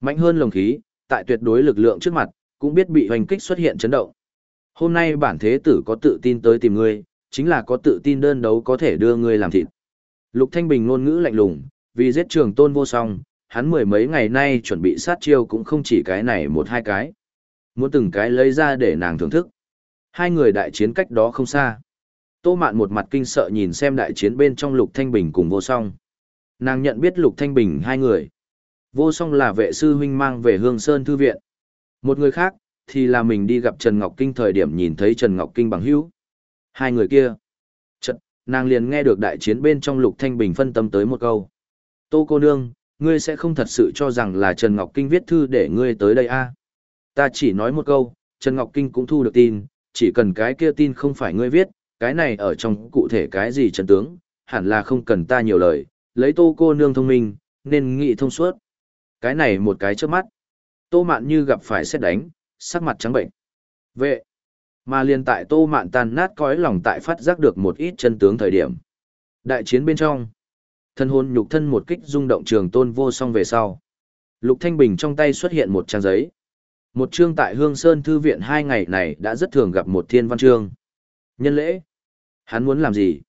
Mạnh hơn lồng khí, tại tuyệt đối lực lượng trước mặt, cũng biết bị hoành kích xuất hiện chấn động. Hôm nay bản thế tử có tự tin tới tìm ngươi, chính là có tự tin đơn đấu có thể đưa ngươi làm thịt. Lục Thanh Bình ngôn ngữ lạnh lùng, vì giết trường tôn vô song, hắn mười mấy ngày nay chuẩn bị sát chiêu cũng không chỉ cái này một hai cái. Muốn từng cái lấy ra để nàng thưởng thức. Hai người đại chiến cách đó không xa. Tô Mạn một mặt kinh sợ nhìn xem đại chiến bên trong Lục Thanh Bình cùng vô song. Nàng nhận biết Lục Thanh Bình hai người. Vô song là vệ sư huynh mang về Hương Sơn Thư Viện. Một người khác, thì là mình đi gặp Trần Ngọc Kinh thời điểm nhìn thấy Trần Ngọc Kinh bằng hữu. Hai người kia. trận nàng liền nghe được đại chiến bên trong Lục Thanh Bình phân tâm tới một câu. Tô cô nương, ngươi sẽ không thật sự cho rằng là Trần Ngọc Kinh viết thư để ngươi tới đây a? À? Ta chỉ nói một câu, Trần Ngọc Kinh cũng thu được tin, chỉ cần cái kia tin không phải ngươi viết, cái này ở trong cụ thể cái gì trần tướng, hẳn là không cần ta nhiều lời, lấy tô cô nương thông minh, nên nghĩ thông suốt. Cái này một cái trước mắt. Tô mạn như gặp phải xét đánh, sắc mặt trắng bệnh. Vệ. Mà liền tại tô mạn tan nát cõi lòng tại phát giác được một ít chân tướng thời điểm. Đại chiến bên trong. Thân hồn nhục thân một kích rung động trường tôn vô song về sau. Lục Thanh Bình trong tay xuất hiện một trang giấy. Một chương tại Hương Sơn Thư viện hai ngày này đã rất thường gặp một thiên văn chương. Nhân lễ. Hắn muốn làm gì?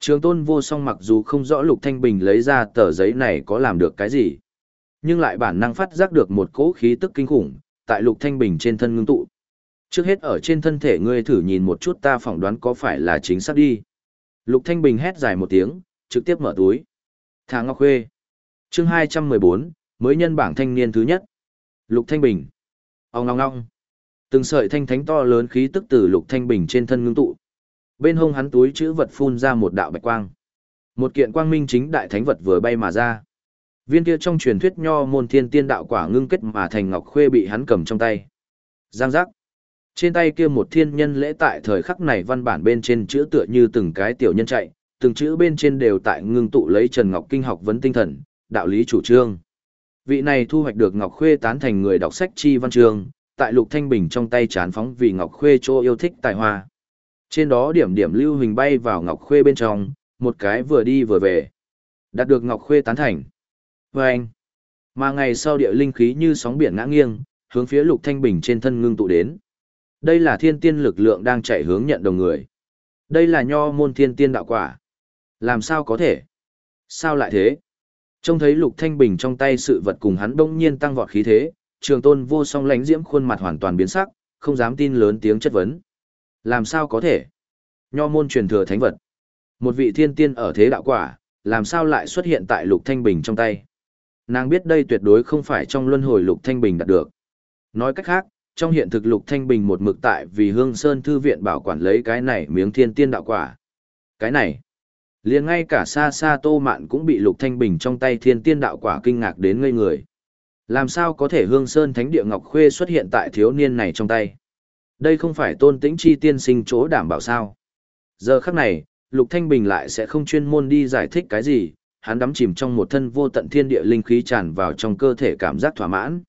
Trường tôn vô song mặc dù không rõ Lục Thanh Bình lấy ra tờ giấy này có làm được cái gì. Nhưng lại bản năng phát giác được một cỗ khí tức kinh khủng, tại Lục Thanh Bình trên thân ngưng tụ. Trước hết ở trên thân thể ngươi thử nhìn một chút ta phỏng đoán có phải là chính xác đi. Lục Thanh Bình hét dài một tiếng, trực tiếp mở túi. Thả Ngọc Khuê. Chương 214, mới nhân bảng thanh niên thứ nhất. Lục Thanh Bình. Ông ngong ngong. Từng sợi thanh thánh to lớn khí tức từ Lục Thanh Bình trên thân ngưng tụ. Bên hông hắn túi chữ vật phun ra một đạo bạch quang. Một kiện quang minh chính đại thánh vật vừa bay mà ra. Viên kia trong truyền thuyết nho môn thiên tiên đạo quả ngưng kết mà thành ngọc khuê bị hắn cầm trong tay. Giang giác. Trên tay kia một thiên nhân lễ tại thời khắc này văn bản bên trên chữ tựa như từng cái tiểu nhân chạy, từng chữ bên trên đều tại ngưng tụ lấy Trần Ngọc Kinh học vấn tinh thần, đạo lý chủ trương. Vị này thu hoạch được Ngọc Khuê tán thành người đọc sách chi văn trường. tại Lục Thanh Bình trong tay chán phóng vì Ngọc Khuê chỗ yêu thích tài hoa. Trên đó điểm điểm lưu hình bay vào Ngọc Khuê bên trong, một cái vừa đi vừa về. Đạt được Ngọc Khuê tán thành. Và anh, mà ngày sau địa linh khí như sóng biển ngã nghiêng, hướng phía Lục Thanh Bình trên thân ngưng tụ đến. Đây là thiên tiên lực lượng đang chạy hướng nhận đồng người. Đây là nho môn thiên tiên đạo quả. Làm sao có thể? Sao lại thế? Trông thấy Lục Thanh Bình trong tay sự vật cùng hắn đông nhiên tăng vọt khí thế, trường tôn vô song lánh diễm khuôn mặt hoàn toàn biến sắc, không dám tin lớn tiếng chất vấn. Làm sao có thể? Nho môn truyền thừa thánh vật. Một vị thiên tiên ở thế đạo quả, làm sao lại xuất hiện tại Lục Thanh Bình trong tay? Nàng biết đây tuyệt đối không phải trong luân hồi Lục Thanh Bình đạt được. Nói cách khác, trong hiện thực Lục Thanh Bình một mực tại vì Hương Sơn Thư viện bảo quản lấy cái này miếng thiên tiên đạo quả. Cái này, liền ngay cả xa xa Tô Mạn cũng bị Lục Thanh Bình trong tay thiên tiên đạo quả kinh ngạc đến ngây người. Làm sao có thể Hương Sơn Thánh Địa Ngọc Khuê xuất hiện tại thiếu niên này trong tay? Đây không phải tôn tĩnh chi tiên sinh chỗ đảm bảo sao? Giờ khắc này, Lục Thanh Bình lại sẽ không chuyên môn đi giải thích cái gì, hắn đắm chìm trong một thân vô tận thiên địa linh khí tràn vào trong cơ thể cảm giác thỏa mãn.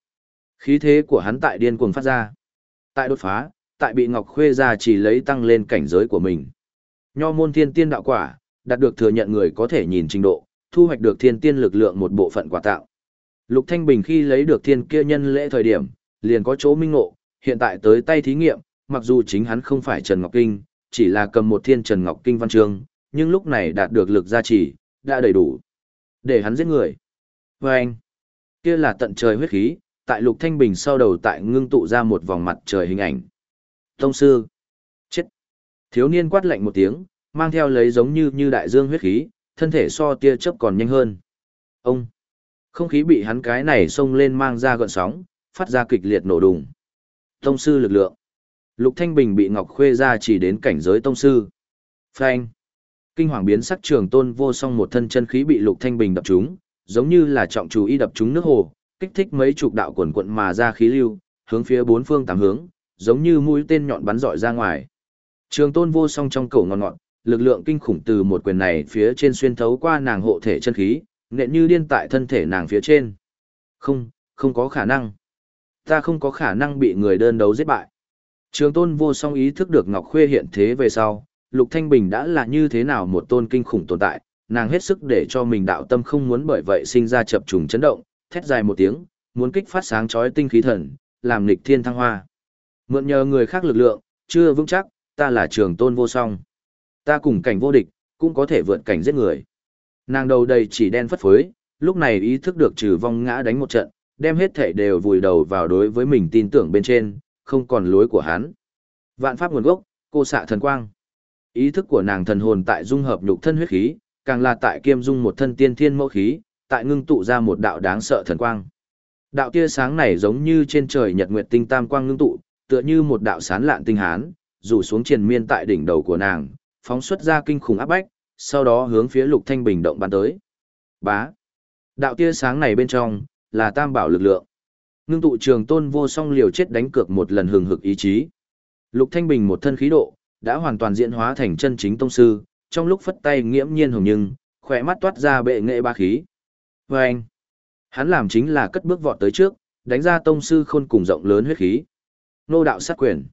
Khí thế của hắn tại điên cuồng phát ra. Tại đột phá, tại bị Ngọc Khuê ra chỉ lấy tăng lên cảnh giới của mình. Nho môn thiên tiên đạo quả, đạt được thừa nhận người có thể nhìn trình độ, thu hoạch được thiên tiên lực lượng một bộ phận quà tạo. Lục Thanh Bình khi lấy được thiên kia nhân lễ thời điểm, liền có chỗ minh ngộ, hiện tại tới tay thí nghiệm, mặc dù chính hắn không phải Trần Ngọc Kinh, chỉ là cầm một thiên Trần Ngọc Kinh văn chương, nhưng lúc này đạt được lực gia trì, đã đầy đủ. Để hắn giết người. Và anh, kia là tận trời huyết khí, tại Lục Thanh Bình sau đầu tại ngưng tụ ra một vòng mặt trời hình ảnh. Tông sư. Chết. Thiếu niên quát lạnh một tiếng, mang theo lấy giống như như đại dương huyết khí, thân thể so tia chớp còn nhanh hơn. Ông. Không khí bị hắn cái này xông lên mang ra gợn sóng, phát ra kịch liệt nổ đùng. Tông sư lực lượng. Lục Thanh Bình bị Ngọc Khuê ra chỉ đến cảnh giới tông sư. Phanh. Kinh hoàng biến sắc trường tôn vô song một thân chân khí bị Lục Thanh Bình đập trúng, giống như là trọng chú y đập trúng nước hồ, kích thích mấy chục đạo cuồn cuộn mà ra khí lưu, hướng phía bốn phương tám hướng, giống như mũi tên nhọn bắn rọi ra ngoài. Trường tôn vô song trong cổ ngọn ngọn, lực lượng kinh khủng từ một quyền này phía trên xuyên thấu qua nàng hộ thể chân khí, nện như điên tại thân thể nàng phía trên. Không, không có khả năng. Ta không có khả năng bị người đơn đấu giết bại. Trường tôn vô song ý thức được Ngọc Khuê hiện thế về sau, Lục Thanh Bình đã là như thế nào một tôn kinh khủng tồn tại, nàng hết sức để cho mình đạo tâm không muốn bởi vậy sinh ra chập trùng chấn động, thét dài một tiếng, muốn kích phát sáng chói tinh khí thần, làm nghịch thiên thăng hoa. Mượn nhờ người khác lực lượng, chưa vững chắc, ta là trường tôn vô song. Ta cùng cảnh vô địch, cũng có thể vượt cảnh giết người. Nàng đầu đầy chỉ đen phất phới, lúc này ý thức được trừ vong ngã đánh một trận, đem hết thể đều vùi đầu vào đối với mình tin tưởng bên trên, không còn lối của hắn. Vạn pháp nguồn gốc, cô xạ thần quang. Ý thức của nàng thần hồn tại dung hợp nhục thân huyết khí, càng là tại kiêm dung một thân tiên thiên mẫu khí, tại ngưng tụ ra một đạo đáng sợ thần quang. Đạo tia sáng này giống như trên trời nhật nguyệt tinh tam quang ngưng tụ, tựa như một đạo sán lạn tinh hán, rủ xuống triền miên tại đỉnh đầu của nàng, phóng xuất ra kinh khủng áp bách, sau đó hướng phía Lục Thanh Bình động bắn tới. Bá. Đạo tia sáng này bên trong là tam bảo lực lượng. Ngưng tụ trường tôn vô song liều chết đánh cược một lần hừng hực ý chí. Lục Thanh Bình một thân khí độ, đã hoàn toàn diễn hóa thành chân chính tông sư, trong lúc phất tay nghiễm nhiên hồng nhưng, khỏe mắt toát ra bệ nghệ ba khí. Và anh, hắn làm chính là cất bước vọt tới trước, đánh ra tông sư khôn cùng rộng lớn huyết khí. Nô đạo sát quyền.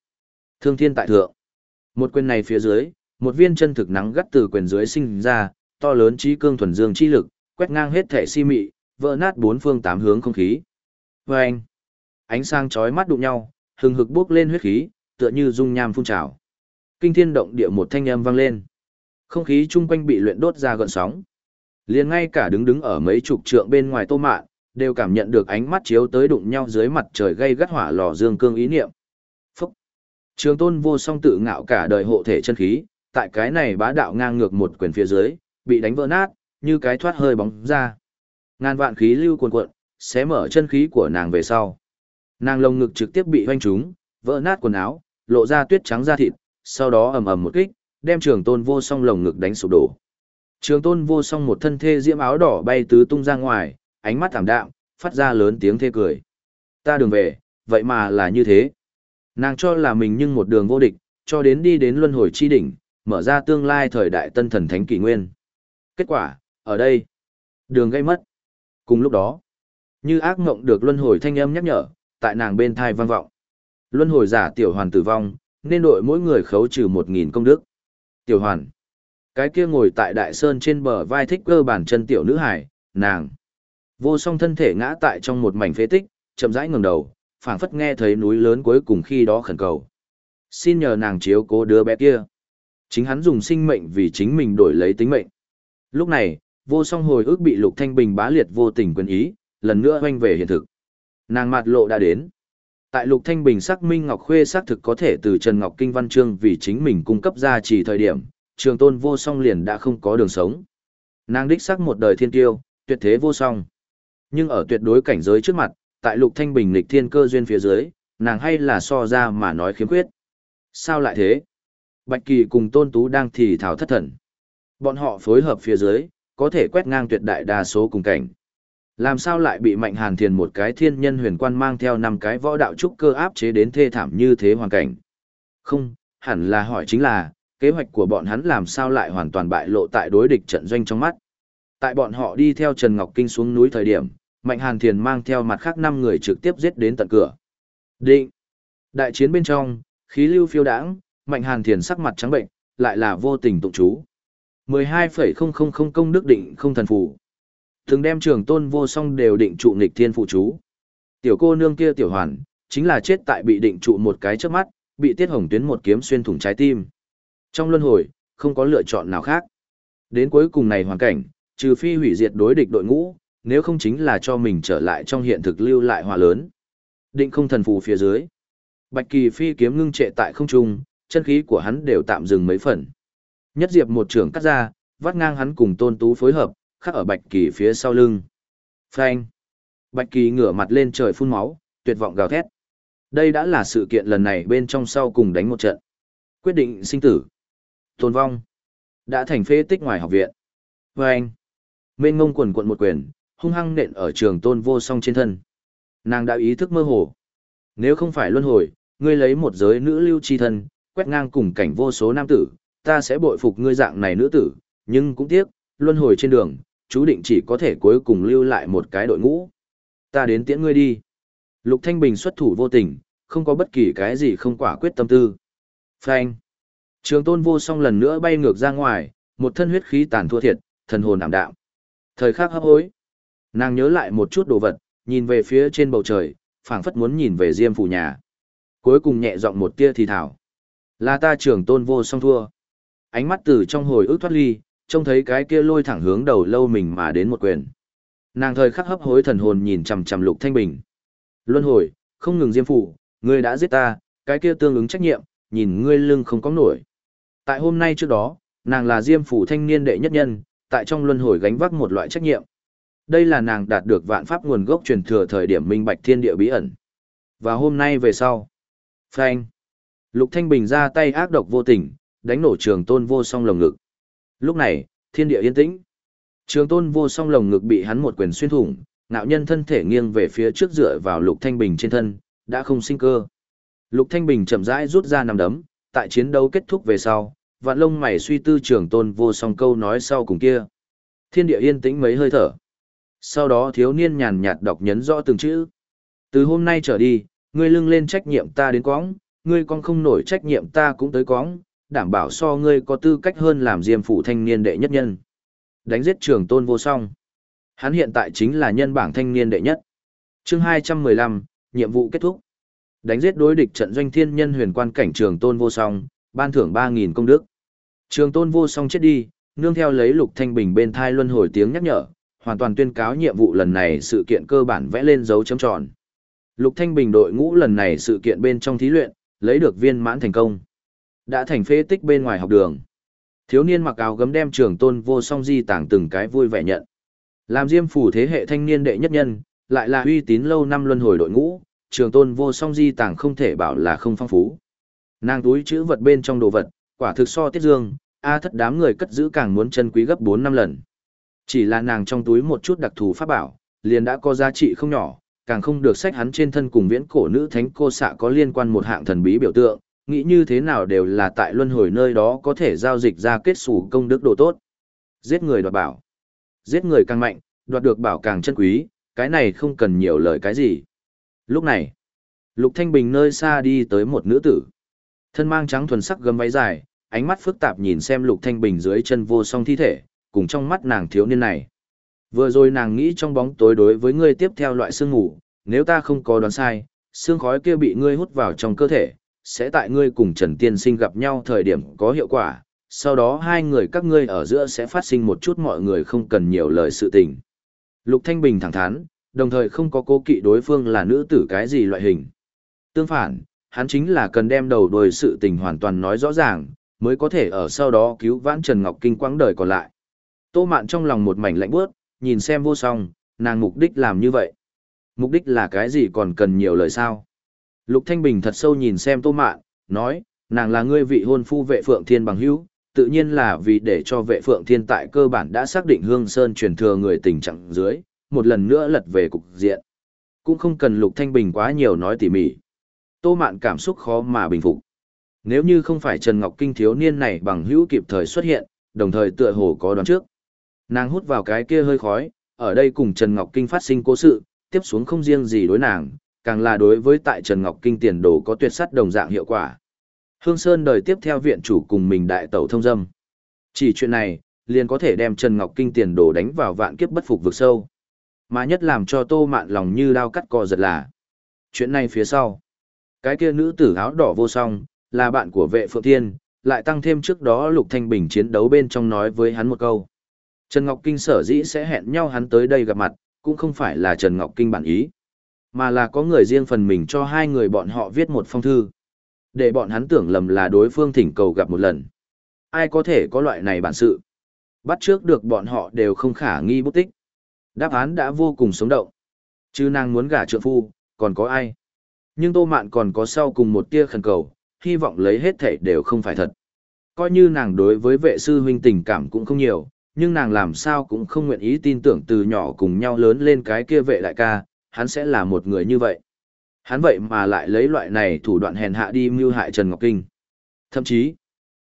Thương thiên tại thượng. Một quyền này phía dưới, một viên chân thực nắng gắt từ quyền dưới sinh ra, to lớn trí cương thuần dương chi lực, quét ngang hết thể si mị, vỡ nát bốn phương tám hướng không khí. Và anh, ánh sáng chói mắt đụng nhau, hừng hực bước lên huyết khí, tựa như dung nham phun trào. Kinh thiên động địa một thanh âm vang lên. Không khí chung quanh bị luyện đốt ra gợn sóng. Liền ngay cả đứng đứng ở mấy chục trượng bên ngoài Tô Mạn, đều cảm nhận được ánh mắt chiếu tới đụng nhau dưới mặt trời gây gắt hỏa lò dương cương ý niệm. Phúc. Trường Tôn vô song tự ngạo cả đời hộ thể chân khí, tại cái này bá đạo ngang ngược một quyền phía dưới, bị đánh vỡ nát, như cái thoát hơi bóng ra. Ngàn vạn khí lưu cuồn cuộn, xé mở chân khí của nàng về sau. Nàng lồng ngực trực tiếp bị hoanh trúng, vỡ nát quần áo, lộ ra tuyết trắng da thịt, sau đó ầm ầm một kích, đem trường tôn vô song lồng ngực đánh sụp đổ. Trường tôn vô song một thân thê diễm áo đỏ bay tứ tung ra ngoài, ánh mắt thảm đạm, phát ra lớn tiếng thê cười. Ta đường về, vậy mà là như thế. Nàng cho là mình nhưng một đường vô địch, cho đến đi đến luân hồi chi đỉnh, mở ra tương lai thời đại tân thần thánh kỷ nguyên. Kết quả, ở đây, đường gây mất. Cùng lúc đó, như ác ngộng được luân hồi thanh âm nhắc nhở, tại nàng bên thai vang vọng. Luân hồi giả tiểu hoàn tử vong, nên đội mỗi người khấu trừ một nghìn công đức. Tiểu hoàn. Cái kia ngồi tại đại sơn trên bờ vai thích cơ bản chân tiểu nữ hải, nàng. Vô song thân thể ngã tại trong một mảnh phế tích, chậm rãi ngẩng đầu, phảng phất nghe thấy núi lớn cuối cùng khi đó khẩn cầu. Xin nhờ nàng chiếu cố đứa bé kia. Chính hắn dùng sinh mệnh vì chính mình đổi lấy tính mệnh. Lúc này, vô song hồi ức bị Lục Thanh Bình bá liệt vô tình quân ý, lần nữa hoanh về hiện thực. Nàng mặt lộ đã đến. Tại Lục Thanh Bình xác minh Ngọc Khuê xác thực có thể từ Trần Ngọc Kinh Văn Trương vì chính mình cung cấp ra chỉ thời điểm, trường tôn vô song liền đã không có đường sống. Nàng đích xác một đời thiên tiêu, tuyệt thế vô song. Nhưng ở tuyệt đối cảnh giới trước mặt, tại Lục Thanh Bình lịch thiên cơ duyên phía dưới, nàng hay là so ra mà nói khiếm khuyết. Sao lại thế? Bạch Kỳ cùng Tôn Tú đang thì thảo thất thần. Bọn họ phối hợp phía dưới, có thể quét ngang tuyệt đại đa số cùng cảnh. Làm sao lại bị Mạnh Hàn Thiền một cái thiên nhân huyền quan mang theo năm cái võ đạo trúc cơ áp chế đến thê thảm như thế hoàn cảnh? Không, hẳn là hỏi chính là, kế hoạch của bọn hắn làm sao lại hoàn toàn bại lộ tại đối địch trận doanh trong mắt. Tại bọn họ đi theo Trần Ngọc Kinh xuống núi thời điểm, Mạnh Hàn Thiền mang theo mặt khác năm người trực tiếp giết đến tận cửa. Định. Đại chiến bên trong, khí lưu phiêu đãng, Mạnh Hàn Thiền sắc mặt trắng bệnh, lại là vô tình tụng chú. 12,000 công đức định không thần phù. Từng đem trường tôn vô song đều định trụ nghịch thiên phụ chú. Tiểu cô nương kia tiểu hoàn, chính là chết tại bị định trụ một cái trước mắt, bị tiết hồng tuyến một kiếm xuyên thủng trái tim. Trong luân hồi, không có lựa chọn nào khác. Đến cuối cùng này hoàn cảnh, trừ phi hủy diệt đối địch đội ngũ, nếu không chính là cho mình trở lại trong hiện thực lưu lại hòa lớn. Định không thần phù phía dưới. Bạch kỳ phi kiếm ngưng trệ tại không trung, chân khí của hắn đều tạm dừng mấy phần. Nhất diệp một trưởng cắt ra, vắt ngang hắn cùng tôn tú phối hợp, khắc ở bạch kỳ phía sau lưng. Phanh. Bạch kỳ ngửa mặt lên trời phun máu, tuyệt vọng gào thét. Đây đã là sự kiện lần này bên trong sau cùng đánh một trận. Quyết định sinh tử. Tôn vong. Đã thành phế tích ngoài học viện. Phanh. Mênh ngông quần quận một quyền, hung hăng nện ở trường tôn vô song trên thân. Nàng đã ý thức mơ hồ. Nếu không phải luân hồi, ngươi lấy một giới nữ lưu chi thân, quét ngang cùng cảnh vô số nam tử, ta sẽ bội phục ngươi dạng này nữ tử, nhưng cũng tiếc, luân hồi trên đường, chú định chỉ có thể cuối cùng lưu lại một cái đội ngũ. Ta đến tiễn ngươi đi. Lục Thanh Bình xuất thủ vô tình, không có bất kỳ cái gì không quả quyết tâm tư. Phanh. Trường tôn vô song lần nữa bay ngược ra ngoài, một thân huyết khí tàn thua thiệt, thần hồn ảm đạm. Thời khắc hấp hối. Nàng nhớ lại một chút đồ vật, Nhìn về phía trên bầu trời, phảng phất muốn nhìn về Diêm phủ nhà. Cuối cùng nhẹ giọng một tia thì thảo. Là ta trường tôn vô song thua. Ánh mắt từ trong hồi ức thoát ly, trông thấy cái kia lôi thẳng hướng đầu lâu mình mà đến một quyền. Nàng thời khắc hấp hối thần hồn nhìn chằm chằm Lục Thanh Bình. Luân hồi, không ngừng diêm phủ, ngươi đã giết ta, cái kia tương ứng trách nhiệm, nhìn ngươi lưng không có nổi. Tại hôm nay trước đó, nàng là diêm phủ thanh niên đệ nhất nhân, tại trong luân hồi gánh vác một loại trách nhiệm. Đây là nàng đạt được vạn pháp nguồn gốc truyền thừa thời điểm minh bạch thiên địa bí ẩn. Và hôm nay về sau. Phanh. Lục Thanh Bình ra tay ác độc vô tình, đánh nổ trường tôn vô song lồng ngực. Lúc này, thiên địa yên tĩnh. Trường tôn vô song lồng ngực bị hắn một quyền xuyên thủng, ngạo nhân thân thể nghiêng về phía trước dựa vào Lục Thanh Bình trên thân, đã không sinh cơ. Lục Thanh Bình chậm rãi rút ra nằm đấm, tại chiến đấu kết thúc về sau, vạn lông mày suy tư trường tôn vô song câu nói sau cùng kia. Thiên địa yên tĩnh mấy hơi thở. Sau đó thiếu niên nhàn nhạt đọc nhấn rõ từng chữ. Từ hôm nay trở đi, ngươi lưng lên trách nhiệm ta đến quõng, ngươi con không nổi trách nhiệm ta cũng tới quõng, đảm bảo so ngươi có tư cách hơn làm diêm phủ thanh niên đệ nhất nhân. Đánh giết trường tôn vô song. Hắn hiện tại chính là nhân bảng thanh niên đệ nhất. chương 215, nhiệm vụ kết thúc. Đánh giết đối địch trận doanh thiên nhân huyền quan cảnh trường tôn vô song, ban thưởng 3.000 công đức. Trường tôn vô song chết đi, nương theo lấy lục thanh bình bên thai luân hồi tiếng nhắc nhở, hoàn toàn tuyên cáo nhiệm vụ lần này sự kiện cơ bản vẽ lên dấu chấm tròn. Lục thanh bình đội ngũ lần này sự kiện bên trong thí luyện, lấy được viên mãn thành công. Đã thành phế tích bên ngoài học đường. Thiếu niên mặc áo gấm đem trường tôn vô song di tảng từng cái vui vẻ nhận. Làm diêm phủ thế hệ thanh niên đệ nhất nhân, lại là uy tín lâu năm luân hồi đội ngũ, trường tôn vô song di tảng không thể bảo là không phong phú. Nàng túi chữ vật bên trong đồ vật, quả thực so tiết dương, A thất đám người cất giữ càng muốn chân quý gấp 4 năm lần. Chỉ là nàng trong túi một chút đặc thù pháp bảo, liền đã có giá trị không nhỏ, càng không được sách hắn trên thân cùng viễn cổ nữ thánh cô xạ có liên quan một hạng thần bí biểu tượng, nghĩ như thế nào đều là tại luân hồi nơi đó có thể giao dịch ra kết xù công đức độ tốt. Giết người đoạt bảo. Giết người càng mạnh, đoạt được bảo càng chân quý, cái này không cần nhiều lời cái gì. Lúc này, Lục Thanh Bình nơi xa đi tới một nữ tử. Thân mang trắng thuần sắc gấm váy dài, ánh mắt phức tạp nhìn xem Lục Thanh Bình dưới chân vô song thi thể, cùng trong mắt nàng thiếu niên này. Vừa rồi nàng nghĩ trong bóng tối đối với ngươi tiếp theo loại sương ngủ, nếu ta không có đoán sai, sương khói kia bị ngươi hút vào trong cơ thể, sẽ tại ngươi cùng Trần Tiên Sinh gặp nhau thời điểm có hiệu quả, sau đó hai người các ngươi ở giữa sẽ phát sinh một chút mọi người không cần nhiều lời sự tình. Lục Thanh Bình thẳng thắn, đồng thời không có cố kỵ đối phương là nữ tử cái gì loại hình. Tương phản, hắn chính là cần đem đầu đuôi sự tình hoàn toàn nói rõ ràng, mới có thể ở sau đó cứu vãn Trần Ngọc Kinh quãng đời còn lại. Tô Mạn trong lòng một mảnh lạnh bước, nhìn xem vô song, nàng mục đích làm như vậy. Mục đích là cái gì còn cần nhiều lời sao? Lục Thanh Bình thật sâu nhìn xem Tô Mạn, nói, nàng là ngươi vị hôn phu vệ Phượng Thiên bằng hữu, tự nhiên là vì để cho vệ Phượng Thiên tại cơ bản đã xác định Hương Sơn truyền thừa người tình trạng dưới, một lần nữa lật về cục diện. Cũng không cần Lục Thanh Bình quá nhiều nói tỉ mỉ. Tô Mạn cảm xúc khó mà bình phục. Nếu như không phải Trần Ngọc Kinh thiếu niên này bằng hữu kịp thời xuất hiện, đồng thời tựa hồ có đoán trước. Nàng hút vào cái kia hơi khói, ở đây cùng Trần Ngọc Kinh phát sinh cố sự, tiếp xuống không riêng gì đối nàng, càng là đối với tại Trần Ngọc Kinh tiền đồ có tuyệt sắt đồng dạng hiệu quả. Hương Sơn đời tiếp theo viện chủ cùng mình đại tẩu thông dâm. Chỉ chuyện này, liền có thể đem Trần Ngọc Kinh tiền đồ đánh vào vạn kiếp bất phục vực sâu. Mà nhất làm cho tô mạn lòng như đao cắt cò giật là. Chuyện này phía sau. Cái kia nữ tử áo đỏ vô song, là bạn của vệ phượng thiên, lại tăng thêm trước đó Lục Thanh Bình chiến đấu bên trong nói với hắn một câu. Trần Ngọc Kinh sở dĩ sẽ hẹn nhau hắn tới đây gặp mặt, cũng không phải là Trần Ngọc Kinh bản ý, mà là có người riêng phần mình cho hai người bọn họ viết một phong thư. Để bọn hắn tưởng lầm là đối phương thỉnh cầu gặp một lần. Ai có thể có loại này bản sự? Bắt trước được bọn họ đều không khả nghi bút tích. Đáp án đã vô cùng sống động. Chứ nàng muốn gả trượng phu, còn có ai? Nhưng Tô Mạn còn có sau cùng một tia khẩn cầu, hy vọng lấy hết thảy đều không phải thật. Coi như nàng đối với vệ sư huynh tình cảm cũng không nhiều, nhưng nàng làm sao cũng không nguyện ý tin tưởng từ nhỏ cùng nhau lớn lên cái kia vệ đại ca, hắn sẽ là một người như vậy. Hắn vậy mà lại lấy loại này thủ đoạn hèn hạ đi mưu hại Trần Ngọc Kinh. Thậm chí,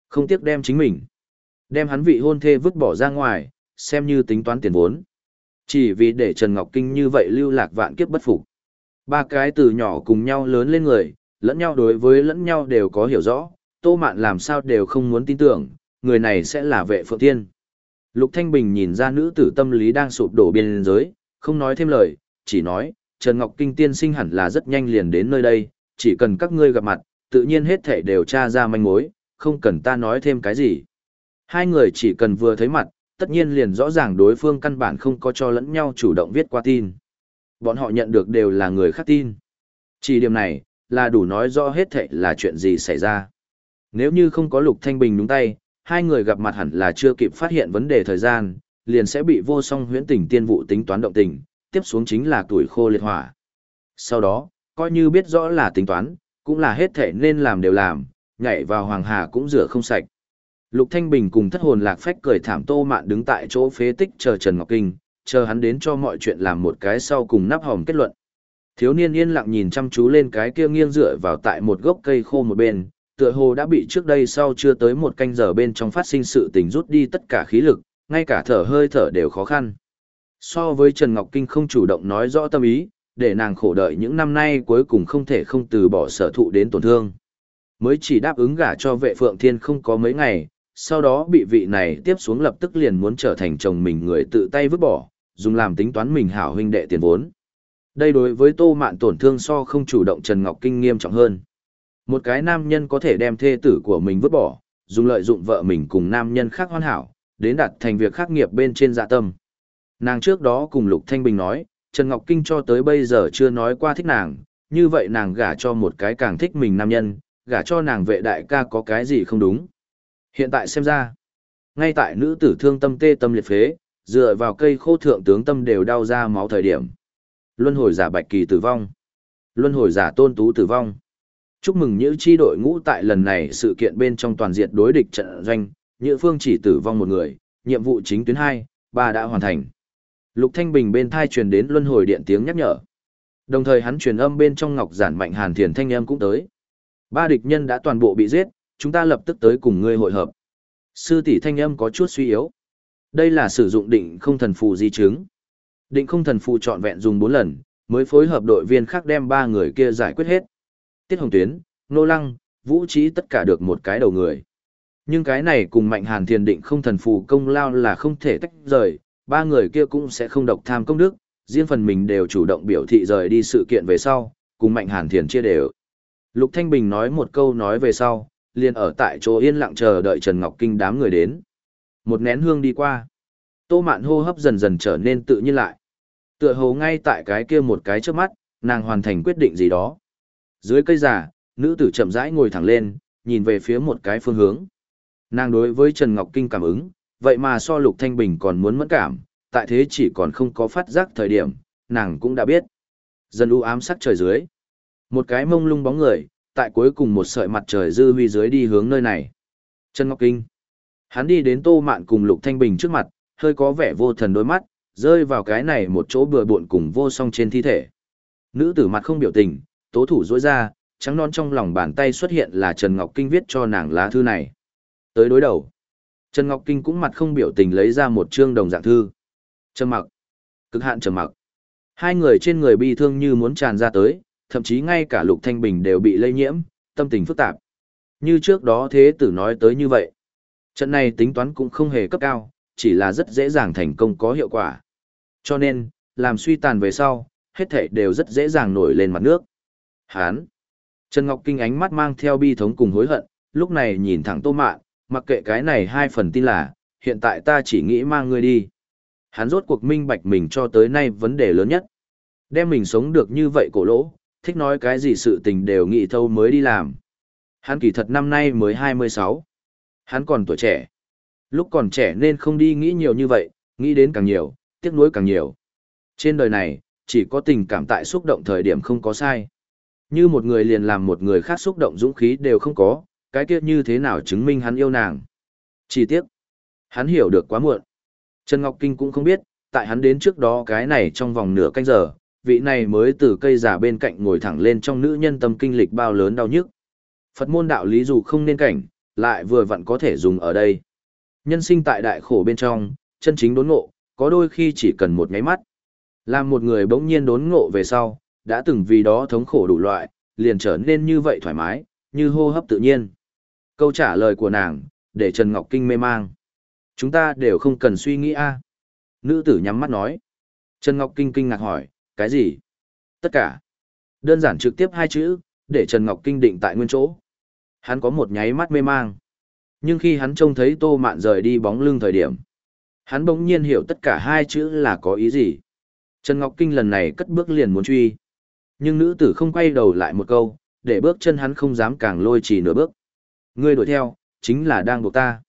không tiếc đem chính mình, đem hắn vị hôn thê vứt bỏ ra ngoài, xem như tính toán tiền vốn. Chỉ vì để Trần Ngọc Kinh như vậy lưu lạc vạn kiếp bất phục. Ba cái từ nhỏ cùng nhau lớn lên người, lẫn nhau đối với lẫn nhau đều có hiểu rõ, Tô Mạn làm sao đều không muốn tin tưởng, người này sẽ là vệ phượng tiên. Lục Thanh Bình nhìn ra nữ tử tâm lý đang sụp đổ biên giới, không nói thêm lời, chỉ nói, Trần Ngọc Kinh tiên sinh hẳn là rất nhanh liền đến nơi đây, chỉ cần các ngươi gặp mặt, tự nhiên hết thể đều tra ra manh mối, không cần ta nói thêm cái gì. Hai người chỉ cần vừa thấy mặt, tất nhiên liền rõ ràng đối phương căn bản không có cho lẫn nhau chủ động viết qua tin. Bọn họ nhận được đều là người khác tin. Chỉ điểm này, là đủ nói rõ hết thệ là chuyện gì xảy ra. Nếu như không có Lục Thanh Bình đúng tay, hai người gặp mặt hẳn là chưa kịp phát hiện vấn đề thời gian, liền sẽ bị vô song huyễn tình tiên vụ tính toán động tình, tiếp xuống chính là tuổi khô liệt hỏa. Sau đó, coi như biết rõ là tính toán, cũng là hết thể nên làm đều làm, nhảy vào hoàng hà cũng rửa không sạch. Lục Thanh Bình cùng thất hồn lạc phách cười thảm tô mạn đứng tại chỗ phế tích chờ Trần Ngọc Kinh, chờ hắn đến cho mọi chuyện làm một cái sau cùng nắp hòm kết luận. Thiếu niên yên lặng nhìn chăm chú lên cái kia nghiêng dựa vào tại một gốc cây khô một bên, tựa hồ đã bị trước đây sau chưa tới một canh giờ bên trong phát sinh sự tình rút đi tất cả khí lực, ngay cả thở hơi thở đều khó khăn. So với Trần Ngọc Kinh không chủ động nói rõ tâm ý, để nàng khổ đợi những năm nay cuối cùng không thể không từ bỏ sở thụ đến tổn thương. Mới chỉ đáp ứng gả cho vệ Phượng Thiên không có mấy ngày, sau đó bị vị này tiếp xuống lập tức liền muốn trở thành chồng mình người tự tay vứt bỏ, dùng làm tính toán mình hảo huynh đệ tiền vốn. Đây đối với Tô Mạn tổn thương so không chủ động Trần Ngọc Kinh nghiêm trọng hơn. Một cái nam nhân có thể đem thê tử của mình vứt bỏ, dùng lợi dụng vợ mình cùng nam nhân khác hoàn hảo, đến đạt thành việc khắc nghiệp bên trên dạ tâm. Nàng trước đó cùng Lục Thanh Bình nói, Trần Ngọc Kinh cho tới bây giờ chưa nói qua thích nàng, như vậy nàng gả cho một cái càng thích mình nam nhân, gả cho nàng vệ đại ca có cái gì không đúng. Hiện tại xem ra, ngay tại nữ tử thương tâm tê tâm liệt phế, dựa vào cây khô thượng tướng tâm đều đau ra máu thời điểm. Luân hồi giả Bạch Kỳ tử vong. Luân hồi giả Tôn Tú tử vong. Chúc mừng những chi đội ngũ tại lần này sự kiện bên trong toàn diện đối địch trận doanh, Nhữ Phương chỉ tử vong một người, nhiệm vụ chính tuyến 2, 3 đã hoàn thành. Lục Thanh Bình bên thai truyền đến luân hồi điện tiếng nhắc nhở. Đồng thời hắn truyền âm bên trong ngọc giản mạnh hàn thiền thanh âm cũng tới. Ba địch nhân đã toàn bộ bị giết, chúng ta lập tức tới cùng ngươi hội hợp. Sư tỷ thanh âm có chút suy yếu. Đây là sử dụng định không thần phù di chứng. Định không thần phù trọn vẹn dùng 4 lần, mới phối hợp đội viên khác đem ba người kia giải quyết hết. Tiết Hồng Tuyến, Nô Lăng, Vũ Trí tất cả được một cái đầu người. Nhưng cái này cùng Mạnh Hàn Thiền định không thần phù công lao là không thể tách rời, ba người kia cũng sẽ không độc tham công đức, riêng phần mình đều chủ động biểu thị rời đi sự kiện về sau, cùng Mạnh Hàn Thiền chia đều. Lục Thanh Bình nói một câu nói về sau, liền ở tại chỗ yên lặng chờ đợi Trần Ngọc Kinh đám người đến. Một nén hương đi qua. Tô Mạn hô hấp dần dần trở nên tự nhiên lại. Tựa hồ ngay tại cái kia một cái trước mắt, nàng hoàn thành quyết định gì đó. Dưới cây giả, nữ tử chậm rãi ngồi thẳng lên, nhìn về phía một cái phương hướng. Nàng đối với Trần Ngọc Kinh cảm ứng, vậy mà so Lục Thanh Bình còn muốn mẫn cảm, tại thế chỉ còn không có phát giác thời điểm, nàng cũng đã biết. Dần u ám sắc trời dưới. Một cái mông lung bóng người, tại cuối cùng một sợi mặt trời dư huy dưới đi hướng nơi này. Trần Ngọc Kinh. Hắn đi đến Tô Mạn cùng Lục Thanh Bình trước mặt, hơi có vẻ vô thần đôi mắt, rơi vào cái này một chỗ bừa bộn cùng vô song trên thi thể. Nữ tử mặt không biểu tình, tố thủ rối ra, trắng non trong lòng bàn tay xuất hiện là Trần Ngọc Kinh viết cho nàng lá thư này. Tới đối đầu. Trần Ngọc Kinh cũng mặt không biểu tình lấy ra một chương đồng dạng thư. Trầm mặc. Cực hạn trầm mặc. Hai người trên người bi thương như muốn tràn ra tới, thậm chí ngay cả Lục Thanh Bình đều bị lây nhiễm, tâm tình phức tạp. Như trước đó thế tử nói tới như vậy. Trận này tính toán cũng không hề cấp cao, chỉ là rất dễ dàng thành công có hiệu quả. Cho nên, làm suy tàn về sau, hết thảy đều rất dễ dàng nổi lên mặt nước. Hán. Trần Ngọc Kinh ánh mắt mang theo bi thống cùng hối hận, lúc này nhìn thẳng Tô Mạn, mặc kệ cái này hai phần tin là, hiện tại ta chỉ nghĩ mang ngươi đi. Hắn rốt cuộc minh bạch mình cho tới nay vấn đề lớn nhất. Đem mình sống được như vậy cổ lỗ, thích nói cái gì sự tình đều nghĩ thâu mới đi làm. Hắn kỳ thật năm nay mới 26. Hắn còn tuổi trẻ. Lúc còn trẻ nên không đi nghĩ nhiều như vậy, nghĩ đến càng nhiều, tiếc nuối càng nhiều. Trên đời này, chỉ có tình cảm tại xúc động thời điểm không có sai. Như một người liền làm một người khác xúc động dũng khí đều không có, cái kia như thế nào chứng minh hắn yêu nàng. Chỉ tiếc, hắn hiểu được quá muộn. Trần Ngọc Kinh cũng không biết, tại hắn đến trước đó cái này trong vòng nửa canh giờ, vị này mới từ cây giả bên cạnh ngồi thẳng lên trong nữ nhân tâm kinh lịch bao lớn đau nhức. Phật môn đạo lý dù không nên cảnh, lại vừa vặn có thể dùng ở đây. Nhân sinh tại đại khổ bên trong, chân chính đốn ngộ, có đôi khi chỉ cần một nháy mắt. Làm một người bỗng nhiên đốn ngộ về sau, đã từng vì đó thống khổ đủ loại, liền trở nên như vậy thoải mái, như hô hấp tự nhiên. Câu trả lời của nàng, để Trần Ngọc Kinh mê mang. Chúng ta đều không cần suy nghĩ a Nữ tử nhắm mắt nói. Trần Ngọc Kinh kinh ngạc hỏi, cái gì? Tất cả. Đơn giản trực tiếp hai chữ, để Trần Ngọc Kinh định tại nguyên chỗ. Hắn có một nháy mắt mê mang. Nhưng khi hắn trông thấy Tô Mạn rời đi bóng lưng thời điểm, hắn bỗng nhiên hiểu tất cả hai chữ là có ý gì. Trần Ngọc Kinh lần này cất bước liền muốn truy. Nhưng nữ tử không quay đầu lại một câu, để bước chân hắn không dám càng lôi chỉ nửa bước. Ngươi đuổi theo, chính là đang buộc ta.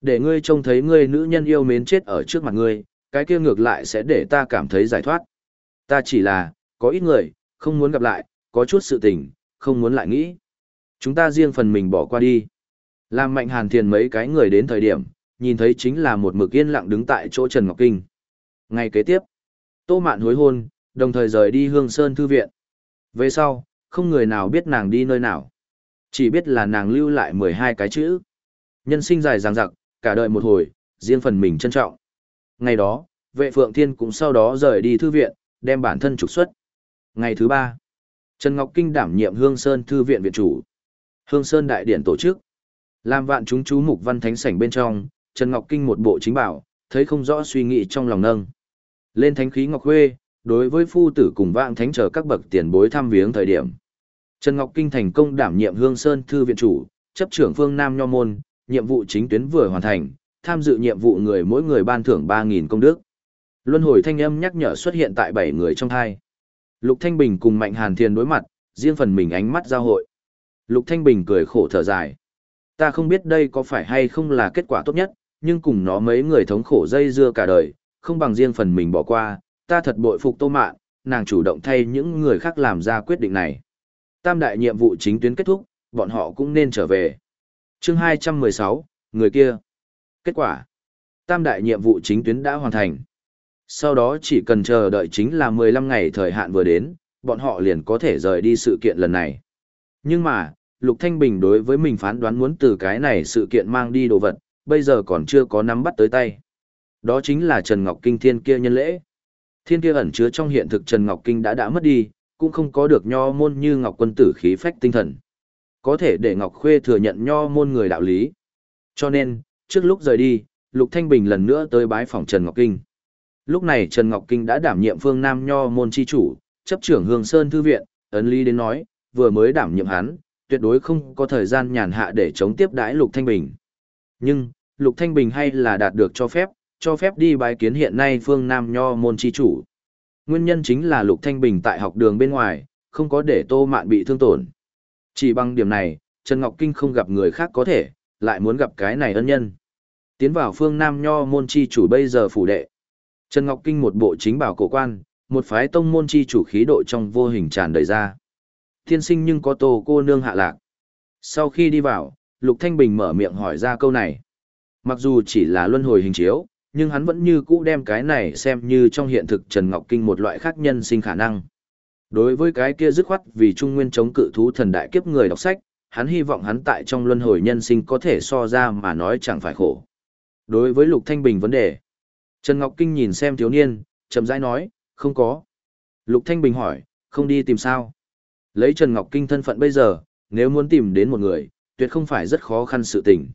Để ngươi trông thấy ngươi nữ nhân yêu mến chết ở trước mặt ngươi, cái kia ngược lại sẽ để ta cảm thấy giải thoát. Ta chỉ là, có ít người, không muốn gặp lại, có chút sự tình, không muốn lại nghĩ. Chúng ta riêng phần mình bỏ qua đi. Làm mạnh hàn thiền mấy cái người đến thời điểm, nhìn thấy chính là một mực yên lặng đứng tại chỗ Trần Ngọc Kinh. Ngày kế tiếp, Tô Mạn hối hôn, đồng thời rời đi Hương Sơn Thư Viện. Về sau, không người nào biết nàng đi nơi nào. Chỉ biết là nàng lưu lại 12 cái chữ. Nhân sinh dài dằng dặc, cả đời một hồi, riêng phần mình trân trọng. Ngày đó, vệ phượng thiên cũng sau đó rời đi thư viện, đem bản thân trục xuất. Ngày thứ ba, Trần Ngọc Kinh đảm nhiệm Hương Sơn Thư viện viện chủ. Hương Sơn Đại Điển tổ chức. Làm vạn chúng chú mục văn thánh sảnh bên trong, Trần Ngọc Kinh một bộ chính bảo, thấy không rõ suy nghĩ trong lòng nâng. Lên thánh khí Ngọc Khuê, đối với phu tử cùng vạn thánh chờ các bậc tiền bối thăm viếng thời điểm. Trần Ngọc Kinh thành công đảm nhiệm Hương Sơn Thư viện chủ, chấp trưởng phương Nam Nho Môn, nhiệm vụ chính tuyến vừa hoàn thành, tham dự nhiệm vụ người mỗi người ban thưởng 3.000 công đức. Luân hồi thanh âm nhắc nhở xuất hiện tại 7 người trong hai. Lục Thanh Bình cùng Mạnh Hàn Thiên đối mặt, riêng phần mình ánh mắt giao hội. Lục Thanh Bình cười khổ thở dài. Ta không biết đây có phải hay không là kết quả tốt nhất, nhưng cùng nó mấy người thống khổ dây dưa cả đời, không bằng riêng phần mình bỏ qua, ta thật bội phục Tô Mạn, nàng chủ động thay những người khác làm ra quyết định này. Tam đại nhiệm vụ chính tuyến kết thúc, bọn họ cũng nên trở về. Chương 216, người kia. Kết quả. Tam đại nhiệm vụ chính tuyến đã hoàn thành. Sau đó chỉ cần chờ đợi chính là 15 ngày thời hạn vừa đến, bọn họ liền có thể rời đi sự kiện lần này. Nhưng mà, Lục Thanh Bình đối với mình phán đoán muốn từ cái này sự kiện mang đi đồ vật, bây giờ còn chưa có nắm bắt tới tay. Đó chính là Trần Ngọc Kinh thiên kia nhân lễ. Thiên kia ẩn chứa trong hiện thực Trần Ngọc Kinh đã đã mất đi, cũng không có được nho môn như Ngọc Quân tử khí phách tinh thần. Có thể để Ngọc Khuê thừa nhận nho môn người đạo lý. Cho nên, trước lúc rời đi, Lục Thanh Bình lần nữa tới bái phòng Trần Ngọc Kinh. Lúc này Trần Ngọc Kinh đã đảm nhiệm phương Nam nho môn chi chủ, chấp trưởng Hương Sơn Thư Viện, ấn lý đến nói, vừa mới đảm nhiệm hắn, tuyệt đối không có thời gian nhàn hạ để chống tiếp đãi Lục Thanh Bình. Nhưng, Lục Thanh Bình hay là đạt được cho phép, cho phép đi bái kiến hiện nay phương Nam Nho môn chi chủ. Nguyên nhân chính là Lục Thanh Bình tại học đường bên ngoài, không có để Tô Mạn bị thương tổn. Chỉ bằng điểm này, Trần Ngọc Kinh không gặp người khác có thể, lại muốn gặp cái này ân nhân. Tiến vào phương Nam Nho môn chi chủ bây giờ phủ đệ. Trần Ngọc Kinh một bộ chính bảo cổ quan, một phái tông môn chi chủ khí độ trong vô hình tràn đầy ra. Thiên sinh nhưng có tô cô nương hạ lạc. Sau khi đi vào, Lục Thanh Bình mở miệng hỏi ra câu này. Mặc dù chỉ là luân hồi hình chiếu, nhưng hắn vẫn như cũ đem cái này xem như trong hiện thực Trần Ngọc Kinh một loại khác nhân sinh khả năng. Đối với cái kia dứt khoát vì trung nguyên chống cự thú thần đại kiếp người đọc sách, hắn hy vọng hắn tại trong luân hồi nhân sinh có thể so ra mà nói chẳng phải khổ. Đối với Lục Thanh Bình vấn đề, Trần Ngọc Kinh nhìn xem thiếu niên, chậm rãi nói, không có. Lục Thanh Bình hỏi, không đi tìm sao? Lấy Trần Ngọc Kinh thân phận bây giờ, nếu muốn tìm đến một người, tuyệt không phải rất khó khăn sự tình.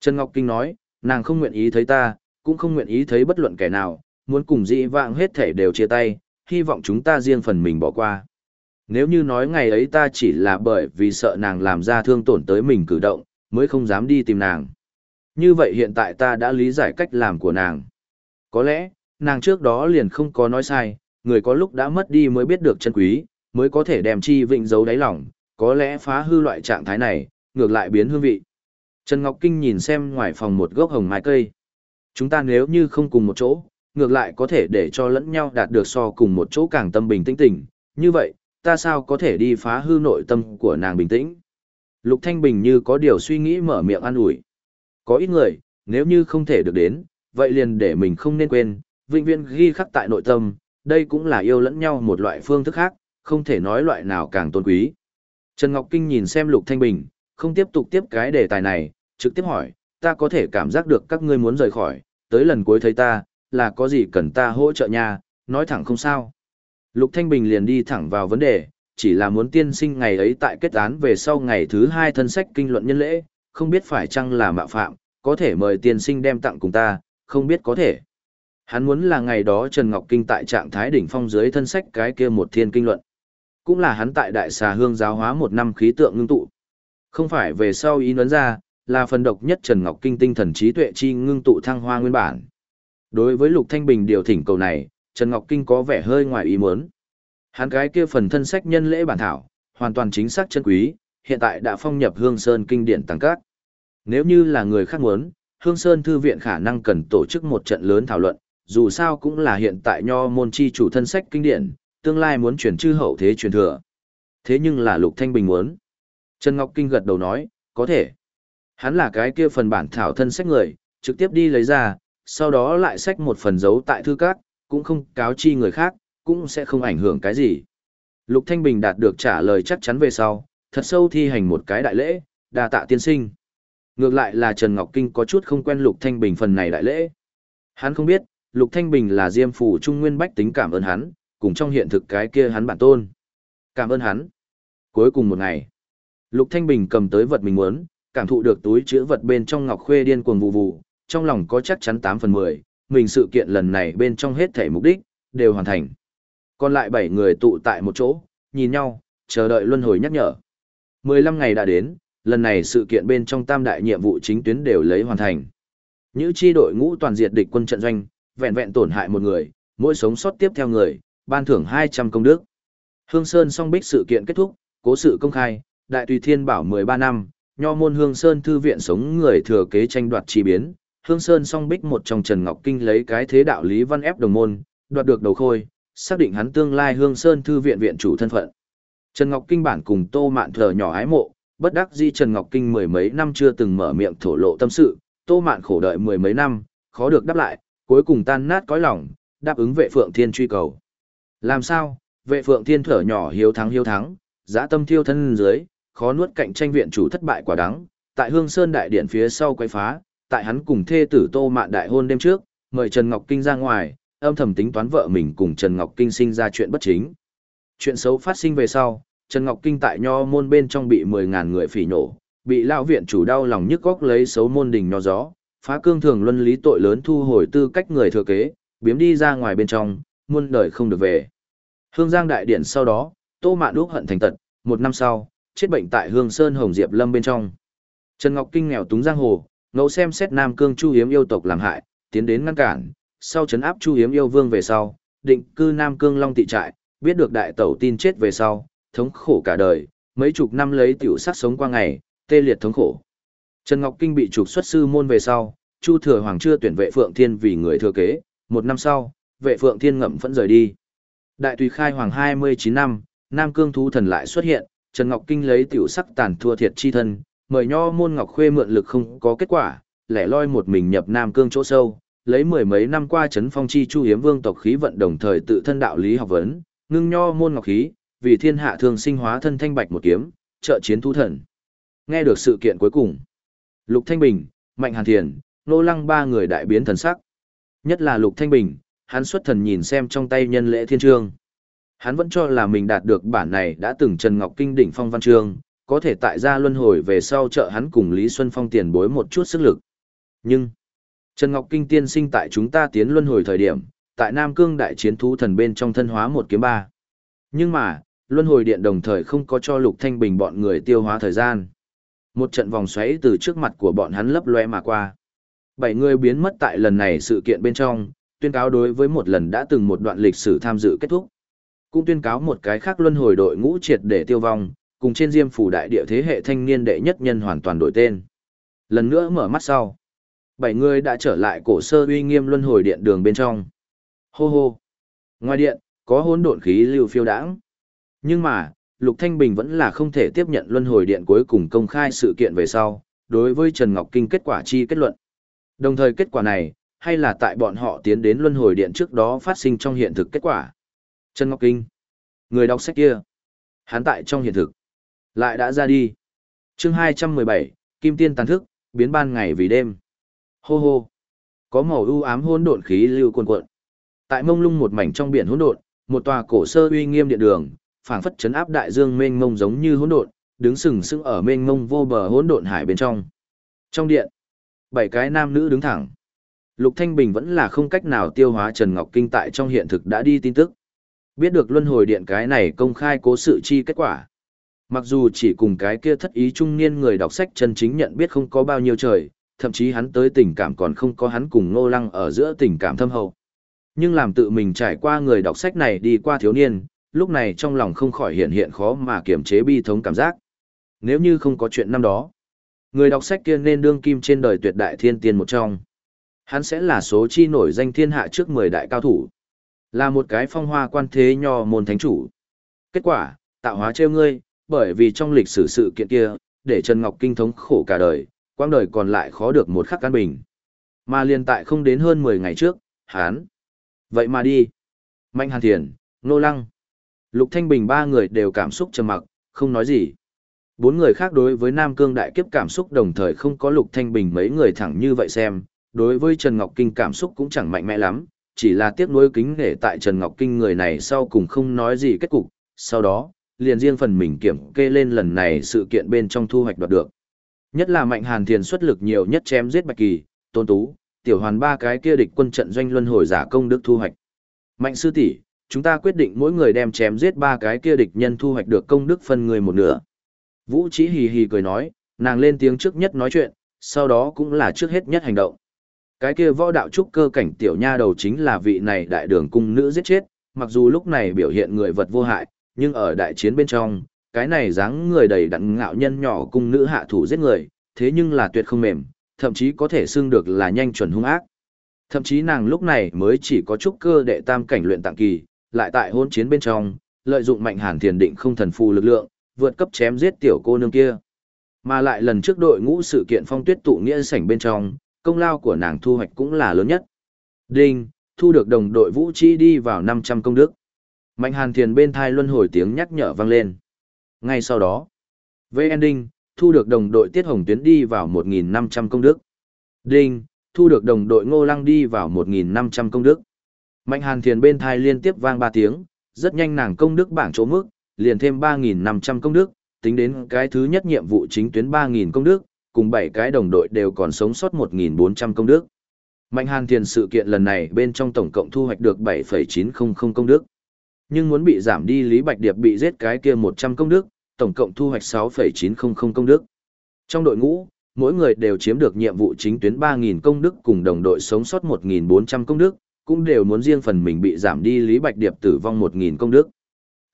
Trần Ngọc Kinh nói, nàng không nguyện ý thấy ta, cũng không nguyện ý thấy bất luận kẻ nào, muốn cùng dị vãng hết thể đều chia tay, hy vọng chúng ta riêng phần mình bỏ qua. Nếu như nói ngày ấy ta chỉ là bởi vì sợ nàng làm ra thương tổn tới mình cử động, mới không dám đi tìm nàng. Như vậy hiện tại ta đã lý giải cách làm của nàng. Có lẽ, nàng trước đó liền không có nói sai, người có lúc đã mất đi mới biết được chân quý, mới có thể đem chi vịnh giấu đáy lòng, có lẽ phá hư loại trạng thái này, ngược lại biến hương vị. Trần Ngọc Kinh nhìn xem ngoài phòng một gốc hồng mai cây. Chúng ta nếu như không cùng một chỗ, ngược lại có thể để cho lẫn nhau đạt được so cùng một chỗ càng tâm bình tĩnh tỉnh, như vậy, ta sao có thể đi phá hư nội tâm của nàng bình tĩnh. Lục Thanh Bình như có điều suy nghĩ mở miệng an ủi. Có ít người, nếu như không thể được đến, vậy liền để mình không nên quên, vĩnh viễn ghi khắc tại nội tâm, đây cũng là yêu lẫn nhau một loại phương thức khác, không thể nói loại nào càng tôn quý. Trần Ngọc Kinh nhìn xem Lục Thanh Bình, không tiếp tục tiếp cái đề tài này, trực tiếp hỏi, ta có thể cảm giác được các ngươi muốn rời khỏi, tới lần cuối thấy ta, là có gì cần ta hỗ trợ nha, nói thẳng không sao. Lục Thanh Bình liền đi thẳng vào vấn đề, chỉ là muốn tiên sinh ngày ấy tại kết án về sau ngày thứ hai thân sách kinh luận nhân lễ, không biết phải chăng là mạo phạm, có thể mời tiên sinh đem tặng cùng ta, không biết có thể. Hắn muốn là ngày đó Trần Ngọc Kinh tại trạng thái đỉnh phong dưới thân sách cái kia một thiên kinh luận. Cũng là hắn tại đại xà hương giáo hóa một năm khí tượng ngưng tụ. Không phải về sau ý nấn ra, là phần độc nhất Trần Ngọc Kinh tinh thần trí tuệ chi ngưng tụ thăng hoa nguyên bản. Đối với Lục Thanh Bình điều thỉnh cầu này, Trần Ngọc Kinh có vẻ hơi ngoài ý muốn. Hắn cái kia phần thân sách nhân lễ bản thảo, hoàn toàn chính xác chân quý, hiện tại đã phong nhập Hương Sơn kinh điển tăng các. Nếu như là người khác muốn, Hương Sơn Thư viện khả năng cần tổ chức một trận lớn thảo luận, dù sao cũng là hiện tại nho môn chi chủ thân sách kinh điển, tương lai muốn chuyển chư hậu thế truyền thừa. Thế nhưng là Lục Thanh Bình muốn. Trần Ngọc Kinh gật đầu nói, có thể. Hắn là cái kia phần bản thảo thân sách người, trực tiếp đi lấy ra, sau đó lại sách một phần giấu tại thư các, cũng không cáo chi người khác, cũng sẽ không ảnh hưởng cái gì. Lục Thanh Bình đạt được trả lời chắc chắn về sau, thật sâu thi hành một cái đại lễ, đa tạ tiên sinh. Ngược lại là Trần Ngọc Kinh có chút không quen Lục Thanh Bình phần này đại lễ. Hắn không biết, Lục Thanh Bình là diêm phủ trung nguyên bách tính cảm ơn hắn, cùng trong hiện thực cái kia hắn bản tôn. Cảm ơn hắn. Cuối cùng một ngày, Lục Thanh Bình cầm tới vật mình muốn, cảm thụ được túi chứa vật bên trong ngọc khuê điên cuồng vụ vụ, trong lòng có chắc chắn 8 phần 10, mình sự kiện lần này bên trong hết thể mục đích, đều hoàn thành. Còn lại 7 người tụ tại một chỗ, nhìn nhau, chờ đợi luân hồi nhắc nhở. 15 ngày đã đến, lần này sự kiện bên trong tam đại nhiệm vụ chính tuyến đều lấy hoàn thành. Những chi đội ngũ toàn diệt địch quân trận doanh, vẹn vẹn tổn hại một người, mỗi sống sót tiếp theo người, ban thưởng 200 công đức. Hương Sơn song bích sự kiện kết thúc, cố sự công khai, đại tùy thiên bảo 13 năm, nho môn Hương Sơn thư viện sống người thừa kế tranh đoạt chi biến. Hương Sơn song bích một trong Trần Ngọc Kinh lấy cái thế đạo lý văn ép đồng môn, đoạt được đầu khôi, xác định hắn tương lai Hương Sơn thư viện viện chủ thân phận. Trần Ngọc Kinh bản cùng Tô Mạn thờ nhỏ ái mộ, bất đắc di Trần Ngọc Kinh mười mấy năm chưa từng mở miệng thổ lộ tâm sự, Tô Mạn khổ đợi mười mấy năm, khó được đáp lại, cuối cùng tan nát cõi lòng, đáp ứng vệ phượng thiên truy cầu. Làm sao, vệ phượng thiên thở nhỏ hiếu thắng hiếu thắng, giã tâm thiêu thân dưới, khó nuốt cạnh tranh viện chủ thất bại quả đắng, tại Hương Sơn đại điện phía sau quay phá, tại hắn cùng thê tử Tô Mạn đại hôn đêm trước, mời Trần Ngọc Kinh ra ngoài, âm thầm tính toán vợ mình cùng Trần Ngọc Kinh sinh ra chuyện bất chính. Chuyện xấu phát sinh về sau, Trần Ngọc Kinh tại nho môn bên trong bị 10.000 người phỉ nổ, bị lão viện chủ đau lòng nhức góc lấy xấu môn đình nho gió, phá cương thường luân lý tội lớn thu hồi tư cách người thừa kế, biếm đi ra ngoài bên trong, muôn đời không được về. Hương Giang đại điện sau đó, Tô Mạn Đúc hận thành tật, một năm sau, chết bệnh tại Hương Sơn Hồng Diệp Lâm bên trong. Trần Ngọc Kinh nghèo túng giang hồ, ngẫu xem xét Nam Cương Chu Hiếm yêu tộc làm hại, tiến đến ngăn cản, sau trấn áp Chu Hiếm yêu vương về sau, định cư Nam Cương Long tị trại, biết được đại tẩu tin chết về sau, thống khổ cả đời, mấy chục năm lấy tiểu sát sống qua ngày, tê liệt thống khổ. Trần Ngọc Kinh bị trục xuất sư môn về sau, Chu Thừa Hoàng chưa tuyển vệ Phượng Thiên vì người thừa kế, một năm sau, vệ Phượng Thiên ngậm phẫn rời đi. Đại tùy khai hoàng 29 năm, Nam Cương thú thần lại xuất hiện, Trần Ngọc Kinh lấy tiểu sắc tàn thua thiệt chi thân, mời nho môn Ngọc Khuê mượn lực không có kết quả, lẻ loi một mình nhập Nam Cương chỗ sâu, lấy mười mấy năm qua chấn phong chi chu hiếm vương tộc khí vận đồng thời tự thân đạo lý học vấn, ngưng nho môn ngọc khí, vì thiên hạ thường sinh hóa thân thanh bạch một kiếm, trợ chiến thu thần. Nghe được sự kiện cuối cùng, Lục Thanh Bình, Mạnh Hàn Thiền, Nô Lăng ba người đại biến thần sắc. Nhất là Lục Thanh Bình, hắn xuất thần nhìn xem trong tay nhân lễ thiên trương. Hắn vẫn cho là mình đạt được bản này đã từng Trần Ngọc Kinh đỉnh phong văn chương, có thể tại gia luân hồi về sau trợ hắn cùng Lý Xuân Phong tiền bối một chút sức lực. Nhưng, Trần Ngọc Kinh tiên sinh tại chúng ta tiến luân hồi thời điểm, tại Nam Cương đại chiến thú thần bên trong thân hóa một kiếm ba. Nhưng mà, luân hồi điện đồng thời không có cho Lục Thanh Bình bọn người tiêu hóa thời gian. Một trận vòng xoáy từ trước mặt của bọn hắn lấp loe mà qua. Bảy người biến mất tại lần này sự kiện bên trong, tuyên cáo đối với một lần đã từng một đoạn lịch sử tham dự kết thúc. Cũng tuyên cáo một cái khác luân hồi đội ngũ triệt để tiêu vong, cùng trên diêm phủ đại địa thế hệ thanh niên đệ nhất nhân hoàn toàn đổi tên. Lần nữa mở mắt sau. Bảy người đã trở lại cổ sơ uy nghiêm luân hồi điện đường bên trong. Hô hô. Ngoài điện, có hỗn độn khí lưu phiêu đãng. Nhưng mà, Lục Thanh Bình vẫn là không thể tiếp nhận luân hồi điện cuối cùng công khai sự kiện về sau, đối với Trần Ngọc Kinh kết quả chi kết luận. Đồng thời kết quả này, hay là tại bọn họ tiến đến luân hồi điện trước đó phát sinh trong hiện thực kết quả. Trần Ngọc Kinh, người đọc sách kia, hắn tại trong hiện thực, lại đã ra đi. chương 217, Kim Tiên tàn thức, biến ban ngày vì đêm. Hô hô, có màu u ám hỗn độn khí lưu cuồn cuộn. Tại mông lung một mảnh trong biển hỗn độn, một tòa cổ sơ uy nghiêm điện đường, phảng phất chấn áp đại dương mênh mông giống như hỗn độn, đứng sừng sững ở mênh mông vô bờ hỗn độn hải bên trong. Trong điện, bảy cái nam nữ đứng thẳng. Lục Thanh Bình vẫn là không cách nào tiêu hóa Trần Ngọc Kinh tại trong hiện thực đã đi tin tức. Biết được luân hồi điện cái này công khai cố sự chi kết quả. Mặc dù chỉ cùng cái kia thất ý trung niên người đọc sách chân chính nhận biết không có bao nhiêu trời, thậm chí hắn tới tình cảm còn không có hắn cùng Ngô Lăng ở giữa tình cảm thâm hậu. Nhưng làm tự mình trải qua người đọc sách này đi qua thiếu niên, lúc này trong lòng không khỏi hiện hiện khó mà kiềm chế bi thống cảm giác. Nếu như không có chuyện năm đó, người đọc sách kia nên đương kim trên đời tuyệt đại thiên tiên một trong. Hắn sẽ là số chi nổi danh thiên hạ trước 10 đại cao thủ. Là một cái phong hoa quan thế nho môn thánh chủ. Kết quả, tạo hóa trêu ngươi, bởi vì trong lịch sử sự kiện kia, để Trần Ngọc Kinh thống khổ cả đời, quang đời còn lại khó được một khắc căn bình. Mà liên tại không đến hơn 10 ngày trước, hán. Vậy mà đi. Mạnh Hàn Thiền, Nô Lăng. Lục Thanh Bình ba người đều cảm xúc trầm mặc, không nói gì. Bốn người khác đối với Nam Cương đại kiếp cảm xúc đồng thời không có Lục Thanh Bình mấy người thẳng như vậy xem, đối với Trần Ngọc Kinh cảm xúc cũng chẳng mạnh mẽ lắm, chỉ là tiếc nuối kính nể tại Trần Ngọc Kinh người này sau cùng không nói gì kết cục, sau đó, liền riêng phần mình kiểm kê lên lần này sự kiện bên trong thu hoạch đoạt được. Nhất là Mạnh Hàn Thiền xuất lực nhiều nhất chém giết Bạch Kỳ, Tôn Tú, Tiểu Hoàn ba cái kia địch quân trận doanh luân hồi giả công đức thu hoạch. Mạnh sư tỷ, chúng ta quyết định mỗi người đem chém giết ba cái kia địch nhân thu hoạch được công đức phân người một nửa. Vũ Chí hì hì cười nói, nàng lên tiếng trước nhất nói chuyện, sau đó cũng là trước hết nhất hành động. Cái kia võ đạo trúc cơ cảnh tiểu nha đầu chính là vị này đại đường cung nữ giết chết, mặc dù lúc này biểu hiện người vật vô hại, nhưng ở đại chiến bên trong, cái này dáng người đầy đặn ngạo nhân nhỏ cung nữ hạ thủ giết người, thế nhưng là tuyệt không mềm, thậm chí có thể xưng được là nhanh chuẩn hung ác. Thậm chí nàng lúc này mới chỉ có trúc cơ đệ tam cảnh luyện tạng kỳ, lại tại hôn chiến bên trong, lợi dụng mạnh hàn thiền định không thần phù lực lượng, vượt cấp chém giết tiểu cô nương kia. Mà lại lần trước đội ngũ sự kiện phong tuyết tụ nghĩa sảnh bên trong, công lao của nàng thu hoạch cũng là lớn nhất. Đinh, thu được đồng đội vũ trí đi vào 500 công đức. Mạnh hàn thiền bên thai luân hồi tiếng nhắc nhở vang lên. Ngay sau đó, VN Đinh, thu được đồng đội Tiết Hồng Tuyến đi vào 1.500 công đức. Đinh, thu được đồng đội Ngô Lăng đi vào 1.500 công đức. Mạnh hàn thiền bên thai liên tiếp vang 3 tiếng, rất nhanh nàng công đức bảng chỗ mức, liền thêm 3.500 công đức, tính đến cái thứ nhất nhiệm vụ chính tuyến 3.000 công đức, cùng 7 cái đồng đội đều còn sống sót 1.400 công đức. Mạnh hàn thiền sự kiện lần này bên trong tổng cộng thu hoạch được 7,900 công đức. Nhưng muốn bị giảm đi Lý Bạch Điệp bị giết cái kia 100 công đức, tổng cộng thu hoạch 6,900 công đức. Trong đội ngũ, mỗi người đều chiếm được nhiệm vụ chính tuyến 3.000 công đức cùng đồng đội sống sót 1.400 công đức, cũng đều muốn riêng phần mình bị giảm đi Lý Bạch Điệp tử vong 1.000 công đức.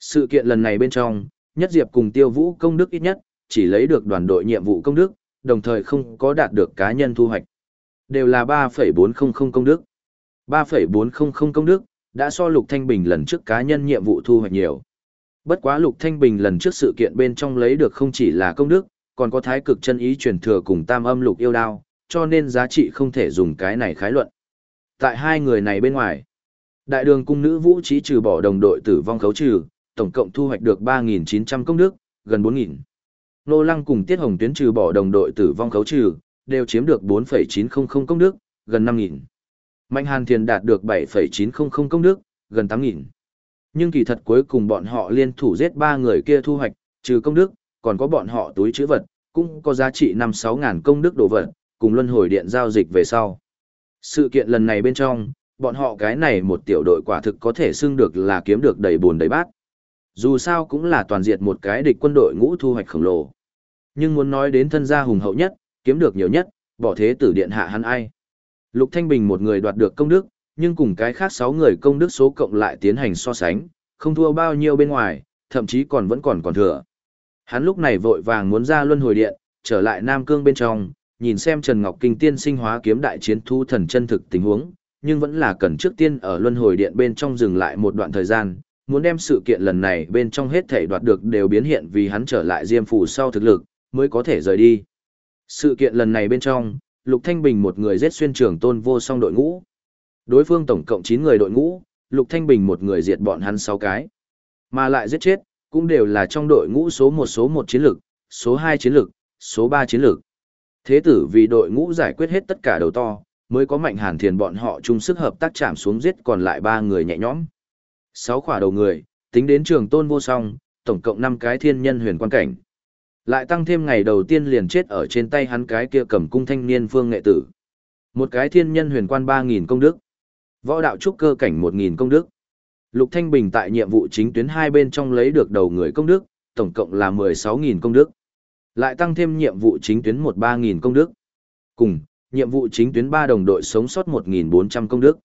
Sự kiện lần này bên trong, Nhất Diệp cùng Tiêu Vũ công đức ít nhất, chỉ lấy được đoàn đội nhiệm vụ công đức, đồng thời không có đạt được cá nhân thu hoạch. Đều là 3,400 công đức. 3,400 công đức, đã so Lục Thanh Bình lần trước cá nhân nhiệm vụ thu hoạch nhiều. Bất quá Lục Thanh Bình lần trước sự kiện bên trong lấy được không chỉ là công đức, còn có thái cực chân ý truyền thừa cùng tam âm lục yêu đao, cho nên giá trị không thể dùng cái này khái luận. Tại hai người này bên ngoài, đại đường cung nữ vũ trí trừ bỏ đồng đội tử vong khấu trừ, tổng cộng thu hoạch được 3.900 công đức, gần 4.000. Nô Lăng cùng Tiết Hồng Tuyến trừ bỏ đồng đội tử vong khấu trừ, đều chiếm được 4.900 công đức, gần 5.000. Mạnh Hàn Thiền đạt được 7.900 công đức, gần 8.000. Nhưng kỳ thật cuối cùng bọn họ liên thủ giết ba người kia thu hoạch, trừ công đức, còn có bọn họ túi chữ vật, cũng có giá trị 5-6 ngàn công đức đồ vật, cùng luân hồi điện giao dịch về sau. Sự kiện lần này bên trong, bọn họ cái này một tiểu đội quả thực có thể xưng được là kiếm được đầy buồn đầy bát. Dù sao cũng là toàn diệt một cái địch quân đội ngũ thu hoạch khổng lồ. Nhưng muốn nói đến thân gia hùng hậu nhất, kiếm được nhiều nhất, bỏ thế tử điện hạ hắn ai. Lục Thanh Bình một người đoạt được công đức, nhưng cùng cái khác 6 người công đức số cộng lại tiến hành so sánh, không thua bao nhiêu bên ngoài, thậm chí còn vẫn còn còn thừa. Hắn lúc này vội vàng muốn ra luân hồi điện, trở lại Nam Cương bên trong, nhìn xem Trần Ngọc Kinh tiên sinh hóa kiếm đại chiến thu thần chân thực tình huống, nhưng vẫn là cần trước tiên ở luân hồi điện bên trong dừng lại một đoạn thời gian, muốn đem sự kiện lần này bên trong hết thảy đoạt được đều biến hiện vì hắn trở lại Diêm phủ sau thực lực, mới có thể rời đi. Sự kiện lần này bên trong, Lục Thanh Bình một người giết xuyên trường tôn vô song đội ngũ. Đối phương tổng cộng 9 người đội ngũ, Lục Thanh Bình một người diệt bọn hắn 6 cái. Mà lại giết chết, cũng đều là trong đội ngũ số 1 số 1 chiến lược, số 2 chiến lược, số 3 chiến lược. Thế tử vì đội ngũ giải quyết hết tất cả đầu to, mới có mạnh hàn thiền bọn họ chung sức hợp tác chạm xuống giết còn lại 3 người nhẹ nhõm. 6 khỏa đầu người, tính đến trường tôn vô song, tổng cộng 5 cái thiên nhân huyền quan cảnh. Lại tăng thêm ngày đầu tiên liền chết ở trên tay hắn cái kia cầm cung thanh niên phương nghệ tử. Một cái thiên nhân huyền quan 3.000 công đức. Võ đạo trúc cơ cảnh 1.000 công đức. Lục Thanh Bình tại nhiệm vụ chính tuyến hai bên trong lấy được đầu người công đức, tổng cộng là 16.000 công đức. Lại tăng thêm nhiệm vụ chính tuyến một 3.000 công đức. Cùng, nhiệm vụ chính tuyến ba đồng đội sống sót 1.400 công đức.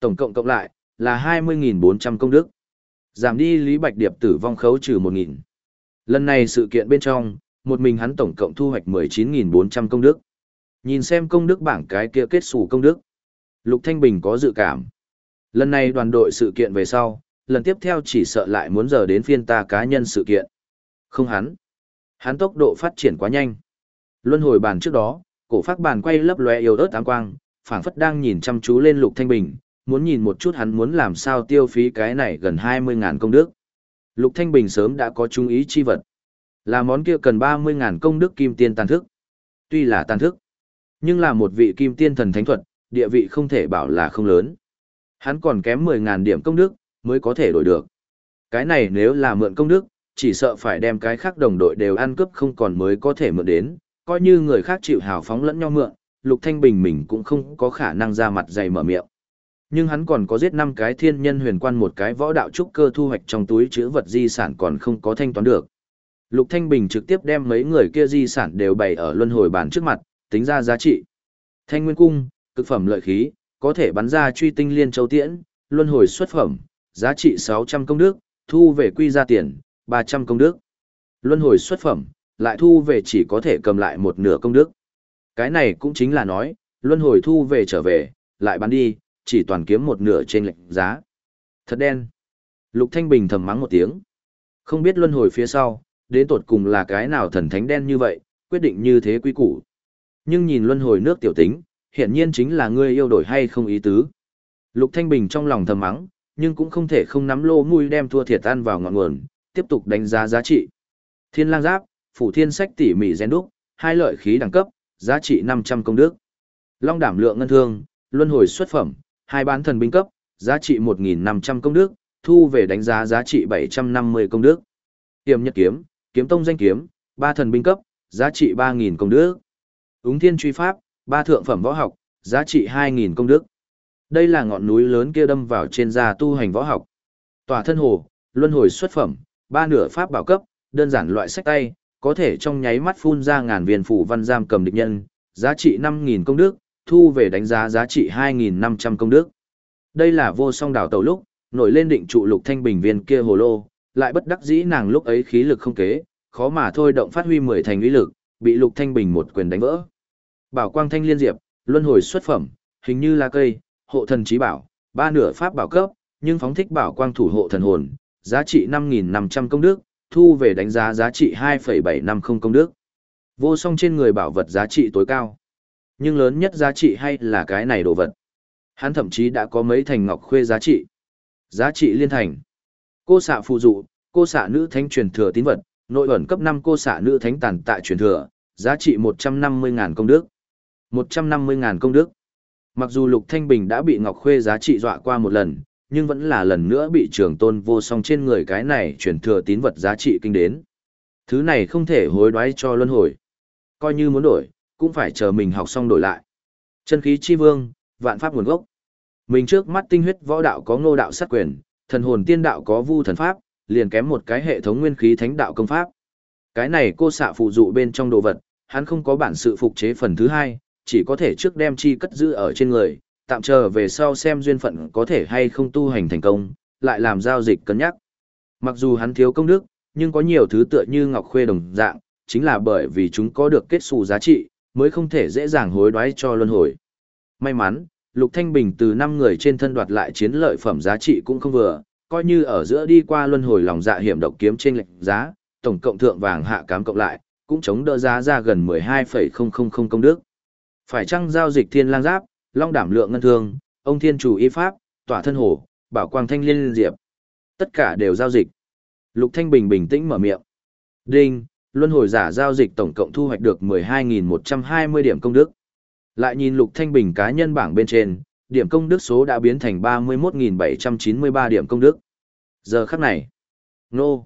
Tổng cộng cộng lại, là 20.400 công đức. Giảm đi Lý Bạch Điệp tử vong khấu trừ 1.000. Lần này sự kiện bên trong, một mình hắn tổng cộng thu hoạch 19.400 công đức. Nhìn xem công đức bảng cái kia kết xù công đức. Lục Thanh Bình có dự cảm. Lần này đoàn đội sự kiện về sau, lần tiếp theo chỉ sợ lại muốn giờ đến phiên ta cá nhân sự kiện. Không hắn. Hắn tốc độ phát triển quá nhanh. Luân hồi bàn trước đó, cổ phát bàn quay lấp lóe yếu ớt áng quang, phảng phất đang nhìn chăm chú lên Lục Thanh Bình, muốn nhìn một chút hắn muốn làm sao tiêu phí cái này gần 20.000 công đức. Lục Thanh Bình sớm đã có chung ý chi vật. Là món kia cần 30.000 công đức kim tiên tàn thức. Tuy là tàn thức, nhưng là một vị kim tiên thần thánh thuật, địa vị không thể bảo là không lớn. Hắn còn kém 10.000 điểm công đức, mới có thể đổi được. Cái này nếu là mượn công đức, chỉ sợ phải đem cái khác đồng đội đều ăn cướp không còn mới có thể mượn đến, coi như người khác chịu hào phóng lẫn nhau mượn, Lục Thanh Bình mình cũng không có khả năng ra mặt dày mở miệng. Nhưng hắn còn có giết năm cái thiên nhân huyền quan một cái võ đạo trúc cơ thu hoạch trong túi chứa vật di sản còn không có thanh toán được. Lục Thanh Bình trực tiếp đem mấy người kia di sản đều bày ở luân hồi bàn trước mặt, tính ra giá trị. Thanh Nguyên Cung, cực phẩm lợi khí, có thể bắn ra truy tinh liên châu tiễn, luân hồi xuất phẩm, giá trị 600 công đức, thu về quy ra tiền, 300 công đức. Luân hồi xuất phẩm, lại thu về chỉ có thể cầm lại một nửa công đức. Cái này cũng chính là nói, luân hồi thu về trở về, lại bán đi, chỉ toàn kiếm một nửa trên lệnh giá. Thật đen. Lục Thanh Bình thầm mắng một tiếng. Không biết luân hồi phía sau, đến tột cùng là cái nào thần thánh đen như vậy, quyết định như thế quý củ. Nhưng nhìn luân hồi nước tiểu tính, hiện nhiên chính là ngươi yêu đổi hay không ý tứ. Lục Thanh Bình trong lòng thầm mắng, nhưng cũng không thể không nắm lô mùi đem thua thiệt ăn vào ngọn nguồn, tiếp tục đánh giá giá trị. Thiên lang giáp, phủ thiên sách tỉ mỉ gen đúc, hai lợi khí đẳng cấp, giá trị 500 công đức. Long đảm lượng ngân thương, luân hồi xuất phẩm, hai bán thần binh cấp, giá trị 1.500 công đức, thu về đánh giá giá trị 750 công đức. Tiềm nhất kiếm, kiếm tông danh kiếm, ba thần binh cấp, giá trị 3.000 công đức. Úng thiên truy pháp, ba thượng phẩm võ học, giá trị 2.000 công đức. Đây là ngọn núi lớn kia đâm vào trên da tu hành võ học. Tòa thân hồ, luân hồi xuất phẩm, ba nửa pháp bảo cấp, đơn giản loại sách tay, có thể trong nháy mắt phun ra ngàn viên phủ văn giam cầm địch nhân, giá trị 5.000 công đức, thu về đánh giá giá trị 2.500 công đức. Đây là vô song đảo tàu lúc, nổi lên định trụ lục thanh bình viên kia hồ lô, lại bất đắc dĩ nàng lúc ấy khí lực không kế, khó mà thôi động phát huy mười thành uy lực, bị lục thanh bình một quyền đánh vỡ. Bảo quang thanh liên diệp, luân hồi xuất phẩm, hình như là cây, hộ thần trí bảo, ba nửa pháp bảo cấp, nhưng phóng thích bảo quang thủ hộ thần hồn, giá trị 5.500 công đức, thu về đánh giá giá trị 2,750 công đức. Vô song trên người bảo vật giá trị tối cao. Nhưng lớn nhất giá trị hay là cái này đồ vật. Hắn thậm chí đã có mấy thành ngọc khuê giá trị. Giá trị liên thành. Cô xạ phù dụ, cô xạ nữ thánh truyền thừa tín vật, nội ẩn cấp 5 cô xạ nữ thánh tàn tại truyền thừa, giá trị 150.000 công đức. 150.000 công đức. Mặc dù Lục Thanh Bình đã bị Ngọc Khuê giá trị dọa qua một lần, nhưng vẫn là lần nữa bị trường tôn vô song trên người cái này truyền thừa tín vật giá trị kinh đến. Thứ này không thể hối đoái cho luân hồi. Coi như muốn đổi, cũng phải chờ mình học xong đổi lại. Chân khí chi vương, vạn pháp nguồn gốc. Mình trước mắt tinh huyết võ đạo có ngô đạo sát quyền, thần hồn tiên đạo có vu thần pháp, liền kém một cái hệ thống nguyên khí thánh đạo công pháp. Cái này cô xạ phụ dụ bên trong đồ vật, hắn không có bản sự phục chế phần thứ hai, chỉ có thể trước đem chi cất giữ ở trên người, tạm chờ về sau xem duyên phận có thể hay không tu hành thành công, lại làm giao dịch cân nhắc. Mặc dù hắn thiếu công đức, nhưng có nhiều thứ tựa như ngọc khuê đồng dạng, chính là bởi vì chúng có được kết xù giá trị, mới không thể dễ dàng hối đoái cho luân hồi. May mắn, Lục Thanh Bình từ 5 người trên thân đoạt lại chiến lợi phẩm giá trị cũng không vừa, coi như ở giữa đi qua luân hồi lòng dạ hiểm độc kiếm trên lệnh giá, tổng cộng thượng vàng hạ cám cộng lại, cũng chống đỡ giá ra gần 12,000 công đức. Phải chăng giao dịch thiên lang giáp, long đảm lượng ngân thương, ông thiên chủ y pháp, tỏa thân hổ, bảo quang thanh liên diệp. Tất cả đều giao dịch. Lục Thanh Bình bình tĩnh mở miệng. Đinh, luân hồi giả giao dịch tổng cộng thu hoạch được 12.120 điểm công đức. Lại nhìn Lục Thanh Bình cá nhân bảng bên trên, điểm công đức số đã biến thành 31.793 điểm công đức. Giờ khắc này, nô.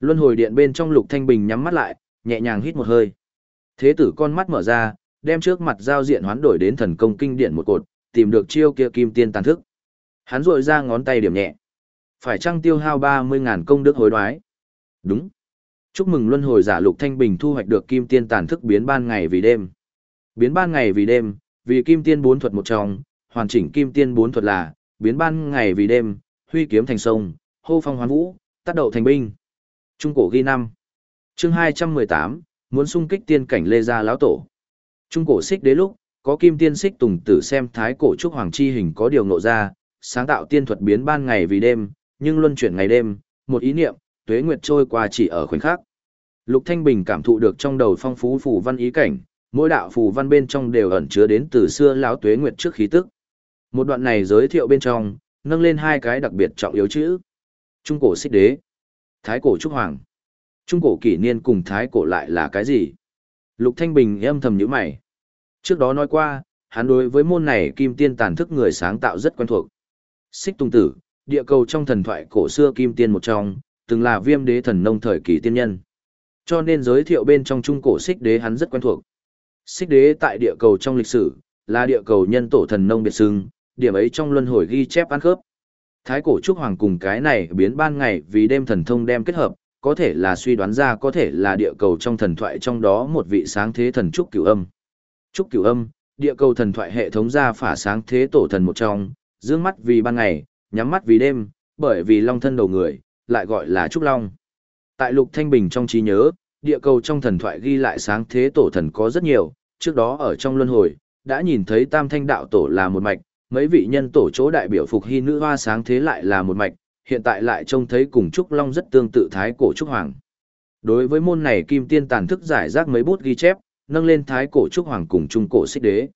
Luân hồi điện bên trong Lục Thanh Bình nhắm mắt lại, nhẹ nhàng hít một hơi. Thế tử con mắt mở ra, đem trước mặt giao diện hoán đổi đến thần công kinh điển một cột, tìm được chiêu kia kim tiên tàn thức. Hắn rội ra ngón tay điểm nhẹ. Phải chăng tiêu hao 30.000 công đức hối đoái? Đúng. Chúc mừng luân hồi giả Lục Thanh Bình thu hoạch được kim tiên tàn thức biến ban ngày vì đêm. Biến ban ngày vì đêm, vì kim tiên bốn thuật một trong, hoàn chỉnh kim tiên bốn thuật là biến ban ngày vì đêm, huy kiếm thành sông, hô phong hoán vũ, tác đậu thành binh. Trung cổ ghi năm. Chương 218, muốn xung kích tiên cảnh Lê gia lão tổ. Trung cổ xích đế lúc, có kim tiên xích tùng tử xem thái cổ trúc hoàng chi hình có điều ngộ ra, sáng tạo tiên thuật biến ban ngày vì đêm, nhưng luân chuyển ngày đêm, một ý niệm, tuế nguyệt trôi qua chỉ ở khoảnh khắc. Lục Thanh Bình cảm thụ được trong đầu phong phú phù văn ý cảnh, mỗi đạo phù văn bên trong đều ẩn chứa đến từ xưa lão tuế nguyệt trước khí tức. Một đoạn này giới thiệu bên trong, nâng lên hai cái đặc biệt trọng yếu chữ. Trung cổ xích đế, thái cổ trúc hoàng. Trung cổ kỷ niên cùng thái cổ lại là cái gì? Lục Thanh Bình âm thầm nhíu mày. Trước đó nói qua, hắn đối với môn này kim tiên tàn thức người sáng tạo rất quen thuộc. Xích Tung Tử, địa cầu trong thần thoại cổ xưa kim tiên một trong, từng là viêm đế thần nông thời kỳ tiên nhân. Cho nên giới thiệu bên trong trung cổ xích đế hắn rất quen thuộc. Xích đế tại địa cầu trong lịch sử, là địa cầu nhân tổ thần nông biệt xưng, điểm ấy trong luân hồi ghi chép ăn khớp. Thái cổ trúc hoàng cùng cái này biến ban ngày vì đêm thần thông đem kết hợp, có thể là suy đoán ra có thể là địa cầu trong thần thoại trong đó một vị sáng thế thần trúc cửu âm. Trúc cửu âm, địa cầu thần thoại hệ thống ra phả sáng thế tổ thần một trong, dương mắt vì ban ngày, nhắm mắt vì đêm, bởi vì long thân đầu người, lại gọi là trúc long. Tại lục thanh bình trong trí nhớ, địa cầu trong thần thoại ghi lại sáng thế tổ thần có rất nhiều, trước đó ở trong luân hồi, đã nhìn thấy tam thanh đạo tổ là một mạch, mấy vị nhân tổ chỗ đại biểu phục hy nữ hoa sáng thế lại là một mạch, hiện tại lại trông thấy cùng Trúc Long rất tương tự thái cổ Trúc Hoàng. Đối với môn này Kim Tiên tàn thức giải rác mấy bút ghi chép, nâng lên thái cổ Trúc Hoàng cùng trung cổ xích đế.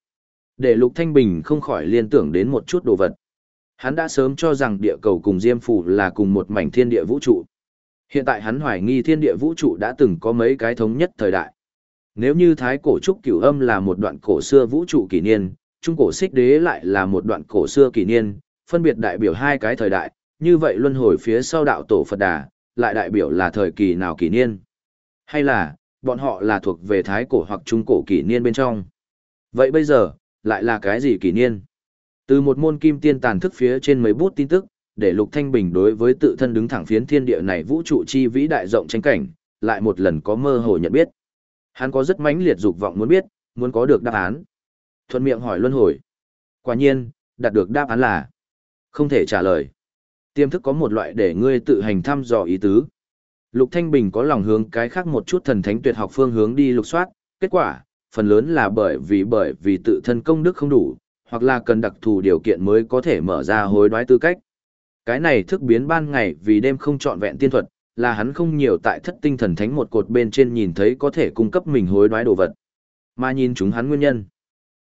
Để Lục Thanh Bình không khỏi liên tưởng đến một chút đồ vật. Hắn đã sớm cho rằng địa cầu cùng Diêm Phủ là cùng một mảnh thiên địa vũ trụ. Hiện tại hắn hoài nghi thiên địa vũ trụ đã từng có mấy cái thống nhất thời đại. Nếu như thái cổ trúc cửu âm là một đoạn cổ xưa vũ trụ kỷ niên, trung cổ xích đế lại là một đoạn cổ xưa kỷ niên, phân biệt đại biểu hai cái thời đại, như vậy luân hồi phía sau đạo tổ Phật Đà, lại đại biểu là thời kỳ nào kỷ niên? Hay là, bọn họ là thuộc về thái cổ hoặc trung cổ kỷ niên bên trong? Vậy bây giờ, lại là cái gì kỷ niên? Từ một môn kim tiên tàn thức phía trên mấy bút tin tức, để Lục Thanh Bình đối với tự thân đứng thẳng phiến thiên địa này vũ trụ chi vĩ đại rộng tranh cảnh, lại một lần có mơ hồ nhận biết. Hắn có rất mãnh liệt dục vọng muốn biết, muốn có được đáp án. Thuận miệng hỏi luân hồi. Quả nhiên, đạt được đáp án là không thể trả lời. Tiềm thức có một loại để ngươi tự hành thăm dò ý tứ. Lục Thanh Bình có lòng hướng cái khác một chút thần thánh tuyệt học phương hướng đi lục soát, kết quả, phần lớn là bởi vì bởi vì tự thân công đức không đủ, hoặc là cần đặc thù điều kiện mới có thể mở ra hối đoái tư cách. Cái này thức biến ban ngày vì đêm không trọn vẹn tiên thuật, là hắn không nhiều tại thất tinh thần thánh một cột bên trên nhìn thấy có thể cung cấp mình hối đoái đồ vật. Mà nhìn chúng hắn nguyên nhân,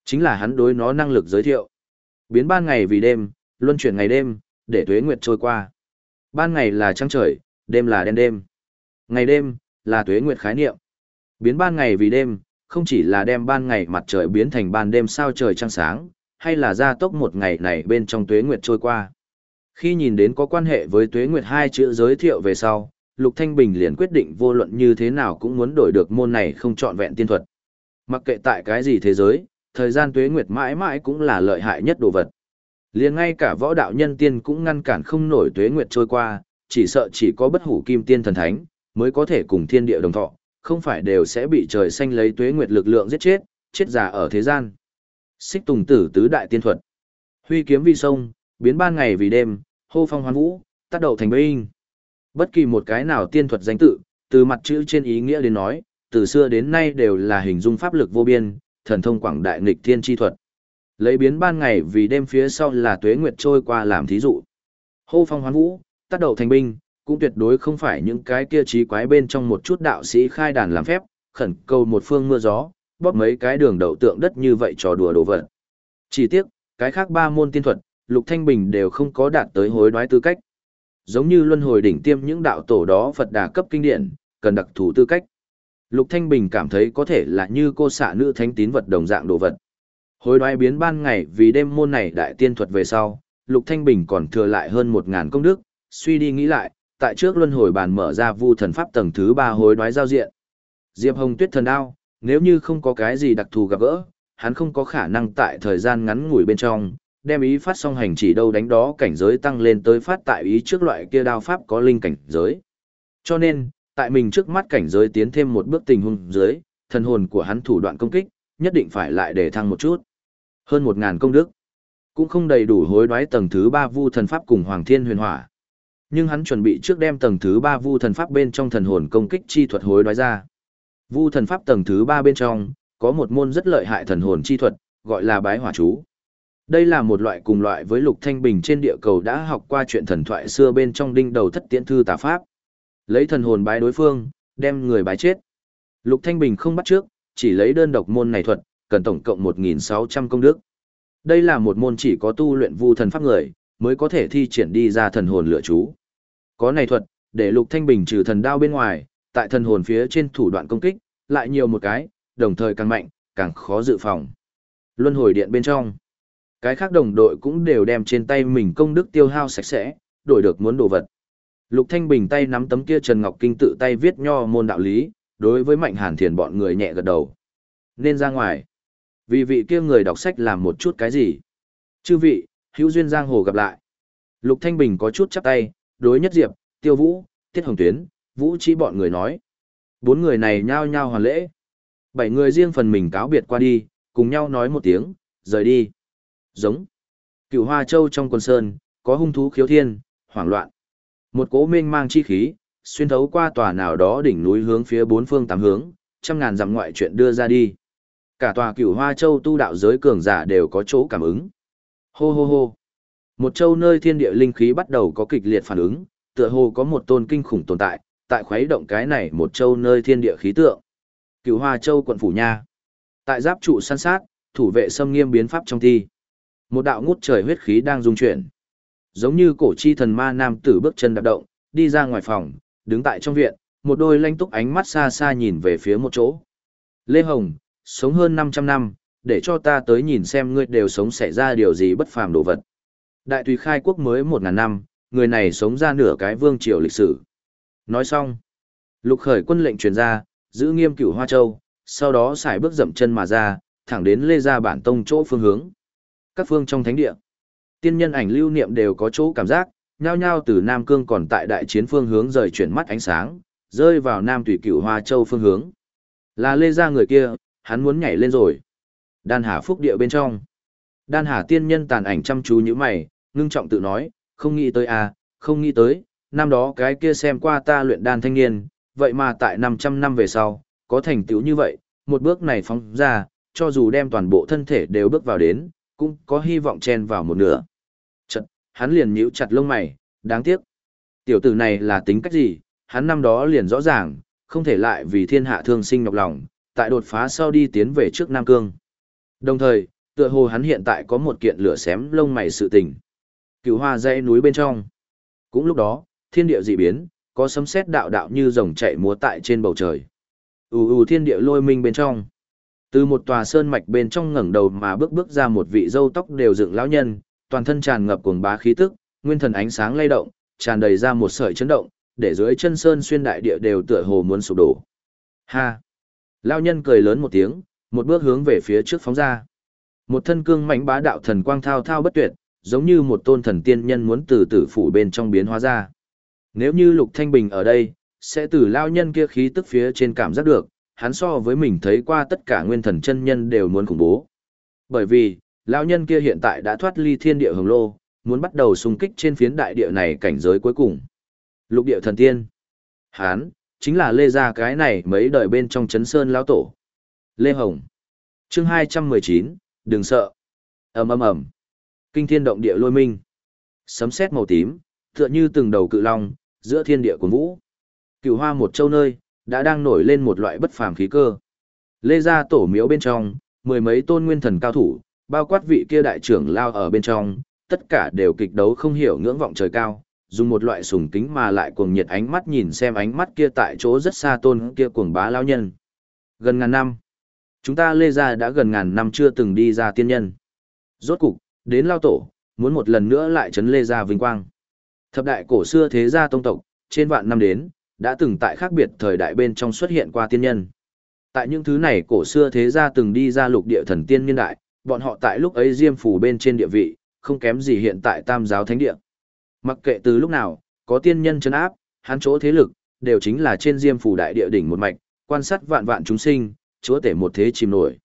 chính là hắn đối nó năng lực giới thiệu. Biến ban ngày vì đêm, luân chuyển ngày đêm, để tuế nguyệt trôi qua. Ban ngày là trăng trời, đêm là đen đêm. Ngày đêm, là tuế nguyệt khái niệm. Biến ban ngày vì đêm, không chỉ là đem ban ngày mặt trời biến thành ban đêm sao trời trăng sáng, hay là gia tốc một ngày này bên trong tuế nguyệt trôi qua. Khi nhìn đến có quan hệ với tuế nguyệt hai chữ giới thiệu về sau, Lục Thanh Bình liền quyết định vô luận như thế nào cũng muốn đổi được môn này không chọn vẹn tiên thuật. Mặc kệ tại cái gì thế giới, thời gian tuế nguyệt mãi mãi cũng là lợi hại nhất đồ vật. Liền ngay cả võ đạo nhân tiên cũng ngăn cản không nổi tuế nguyệt trôi qua, chỉ sợ chỉ có bất hủ kim tiên thần thánh, mới có thể cùng thiên địa đồng thọ, không phải đều sẽ bị trời xanh lấy tuế nguyệt lực lượng giết chết, chết già ở thế gian. Xích tùng tử tứ đại tiên thuật. Huy kiếm vi sông, biến ban ngày vì đêm, hô phong hoán vũ, tác đầu thành binh. Bất kỳ một cái nào tiên thuật danh tự, từ mặt chữ trên ý nghĩa đến nói, từ xưa đến nay đều là hình dung pháp lực vô biên, thần thông quảng đại nghịch thiên chi thuật. Lấy biến ban ngày vì đêm phía sau là tuế nguyệt trôi qua làm thí dụ. Hô phong hoán vũ, tác đầu thành binh, cũng tuyệt đối không phải những cái kia trí quái bên trong một chút đạo sĩ khai đàn làm phép, khẩn cầu một phương mưa gió, bóp mấy cái đường đậu tượng đất như vậy trò đùa đồ vật. Chỉ tiếc, cái khác ba môn tiên thuật, Lục Thanh Bình đều không có đạt tới hối đoái tư cách. Giống như luân hồi đỉnh tiêm những đạo tổ đó Phật đà cấp kinh điển, cần đặc thù tư cách. Lục Thanh Bình cảm thấy có thể là như cô xạ nữ thánh tín vật đồng dạng đồ vật. Hối đoái biến ban ngày vì đêm môn này đại tiên thuật về sau, Lục Thanh Bình còn thừa lại hơn một ngàn công đức, suy đi nghĩ lại, tại trước luân hồi bàn mở ra vu thần pháp tầng thứ ba hối đoái giao diện. Diệp Hồng Tuyết thần đao, nếu như không có cái gì đặc thù gặp gỡ, hắn không có khả năng tại thời gian ngắn ngủi bên trong, đem ý phát song hành chỉ đâu đánh đó cảnh giới tăng lên tới phát tại ý trước loại kia đao pháp có linh cảnh giới. Cho nên, tại mình trước mắt cảnh giới tiến thêm một bước tình huống dưới, thần hồn của hắn thủ đoạn công kích, nhất định phải lại để thăng một chút. Hơn một ngàn công đức, cũng không đầy đủ hối đoái tầng thứ ba vu thần pháp cùng Hoàng Thiên Huyền Hỏa. Nhưng hắn chuẩn bị trước đem tầng thứ ba vu thần pháp bên trong thần hồn công kích chi thuật hối đoái ra. Vu thần pháp tầng thứ ba bên trong, có một môn rất lợi hại thần hồn chi thuật, gọi là bái hỏa chú. Đây là một loại cùng loại với Lục Thanh Bình trên địa cầu đã học qua chuyện thần thoại xưa bên trong đinh đầu thất tiễn thư tà pháp. Lấy thần hồn bái đối phương, đem người bái chết. Lục Thanh Bình không bắt trước, chỉ lấy đơn độc môn này thuật, cần tổng cộng 1.600 công đức. Đây là một môn chỉ có tu luyện vu thần pháp người, mới có thể thi triển đi ra thần hồn lựa chú. Có này thuật, để Lục Thanh Bình trừ thần đao bên ngoài, tại thần hồn phía trên thủ đoạn công kích, lại nhiều một cái, đồng thời càng mạnh, càng khó dự phòng. Luân hồi điện bên trong, cái khác đồng đội cũng đều đem trên tay mình công đức tiêu hao sạch sẽ, đổi được muốn đồ vật. Lục Thanh Bình tay nắm tấm kia Trần Ngọc Kinh tự tay viết nho môn đạo lý, đối với Mạnh Hàn Thiền bọn người nhẹ gật đầu. Nên ra ngoài. Vì vị kia người đọc sách làm một chút cái gì? Chư vị, hữu duyên giang hồ gặp lại. Lục Thanh Bình có chút chắp tay, đối nhất diệp, tiêu vũ, tiết hồng tuyến, vũ chỉ bọn người nói. Bốn người này nhao nhao hoàn lễ. Bảy người riêng phần mình cáo biệt qua đi, cùng nhau nói một tiếng, rời đi. Giống. Cựu Hoa Châu trong quần sơn, có hung thú khiếu thiên, hoảng loạn. Một cỗ mênh mang chi khí, xuyên thấu qua tòa nào đó đỉnh núi hướng phía bốn phương tám hướng, trăm ngàn dặm ngoại chuyện đưa ra đi. Cả tòa Cựu Hoa Châu tu đạo giới cường giả đều có chỗ cảm ứng. Hô hô hô. Một châu nơi thiên địa linh khí bắt đầu có kịch liệt phản ứng, tựa hồ có một tôn kinh khủng tồn tại, tại khuấy động cái này một châu nơi thiên địa khí tượng. Cựu Hoa Châu quận phủ nha. Tại giáp trụ săn sát, thủ vệ xâm nghiêm biến pháp trong thi. Một đạo ngút trời huyết khí đang dung chuyển. Giống như cổ chi thần ma nam tử bước chân đạp động, đi ra ngoài phòng, đứng tại trong viện, một đôi lanh túc ánh mắt xa xa nhìn về phía một chỗ. Lê Hồng, sống hơn 500 năm, để cho ta tới nhìn xem ngươi đều sống xảy ra điều gì bất phàm đồ vật. Đại tùy khai quốc mới 1.000 năm, người này sống ra nửa cái vương triều lịch sử. Nói xong, lục khởi quân lệnh truyền ra, giữ nghiêm cửu Hoa Châu, sau đó xài bước dậm chân mà ra, thẳng đến lê ra bản tông chỗ phương hướng. Các phương trong thánh địa, tiên nhân ảnh lưu niệm đều có chỗ cảm giác, nhao nhao từ Nam Cương còn tại đại chiến phương hướng rời chuyển mắt ánh sáng, rơi vào Nam Tùy Cửu Hoa Châu phương hướng. Là lê ra người kia, hắn muốn nhảy lên rồi. Đan Hà phúc địa bên trong. Đan Hà tiên nhân tàn ảnh chăm chú như mày, ngưng trọng tự nói, không nghĩ tới à, không nghĩ tới, năm đó cái kia xem qua ta luyện đan thanh niên, vậy mà tại 500 năm về sau, có thành tựu như vậy, một bước này phóng ra, cho dù đem toàn bộ thân thể đều bước vào đến, cũng có hy vọng chen vào một nửa. Chật, hắn liền nhíu chặt lông mày, đáng tiếc. Tiểu tử này là tính cách gì, hắn năm đó liền rõ ràng, không thể lại vì thiên hạ thương sinh nhọc lòng, tại đột phá sau đi tiến về trước Nam Cương. Đồng thời, tựa hồ hắn hiện tại có một kiện lửa xém lông mày sự tình. Cửu hoa dãy núi bên trong. Cũng lúc đó, thiên địa dị biến, có sấm sét đạo đạo như rồng chạy múa tại trên bầu trời. ù ù thiên địa lôi minh bên trong. Từ một tòa sơn mạch bên trong ngẩng đầu mà bước bước ra một vị dâu tóc đều dựng lão nhân, toàn thân tràn ngập cuồng bá khí tức, nguyên thần ánh sáng lay động, tràn đầy ra một sợi chấn động, để dưới chân sơn xuyên đại địa đều tựa hồ muốn sụp đổ. Ha! Lão nhân cười lớn một tiếng, một bước hướng về phía trước phóng ra. Một thân cương mãnh bá đạo thần quang thao thao bất tuyệt, giống như một tôn thần tiên nhân muốn từ tử phủ bên trong biến hóa ra. Nếu như Lục Thanh Bình ở đây, sẽ từ lao nhân kia khí tức phía trên cảm giác được, hắn so với mình thấy qua tất cả nguyên thần chân nhân đều muốn khủng bố. Bởi vì, lão nhân kia hiện tại đã thoát ly thiên địa hồng lô, muốn bắt đầu xung kích trên phiến đại địa này cảnh giới cuối cùng. Lục địa thần tiên. Hán, chính là Lê Gia cái này mấy đời bên trong chấn sơn lão tổ. Lê Hồng. Chương 219, đừng sợ. ầm ầm ầm. Kinh thiên động địa lôi minh. Sấm sét màu tím, tựa như từng đầu cự long, giữa thiên địa của vũ. Cửu hoa một châu nơi, đã đang nổi lên một loại bất phàm khí cơ. Lê gia tổ miếu bên trong, mười mấy tôn nguyên thần cao thủ, bao quát vị kia đại trưởng lao ở bên trong, tất cả đều kịch đấu không hiểu ngưỡng vọng trời cao, dùng một loại sùng kính mà lại cuồng nhiệt ánh mắt nhìn xem ánh mắt kia tại chỗ rất xa tôn kia cuồng bá lao nhân. Gần ngàn năm, chúng ta Lê gia đã gần ngàn năm chưa từng đi ra tiên nhân. Rốt cục, đến lao tổ, muốn một lần nữa lại chấn Lê gia vinh quang. Thập đại cổ xưa thế gia tông tộc, trên vạn năm đến, đã từng tại khác biệt thời đại bên trong xuất hiện qua tiên nhân. Tại những thứ này cổ xưa thế gia từng đi ra lục địa thần tiên niên đại, bọn họ tại lúc ấy diêm phủ bên trên địa vị, không kém gì hiện tại tam giáo thánh địa. Mặc kệ từ lúc nào, có tiên nhân chấn áp, hắn chỗ thế lực, đều chính là trên diêm phủ đại địa đỉnh một mạch, quan sát vạn vạn chúng sinh, chúa tể một thế chìm nổi.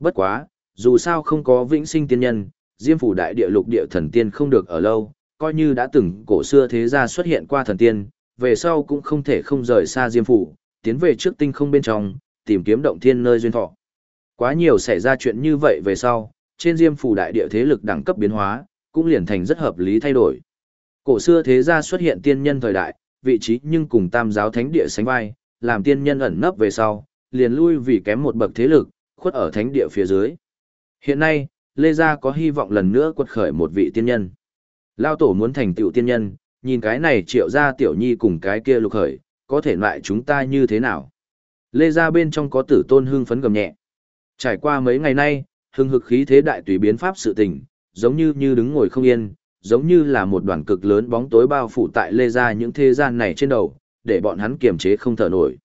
Bất quá, dù sao không có vĩnh sinh tiên nhân, diêm phủ đại địa lục địa thần tiên không được ở lâu, coi như đã từng cổ xưa thế gia xuất hiện qua thần tiên, về sau cũng không thể không rời xa diêm phủ, tiến về trước tinh không bên trong, tìm kiếm động thiên nơi duyên thọ. Quá nhiều xảy ra chuyện như vậy về sau, trên diêm phủ đại địa thế lực đẳng cấp biến hóa, cũng liền thành rất hợp lý thay đổi. Cổ xưa thế gia xuất hiện tiên nhân thời đại, vị trí nhưng cùng tam giáo thánh địa sánh vai, làm tiên nhân ẩn nấp về sau, liền lui vì kém một bậc thế lực, khuất ở thánh địa phía dưới. Hiện nay, Lê Gia có hy vọng lần nữa quật khởi một vị tiên nhân. Lao tổ muốn thành tựu tiên nhân, nhìn cái này triệu gia tiểu nhi cùng cái kia lục khởi, có thể loại chúng ta như thế nào? Lê Gia bên trong có tử tôn hưng phấn gầm nhẹ. Trải qua mấy ngày nay, hưng hực khí thế đại tùy biến pháp sự tình, giống như như đứng ngồi không yên, giống như là một đoàn cực lớn bóng tối bao phủ tại Lê Gia những thế gian này trên đầu, để bọn hắn kiềm chế không thở nổi.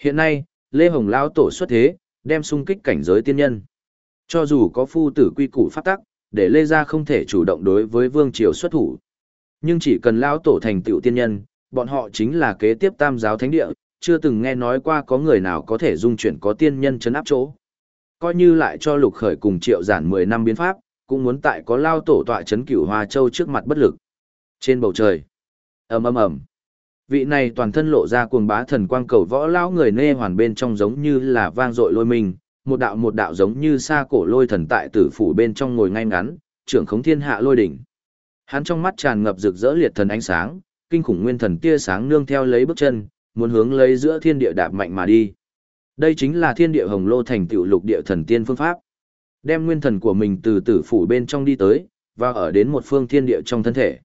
Hiện nay, Lê Hồng Lao tổ xuất thế, đem xung kích cảnh giới tiên nhân. Cho dù có phu tử quy củ pháp tắc, để Lê Gia không thể chủ động đối với Vương Triều xuất thủ. Nhưng chỉ cần Lao tổ thành tựu tiên nhân, bọn họ chính là kế tiếp tam giáo thánh địa, chưa từng nghe nói qua có người nào có thể dung chuyển có tiên nhân chấn áp chỗ. Coi như lại cho lục khởi cùng triệu giản 10 năm biến pháp, cũng muốn tại có lao tổ tọa chấn cửu hoa châu trước mặt bất lực. Trên bầu trời, ầm ầm ầm. Vị này toàn thân lộ ra cuồng bá thần quang cầu võ lão người nê hoàn bên trong giống như là vang dội lôi mình, một đạo một đạo giống như xa cổ lôi thần tại tử phủ bên trong ngồi ngay ngắn, trưởng khống thiên hạ lôi đỉnh. Hắn trong mắt tràn ngập rực rỡ liệt thần ánh sáng, kinh khủng nguyên thần tia sáng nương theo lấy bước chân, muốn hướng lấy giữa thiên địa đạp mạnh mà đi. Đây chính là thiên địa hồng lô thành tựu lục địa thần tiên phương pháp. Đem nguyên thần của mình từ tử phủ bên trong đi tới, và ở đến một phương thiên địa trong thân thể.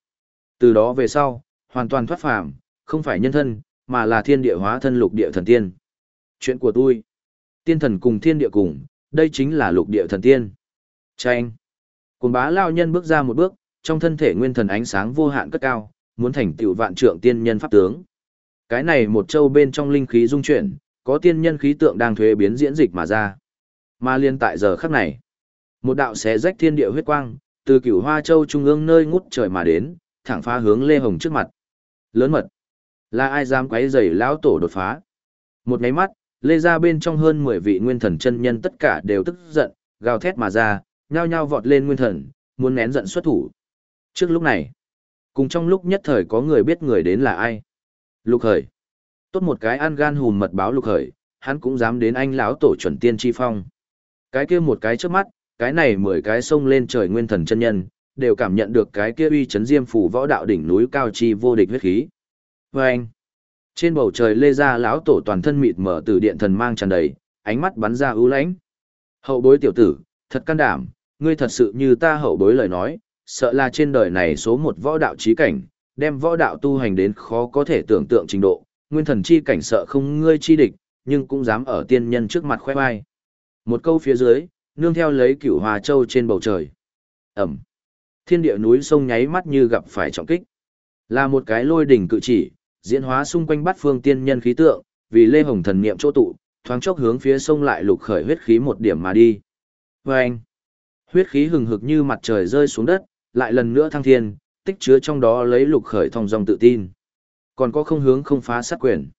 Từ đó về sau, hoàn toàn thoát phàm, không phải nhân thân, mà là thiên địa hóa thân lục địa thần tiên. Chuyện của tôi, tiên thần cùng thiên địa cùng, đây chính là lục địa thần tiên. Tranh. Cùng bá lao nhân bước ra một bước, trong thân thể nguyên thần ánh sáng vô hạn cất cao, muốn thành tựu vạn trượng tiên nhân pháp tướng. Cái này một châu bên trong linh khí dung chuyển, có tiên nhân khí tượng đang thuế biến diễn dịch mà ra. Mà liên tại giờ khắc này, một đạo xé rách thiên địa huyết quang, từ cửu hoa châu trung ương nơi ngút trời mà đến, thẳng phá hướng Lê Hồng trước mặt. Lớn mật. Là ai dám quấy rầy lão tổ đột phá? Một cái mắt, Lê ra bên trong hơn 10 vị nguyên thần chân nhân tất cả đều tức giận, gào thét mà ra, nhao nhao vọt lên nguyên thần, muốn nén giận xuất thủ. Trước lúc này, cùng trong lúc nhất thời có người biết người đến là ai. Lục Hởi. Tốt một cái ăn gan hùm mật báo Lục Hởi, hắn cũng dám đến anh lão tổ chuẩn tiên chi phong. Cái kia một cái trước mắt, cái này mười cái sông lên trời nguyên thần chân nhân, đều cảm nhận được cái kia uy chấn diêm phủ võ đạo đỉnh núi cao chi vô địch huyết khí. Và anh, trên bầu trời lê ra lão tổ toàn thân mịt mở từ điện thần mang tràn đầy, ánh mắt bắn ra ưu lãnh. Hậu bối tiểu tử, thật can đảm, ngươi thật sự như ta hậu bối lời nói, sợ là trên đời này số một võ đạo trí cảnh, đem võ đạo tu hành đến khó có thể tưởng tượng trình độ, nguyên thần chi cảnh sợ không ngươi chi địch, nhưng cũng dám ở tiên nhân trước mặt khoe vai. Một câu phía dưới, nương theo lấy cửu hòa châu trên bầu trời. Ẩm. Thiên địa núi sông nháy mắt như gặp phải trọng kích. Là một cái lôi đỉnh cự chỉ, diễn hóa xung quanh bát phương tiên nhân khí tượng, vì Lê Hồng thần niệm chỗ tụ, thoáng chốc hướng phía sông lại lục khởi huyết khí một điểm mà đi. Vâng! Huyết khí hừng hực như mặt trời rơi xuống đất, lại lần nữa thăng thiên, tích chứa trong đó lấy lục khởi thông dòng tự tin. Còn có không hướng không phá sát quyền.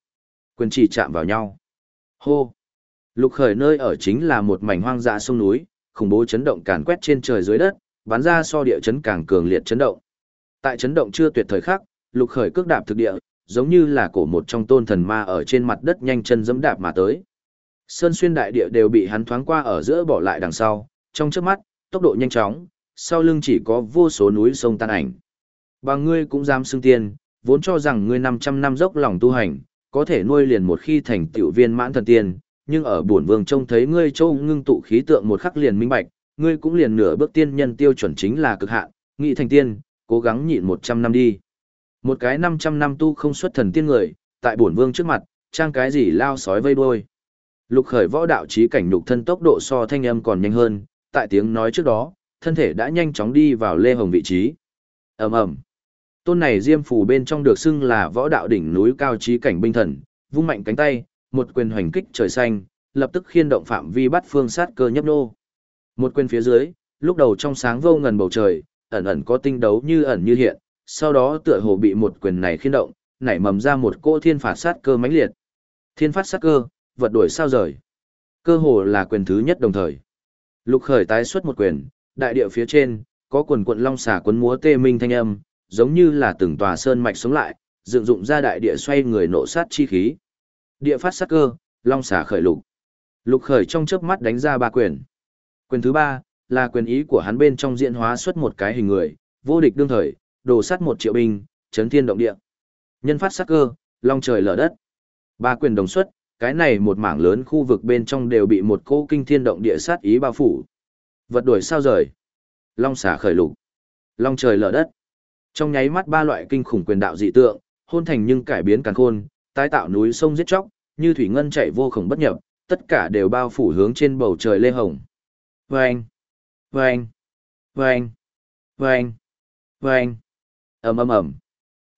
Quyền chỉ chạm vào nhau. Hô! Lục khởi nơi ở chính là một mảnh hoang dã sông núi, khủng bố chấn động càn quét trên trời dưới đất, bắn ra so địa chấn càng cường liệt chấn động. Tại chấn động chưa tuyệt thời khắc, lục khởi cước đạp thực địa, giống như là cổ một trong tôn thần ma ở trên mặt đất nhanh chân dẫm đạp mà tới. Sơn xuyên đại địa đều bị hắn thoáng qua ở giữa bỏ lại đằng sau, trong trước mắt, tốc độ nhanh chóng, sau lưng chỉ có vô số núi sông tan ảnh. Bằng ngươi cũng dám xưng tiên, vốn cho rằng ngươi 500 năm dốc lòng tu hành, có thể nuôi liền một khi thành tiểu viên mãn thần tiên, nhưng ở bổn vương trông thấy ngươi châu ngưng tụ khí tượng một khắc liền minh bạch, ngươi cũng liền nửa bước tiên nhân tiêu chuẩn chính là cực hạn, nghị thành tiên, cố gắng nhịn 100 năm đi. Một cái 500 năm tu không xuất thần tiên người, tại bổn vương trước mặt, trang cái gì lao sói vây đuôi. Lục khởi võ đạo trí cảnh nhục thân tốc độ so thanh âm còn nhanh hơn, tại tiếng nói trước đó, thân thể đã nhanh chóng đi vào Lê Hồng vị trí. ầm ầm Tôn này diêm phù bên trong được xưng là võ đạo đỉnh núi cao trí cảnh binh thần, vung mạnh cánh tay, một quyền hoành kích trời xanh, lập tức khiên động phạm vi bắt phương sát cơ nhấp nô. Một quyền phía dưới, lúc đầu trong sáng vô ngần bầu trời, ẩn ẩn có tinh đấu như ẩn như hiện, sau đó tựa hồ bị một quyền này khiên động, nảy mầm ra một cỗ thiên phạt sát cơ mãnh liệt. Thiên phát sát cơ, vật đuổi sao rời. Cơ hồ là quyền thứ nhất đồng thời. Lục khởi tái xuất một quyền, đại địa phía trên, có quần quận long xà quấn múa tê minh thanh âm, giống như là từng tòa sơn mạch sống lại, dựng dụng ra đại địa xoay người nộ sát chi khí. Địa phát sát cơ, long xà khởi lục. Lục khởi trong chớp mắt đánh ra ba quyền. Quyền thứ ba, là quyền ý của hắn bên trong diễn hóa xuất một cái hình người, vô địch đương thời, đổ sát một triệu binh, chấn thiên động địa. Nhân phát sát cơ, long trời lở đất. Ba quyền đồng xuất, cái này một mảng lớn khu vực bên trong đều bị một cỗ kinh thiên động địa sát ý bao phủ. Vật đuổi sao rời. Long xả khởi lục. Long trời lở đất. Trong nháy mắt ba loại kinh khủng quyền đạo dị tượng, hôn thành nhưng cải biến càn khôn, tái tạo núi sông giết chóc, như thủy ngân chạy vô khổng bất nhập, tất cả đều bao phủ hướng trên bầu trời lê hồng. Vâng! Vâng! Vâng! Vâng! Vâng! ầm ầm ầm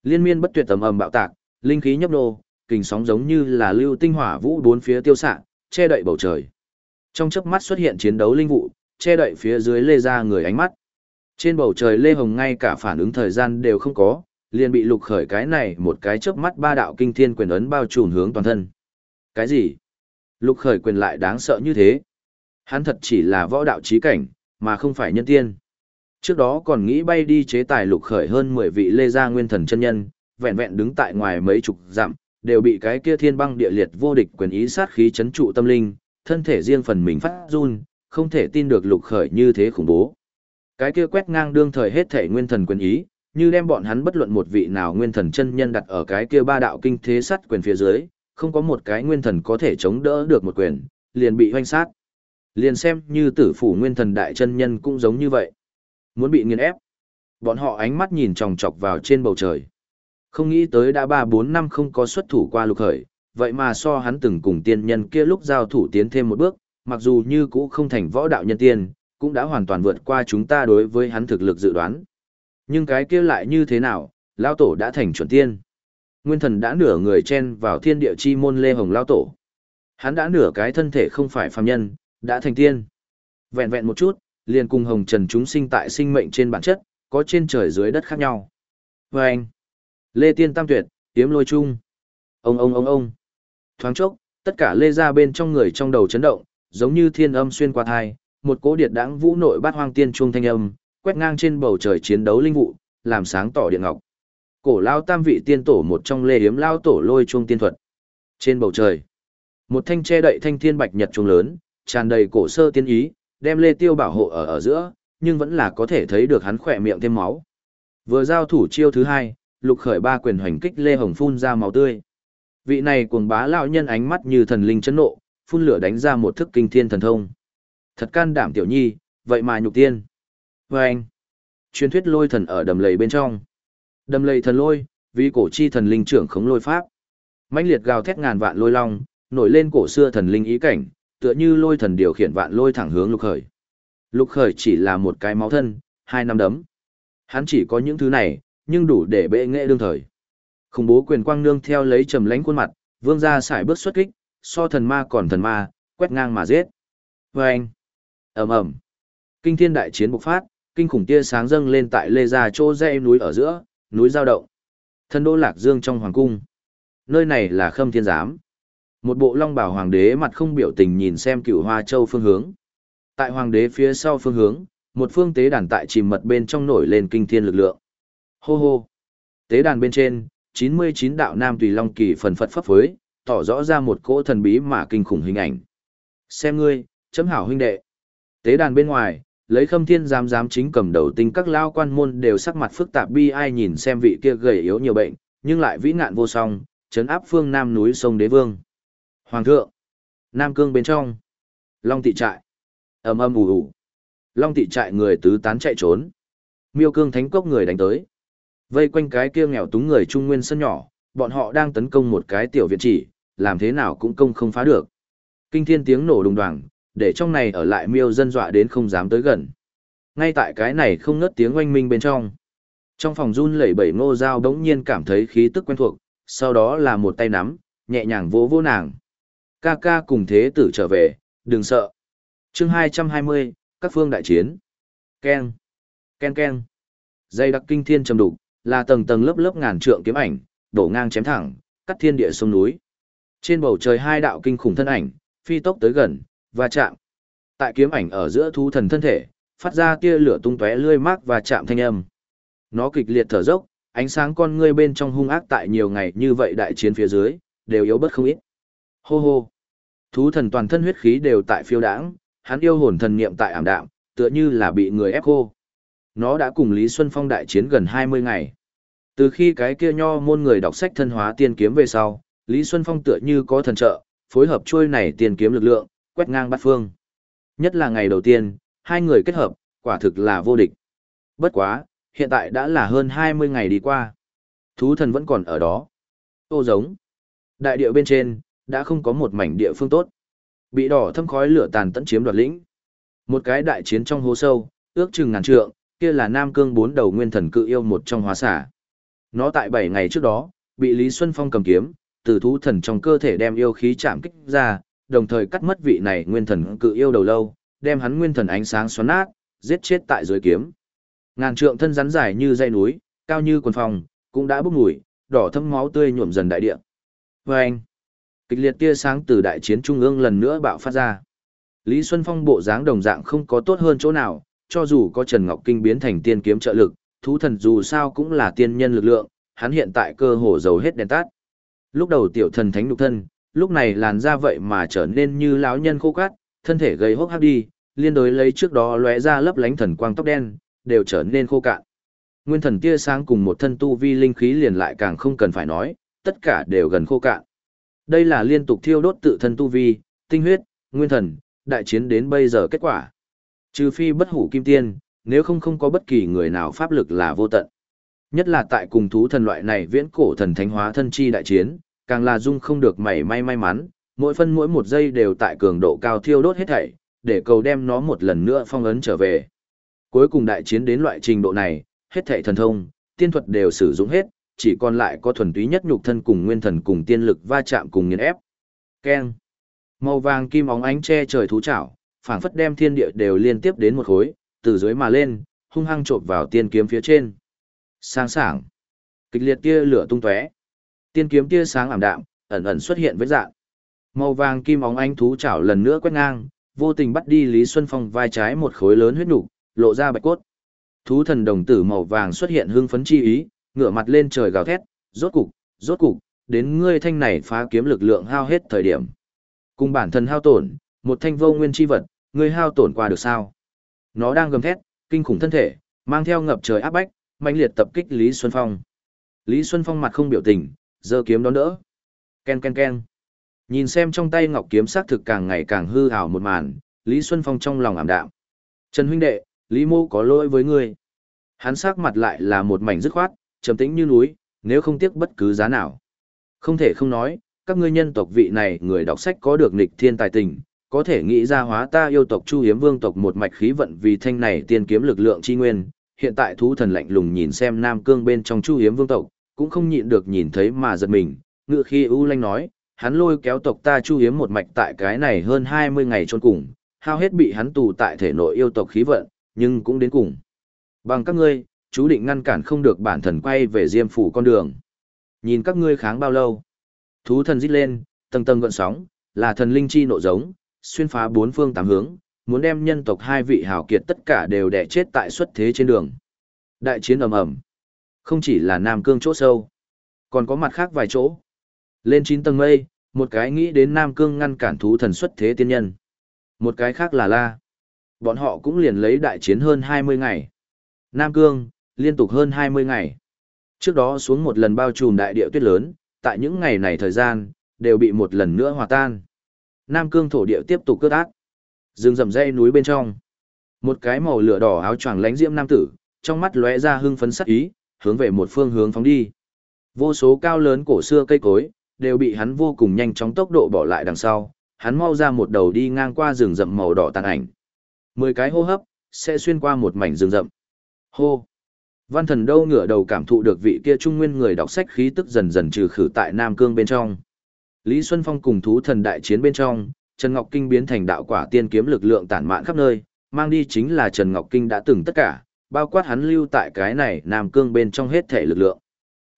Liên miên bất tuyệt ầm ầm bạo tạc, linh khí nhấp nô, kình sóng giống như là lưu tinh hỏa vũ bốn phía tiêu xạ, che đậy bầu trời. Trong chớp mắt xuất hiện chiến đấu linh vụ, che đậy phía dưới lê ra người ánh mắt. Trên bầu trời lê hồng ngay cả phản ứng thời gian đều không có, liền bị lục khởi cái này một cái chớp mắt ba đạo kinh thiên quyền ấn bao trùm hướng toàn thân. Cái gì? Lục khởi quyền lại đáng sợ như thế. Hắn thật chỉ là võ đạo trí cảnh, mà không phải nhân tiên. Trước đó còn nghĩ bay đi chế tài lục khởi hơn 10 vị lê gia nguyên thần chân nhân, vẹn vẹn đứng tại ngoài mấy chục dặm, đều bị cái kia thiên băng địa liệt vô địch quyền ý sát khí chấn trụ tâm linh, thân thể riêng phần mình phát run, không thể tin được lục khởi như thế khủng bố. Cái kia quét ngang đương thời hết thể nguyên thần quyền ý, như đem bọn hắn bất luận một vị nào nguyên thần chân nhân đặt ở cái kia ba đạo kinh thế sắt quyền phía dưới, không có một cái nguyên thần có thể chống đỡ được một quyền, liền bị hoanh sát. Liền xem như tử phủ nguyên thần đại chân nhân cũng giống như vậy. Muốn bị nghiền ép. Bọn họ ánh mắt nhìn chòng chọc vào trên bầu trời. Không nghĩ tới đã ba bốn năm không có xuất thủ qua lục khởi, vậy mà so hắn từng cùng tiên nhân kia lúc giao thủ tiến thêm một bước, mặc dù như cũ không thành võ đạo nhân tiên, cũng đã hoàn toàn vượt qua chúng ta đối với hắn thực lực dự đoán. Nhưng cái kia lại như thế nào, lao tổ đã thành chuẩn tiên. Nguyên thần đã nửa người chen vào thiên địa chi môn lê hồng lao tổ. Hắn đã nửa cái thân thể không phải phàm nhân, đã thành tiên. Vẹn vẹn một chút, liền cùng hồng trần chúng sinh tại sinh mệnh trên bản chất, có trên trời dưới đất khác nhau. Và anh, Lê Tiên Tam Tuyệt, Tiếm Lôi Trung. Ông ông ông ông. Thoáng chốc, tất cả lê ra bên trong người trong đầu chấn động, giống như thiên âm xuyên qua thai, một cỗ điện đãng vũ nội bát hoang tiên chuông thanh âm, quét ngang trên bầu trời chiến đấu linh vụ, làm sáng tỏ điện ngọc. Cổ lao tam vị tiên tổ một trong lê hiếm lao tổ lôi chuông tiên thuật. Trên bầu trời, một thanh che đậy thanh thiên bạch nhật chuông lớn, tràn đầy cổ sơ tiên ý, đem lê tiêu bảo hộ ở ở giữa, nhưng vẫn là có thể thấy được hắn khỏe miệng thêm máu. Vừa giao thủ chiêu thứ hai, lục khởi ba quyền hoành kích lê hồng phun ra máu tươi. Vị này cuồng bá lão nhân ánh mắt như thần linh chấn nộ, phun lửa đánh ra một thức kinh thiên thần thông. Thật can đảm tiểu nhi, vậy mà nhục tiên. Và anh, truyền thuyết lôi thần ở đầm lầy bên trong. Đầm lầy thần lôi, vì cổ chi thần linh trưởng khống lôi pháp. mãnh liệt gào thét ngàn vạn lôi long, nổi lên cổ xưa thần linh ý cảnh, tựa như lôi thần điều khiển vạn lôi thẳng hướng lục khởi. Lục khởi chỉ là một cái máu thân, hai năm đấm. Hắn chỉ có những thứ này, nhưng đủ để bệ nghệ đương thời. Khủng bố quyền quang nương theo lấy trầm lánh khuôn mặt, vương ra xài bước xuất kích, so thần ma còn thần ma, quét ngang mà giết. Và anh, ầm ầm kinh thiên đại chiến bộc phát, kinh khủng tia sáng dâng lên tại lê gia chỗ dãy núi ở giữa, núi giao động. Thân đô lạc dương trong hoàng cung. Nơi này là khâm thiên giám. Một bộ long bảo hoàng đế mặt không biểu tình nhìn xem cựu hoa châu phương hướng. Tại hoàng đế phía sau phương hướng, một phương tế đàn tại chìm mật bên trong nổi lên kinh thiên lực lượng. Hô hô. Tế đàn bên trên, 99 đạo nam tùy long kỳ phần phật pháp phối, tỏ rõ ra một cỗ thần bí mà kinh khủng hình ảnh. Xem ngươi, chấm hảo huynh đệ. Tế đàn bên ngoài, lấy khâm thiên giám giám chính cầm đầu tinh các lao quan môn đều sắc mặt phức tạp bi ai nhìn xem vị kia gầy yếu nhiều bệnh, nhưng lại vĩ ngạn vô song, chấn áp phương nam núi sông đế vương. Hoàng thượng, Nam Cương bên trong, Long tị trại, ầm ầm ủ ủ, Long tị trại người tứ tán chạy trốn. Miêu Cương thánh cốc người đánh tới. Vây quanh cái kia nghèo túng người trung nguyên sân nhỏ, bọn họ đang tấn công một cái tiểu viện chỉ, làm thế nào cũng công không phá được. Kinh thiên tiếng nổ đùng đoàng, để trong này ở lại miêu dân dọa đến không dám tới gần. Ngay tại cái này không ngớt tiếng oanh minh bên trong. Trong phòng run lẩy bẩy ngô dao đống nhiên cảm thấy khí tức quen thuộc, sau đó là một tay nắm, nhẹ nhàng vỗ vỗ nàng. Ca ca cùng thế tử trở về, đừng sợ. chương 220, các phương đại chiến. Ken. Ken ken. Dây đặc kinh thiên trầm đục, là tầng tầng lớp lớp ngàn trượng kiếm ảnh, đổ ngang chém thẳng, cắt thiên địa sông núi. Trên bầu trời hai đạo kinh khủng thân ảnh, phi tốc tới gần, và chạm. Tại kiếm ảnh ở giữa thú thần thân thể, phát ra tia lửa tung tóe lươi mát và chạm thanh âm. Nó kịch liệt thở dốc, ánh sáng con ngươi bên trong hung ác tại nhiều ngày như vậy đại chiến phía dưới, đều yếu bất không ít. Hô hô. Thú thần toàn thân huyết khí đều tại phiêu đãng, hắn yêu hồn thần niệm tại ảm đạm, tựa như là bị người ép khô. Nó đã cùng Lý Xuân Phong đại chiến gần 20 ngày. Từ khi cái kia nho môn người đọc sách thân hóa tiên kiếm về sau, Lý Xuân Phong tựa như có thần trợ, phối hợp trôi này tiền kiếm lực lượng, quét ngang bát phương. Nhất là ngày đầu tiên, hai người kết hợp, quả thực là vô địch. Bất quá, hiện tại đã là hơn 20 ngày đi qua. Thú thần vẫn còn ở đó. Ô giống. Đại địa bên trên, đã không có một mảnh địa phương tốt. Bị đỏ thâm khói lửa tàn tận chiếm đoạt lĩnh. Một cái đại chiến trong hố sâu, ước chừng ngàn trượng, kia là Nam Cương bốn đầu nguyên thần cự yêu một trong hóa xả. Nó tại 7 ngày trước đó, bị Lý Xuân Phong cầm kiếm, từ thú thần trong cơ thể đem yêu khí chạm kích ra, đồng thời cắt mất vị này nguyên thần cự yêu đầu lâu, đem hắn nguyên thần ánh sáng xoắn nát, giết chết tại dưới kiếm. Ngàn trượng thân rắn dài như dây núi, cao như quần phòng, cũng đã bốc mùi, đỏ thâm máu tươi nhuộm dần đại địa. Và anh, kịch liệt tia sáng từ đại chiến trung ương lần nữa bạo phát ra. Lý Xuân Phong bộ dáng đồng dạng không có tốt hơn chỗ nào, cho dù có Trần Ngọc Kinh biến thành tiên kiếm trợ lực, thú thần dù sao cũng là tiên nhân lực lượng, hắn hiện tại cơ hồ dầu hết đèn tắt. Lúc đầu tiểu thần thánh nhục thân, lúc này làn da vậy mà trở nên như lão nhân khô cát, thân thể gầy hốc hác đi, liên đối lấy trước đó lóe ra lấp lánh thần quang tóc đen, đều trở nên khô cạn. Nguyên thần tia sáng cùng một thân tu vi linh khí liền lại càng không cần phải nói, tất cả đều gần khô cạn. Đây là liên tục thiêu đốt tự thân tu vi, tinh huyết, nguyên thần, đại chiến đến bây giờ kết quả. Trừ phi bất hủ kim tiên, nếu không không có bất kỳ người nào pháp lực là vô tận. Nhất là tại cùng thú thần loại này viễn cổ thần thánh hóa thân chi đại chiến, càng là dung không được mảy may may mắn, mỗi phân mỗi một giây đều tại cường độ cao thiêu đốt hết thảy, để cầu đem nó một lần nữa phong ấn trở về. Cuối cùng đại chiến đến loại trình độ này, hết thảy thần thông, tiên thuật đều sử dụng hết, chỉ còn lại có thuần túy nhất nhục thân cùng nguyên thần cùng tiên lực va chạm cùng nghiền ép. Keng. Màu vàng kim óng ánh che trời thú chảo, phảng phất đem thiên địa đều liên tiếp đến một khối, từ dưới mà lên, hung hăng chộp vào tiên kiếm phía trên. Sáng sảng. Kịch liệt tia lửa tung tóe. Tiên kiếm tia sáng ảm đạm, ẩn ẩn xuất hiện với dạng. Màu vàng kim óng ánh thú chảo lần nữa quét ngang, vô tình bắt đi Lý Xuân Phong vai trái một khối lớn huyết nục, lộ ra bạch cốt. Thú thần đồng tử màu vàng xuất hiện hưng phấn chi ý, ngửa mặt lên trời gào thét, rốt cục, rốt cục, đến ngươi thanh này phá kiếm lực lượng hao hết thời điểm. Cùng bản thân hao tổn, một thanh vô nguyên chi vật, ngươi hao tổn qua được sao? Nó đang gầm thét, kinh khủng thân thể, mang theo ngập trời áp bách, mãnh liệt tập kích Lý Xuân Phong. Lý Xuân Phong mặt không biểu tình, giơ kiếm đón đỡ. Ken ken ken. Nhìn xem trong tay ngọc kiếm sắc thực càng ngày càng hư ảo một màn, Lý Xuân Phong trong lòng ảm đạm. Trần huynh đệ, Lý Mô có lỗi với ngươi. Hắn sắc mặt lại là một mảnh dứt khoát, trầm tĩnh như núi, nếu không tiếc bất cứ giá nào. Không thể không nói, các ngươi nhân tộc vị này người đọc sách có được nghịch thiên tài tình, có thể nghĩ ra hóa ta yêu tộc Chu Hiếm Vương tộc một mạch khí vận vì thanh này tiên kiếm lực lượng chi nguyên. Hiện tại thú thần lạnh lùng nhìn xem Nam Cương bên trong Chu Hiếm Vương tộc, cũng không nhịn được nhìn thấy mà giật mình, ngựa khi U Lanh nói, hắn lôi kéo tộc ta Chu Hiếm một mạch tại cái này hơn 20 ngày trôn cùng, hao hết bị hắn tù tại thể nội yêu tộc khí vận, nhưng cũng đến cùng. Bằng các ngươi, chú định ngăn cản không được bản thần quay về diêm phủ con đường. Nhìn các ngươi kháng bao lâu. Thú thần rít lên, tầng tầng gợn sóng, là thần linh chi nộ giống, xuyên phá bốn phương tám hướng, muốn đem nhân tộc hai vị hào kiệt tất cả đều đẻ chết tại xuất thế trên đường. Đại chiến ầm ầm. Không chỉ là Nam Cương chỗ sâu, còn có mặt khác vài chỗ. Lên chín tầng mây, một cái nghĩ đến Nam Cương ngăn cản thú thần xuất thế tiên nhân. Một cái khác là La. Bọn họ cũng liền lấy đại chiến hơn 20 ngày. Nam Cương, liên tục hơn 20 ngày. Trước đó xuống một lần bao trùm đại địa tuyết lớn, tại những ngày này thời gian, đều bị một lần nữa hòa tan. Nam Cương thổ địa tiếp tục cướp ác. Rừng rậm dây núi bên trong. Một cái màu lửa đỏ áo choàng lánh diễm nam tử, trong mắt lóe ra hưng phấn sắc ý, hướng về một phương hướng phóng đi. Vô số cao lớn cổ xưa cây cối, đều bị hắn vô cùng nhanh chóng tốc độ bỏ lại đằng sau, hắn mau ra một đầu đi ngang qua rừng rậm màu đỏ tàn ảnh. Mười cái hô hấp, sẽ xuyên qua một mảnh rừng rậm. Hô! Văn thần đâu ngửa đầu cảm thụ được vị kia trung nguyên người đọc sách khí tức dần dần trừ khử tại Nam Cương bên trong. Lý Xuân Phong cùng thú thần đại chiến bên trong, Trần Ngọc Kinh biến thành đạo quả tiên kiếm lực lượng tản mạn khắp nơi, mang đi chính là Trần Ngọc Kinh đã từng tất cả, bao quát hắn lưu tại cái này Nam Cương bên trong hết thể lực lượng.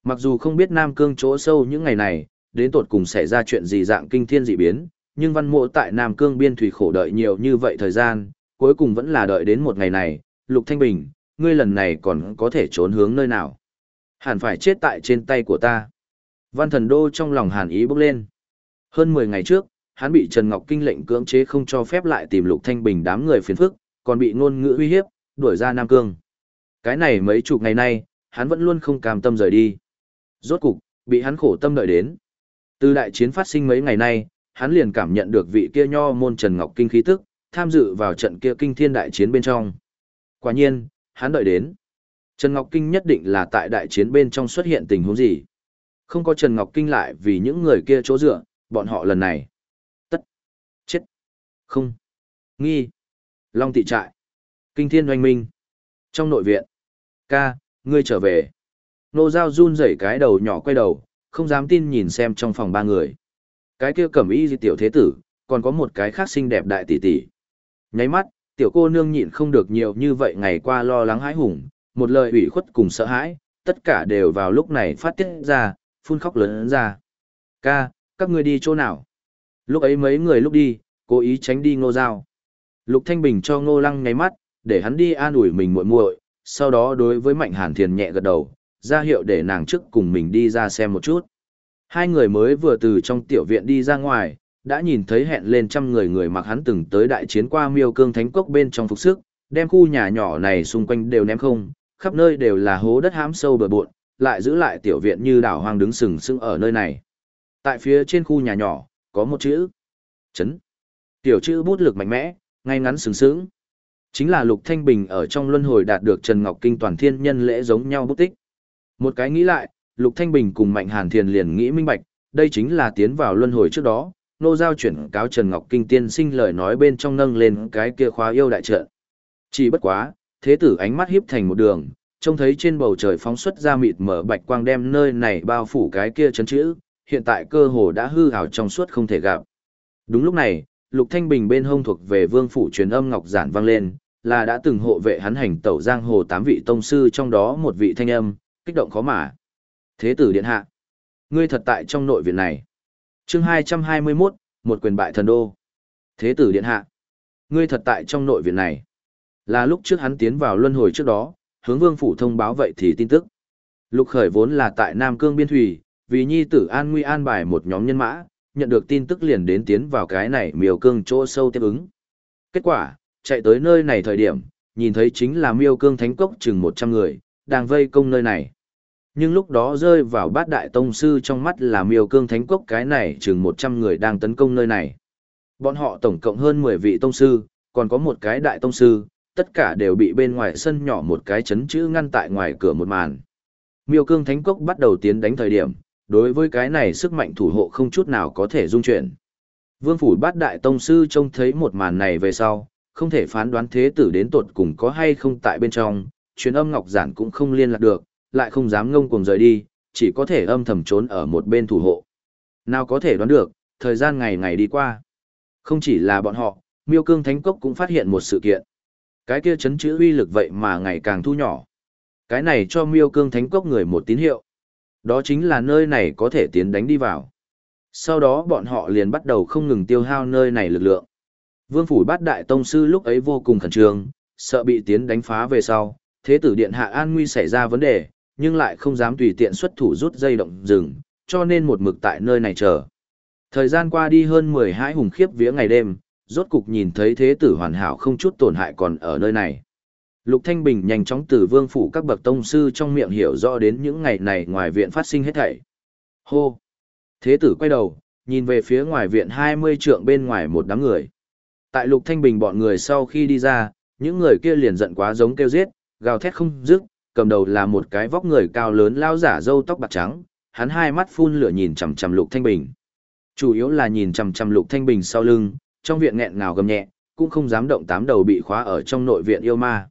Mặc dù không biết Nam Cương chỗ sâu những ngày này, đến tột cùng xảy ra chuyện gì dạng kinh thiên dị biến, nhưng văn mộ tại Nam Cương biên thủy khổ đợi nhiều như vậy thời gian, cuối cùng vẫn là đợi đến một ngày này, Lục Thanh Bình, ngươi lần này còn có thể trốn hướng nơi nào. Hẳn phải chết tại trên tay của ta. Văn thần đô trong lòng hàn ý bốc lên. Hơn 10 ngày trước, hắn bị Trần Ngọc Kinh lệnh cưỡng chế không cho phép lại tìm Lục Thanh Bình đám người phiền phức, còn bị ngôn ngữ uy hiếp, đuổi ra Nam Cương. Cái này mấy chục ngày nay, hắn vẫn luôn không cam tâm rời đi. Rốt cục, bị hắn khổ tâm đợi đến. Từ đại chiến phát sinh mấy ngày nay, hắn liền cảm nhận được vị kia nho môn Trần Ngọc Kinh khí tức, tham dự vào trận kia kinh thiên đại chiến bên trong. Quả nhiên, hắn đợi đến. Trần Ngọc Kinh nhất định là tại đại chiến bên trong xuất hiện tình huống gì. Không có Trần Ngọc Kinh lại vì những người kia chỗ dựa, bọn họ lần này. Không. Nghi. Long tị trại. Kinh thiên oanh minh. Trong nội viện. Ca, ngươi trở về. Nô Giao run rẩy cái đầu nhỏ quay đầu, không dám tin nhìn xem trong phòng ba người. Cái kia cẩm y di tiểu thế tử, còn có một cái khác xinh đẹp đại tỷ tỷ. Nháy mắt, tiểu cô nương nhịn không được nhiều như vậy ngày qua lo lắng hãi hùng, một lời ủy khuất cùng sợ hãi, tất cả đều vào lúc này phát tiết ra, phun khóc lớn ra. Ca, các ngươi đi chỗ nào? Lúc ấy mấy người lúc đi, cố ý tránh đi ngô giao. Lục Thanh Bình cho ngô lăng nháy mắt, để hắn đi an ủi mình muội muội, sau đó đối với Mạnh Hàn Thiền nhẹ gật đầu, ra hiệu để nàng trước cùng mình đi ra xem một chút. Hai người mới vừa từ trong tiểu viện đi ra ngoài, đã nhìn thấy hẹn lên trăm người người mặc hắn từng tới đại chiến qua miêu cương thánh cốc bên trong phục sức, đem khu nhà nhỏ này xung quanh đều ném không, khắp nơi đều là hố đất hãm sâu bờ bộn, lại giữ lại tiểu viện như đảo hoang đứng sừng sững ở nơi này. Tại phía trên khu nhà nhỏ, có một chữ. Chấn. Tiểu chữ bút lực mạnh mẽ, ngay ngắn sừng sững. Chính là Lục Thanh Bình ở trong luân hồi đạt được Trần Ngọc Kinh toàn thiên nhân lễ giống nhau bút tích. Một cái nghĩ lại, Lục Thanh Bình cùng Mạnh Hàn Thiền liền nghĩ minh bạch, đây chính là tiến vào luân hồi trước đó, nô giao chuyển cáo Trần Ngọc Kinh tiên sinh lời nói bên trong nâng lên cái kia khóa yêu đại trận. Chỉ bất quá, thế tử ánh mắt hiếp thành một đường, trông thấy trên bầu trời phóng xuất ra mịt mở bạch quang đem nơi này bao phủ cái kia chấn chữ, hiện tại cơ hồ đã hư ảo trong suốt không thể gặp. Đúng lúc này, Lục Thanh Bình bên hông thuộc về vương phủ truyền âm ngọc giản vang lên, là đã từng hộ vệ hắn hành tẩu giang hồ tám vị tông sư trong đó một vị thanh âm, kích động khó mà. Thế tử điện hạ, ngươi thật tại trong nội viện này. Chương 221, một quyền bại thần đô. Thế tử điện hạ, ngươi thật tại trong nội viện này. Là lúc trước hắn tiến vào luân hồi trước đó, hướng vương phủ thông báo vậy thì tin tức. Lục khởi vốn là tại Nam Cương Biên Thủy, vì nhi tử an nguy an bài một nhóm nhân mã, nhận được tin tức liền đến tiến vào cái này miêu cương chỗ sâu tiếp ứng. Kết quả, chạy tới nơi này thời điểm, nhìn thấy chính là miêu cương thánh cốc chừng 100 người, đang vây công nơi này. Nhưng lúc đó rơi vào bát đại tông sư trong mắt là miêu cương thánh cốc cái này chừng 100 người đang tấn công nơi này. Bọn họ tổng cộng hơn 10 vị tông sư, còn có một cái đại tông sư, tất cả đều bị bên ngoài sân nhỏ một cái chấn chữ ngăn tại ngoài cửa một màn. Miêu cương thánh cốc bắt đầu tiến đánh thời điểm, đối với cái này sức mạnh thủ hộ không chút nào có thể dung chuyển. Vương phủ bát đại tông sư trông thấy một màn này về sau, không thể phán đoán thế tử đến tột cùng có hay không tại bên trong, truyền âm ngọc giản cũng không liên lạc được, lại không dám ngông cuồng rời đi, chỉ có thể âm thầm trốn ở một bên thủ hộ. Nào có thể đoán được, thời gian ngày ngày đi qua. Không chỉ là bọn họ, miêu cương thánh cốc cũng phát hiện một sự kiện. Cái kia chấn chữ uy lực vậy mà ngày càng thu nhỏ. Cái này cho miêu cương thánh cốc người một tín hiệu. Đó chính là nơi này có thể tiến đánh đi vào. Sau đó bọn họ liền bắt đầu không ngừng tiêu hao nơi này lực lượng. Vương phủ bát đại tông sư lúc ấy vô cùng khẩn trương, sợ bị tiến đánh phá về sau, thế tử điện hạ an nguy xảy ra vấn đề, nhưng lại không dám tùy tiện xuất thủ rút dây động rừng, cho nên một mực tại nơi này chờ. Thời gian qua đi hơn 12 hùng khiếp vía ngày đêm, rốt cục nhìn thấy thế tử hoàn hảo không chút tổn hại còn ở nơi này. Lục Thanh Bình nhanh chóng từ vương phủ các bậc tông sư trong miệng hiểu rõ đến những ngày này ngoài viện phát sinh hết thảy. Hô! Thế tử quay đầu, nhìn về phía ngoài viện 20 trượng bên ngoài một đám người. Tại Lục Thanh Bình bọn người sau khi đi ra, những người kia liền giận quá giống kêu giết, gào thét không dứt, cầm đầu là một cái vóc người cao lớn lao giả râu tóc bạc trắng, hắn hai mắt phun lửa nhìn chằm chằm Lục Thanh Bình. Chủ yếu là nhìn chằm chằm Lục Thanh Bình sau lưng, trong viện nghẹn ngào gầm nhẹ, cũng không dám động tám đầu bị khóa ở trong nội viện yêu ma.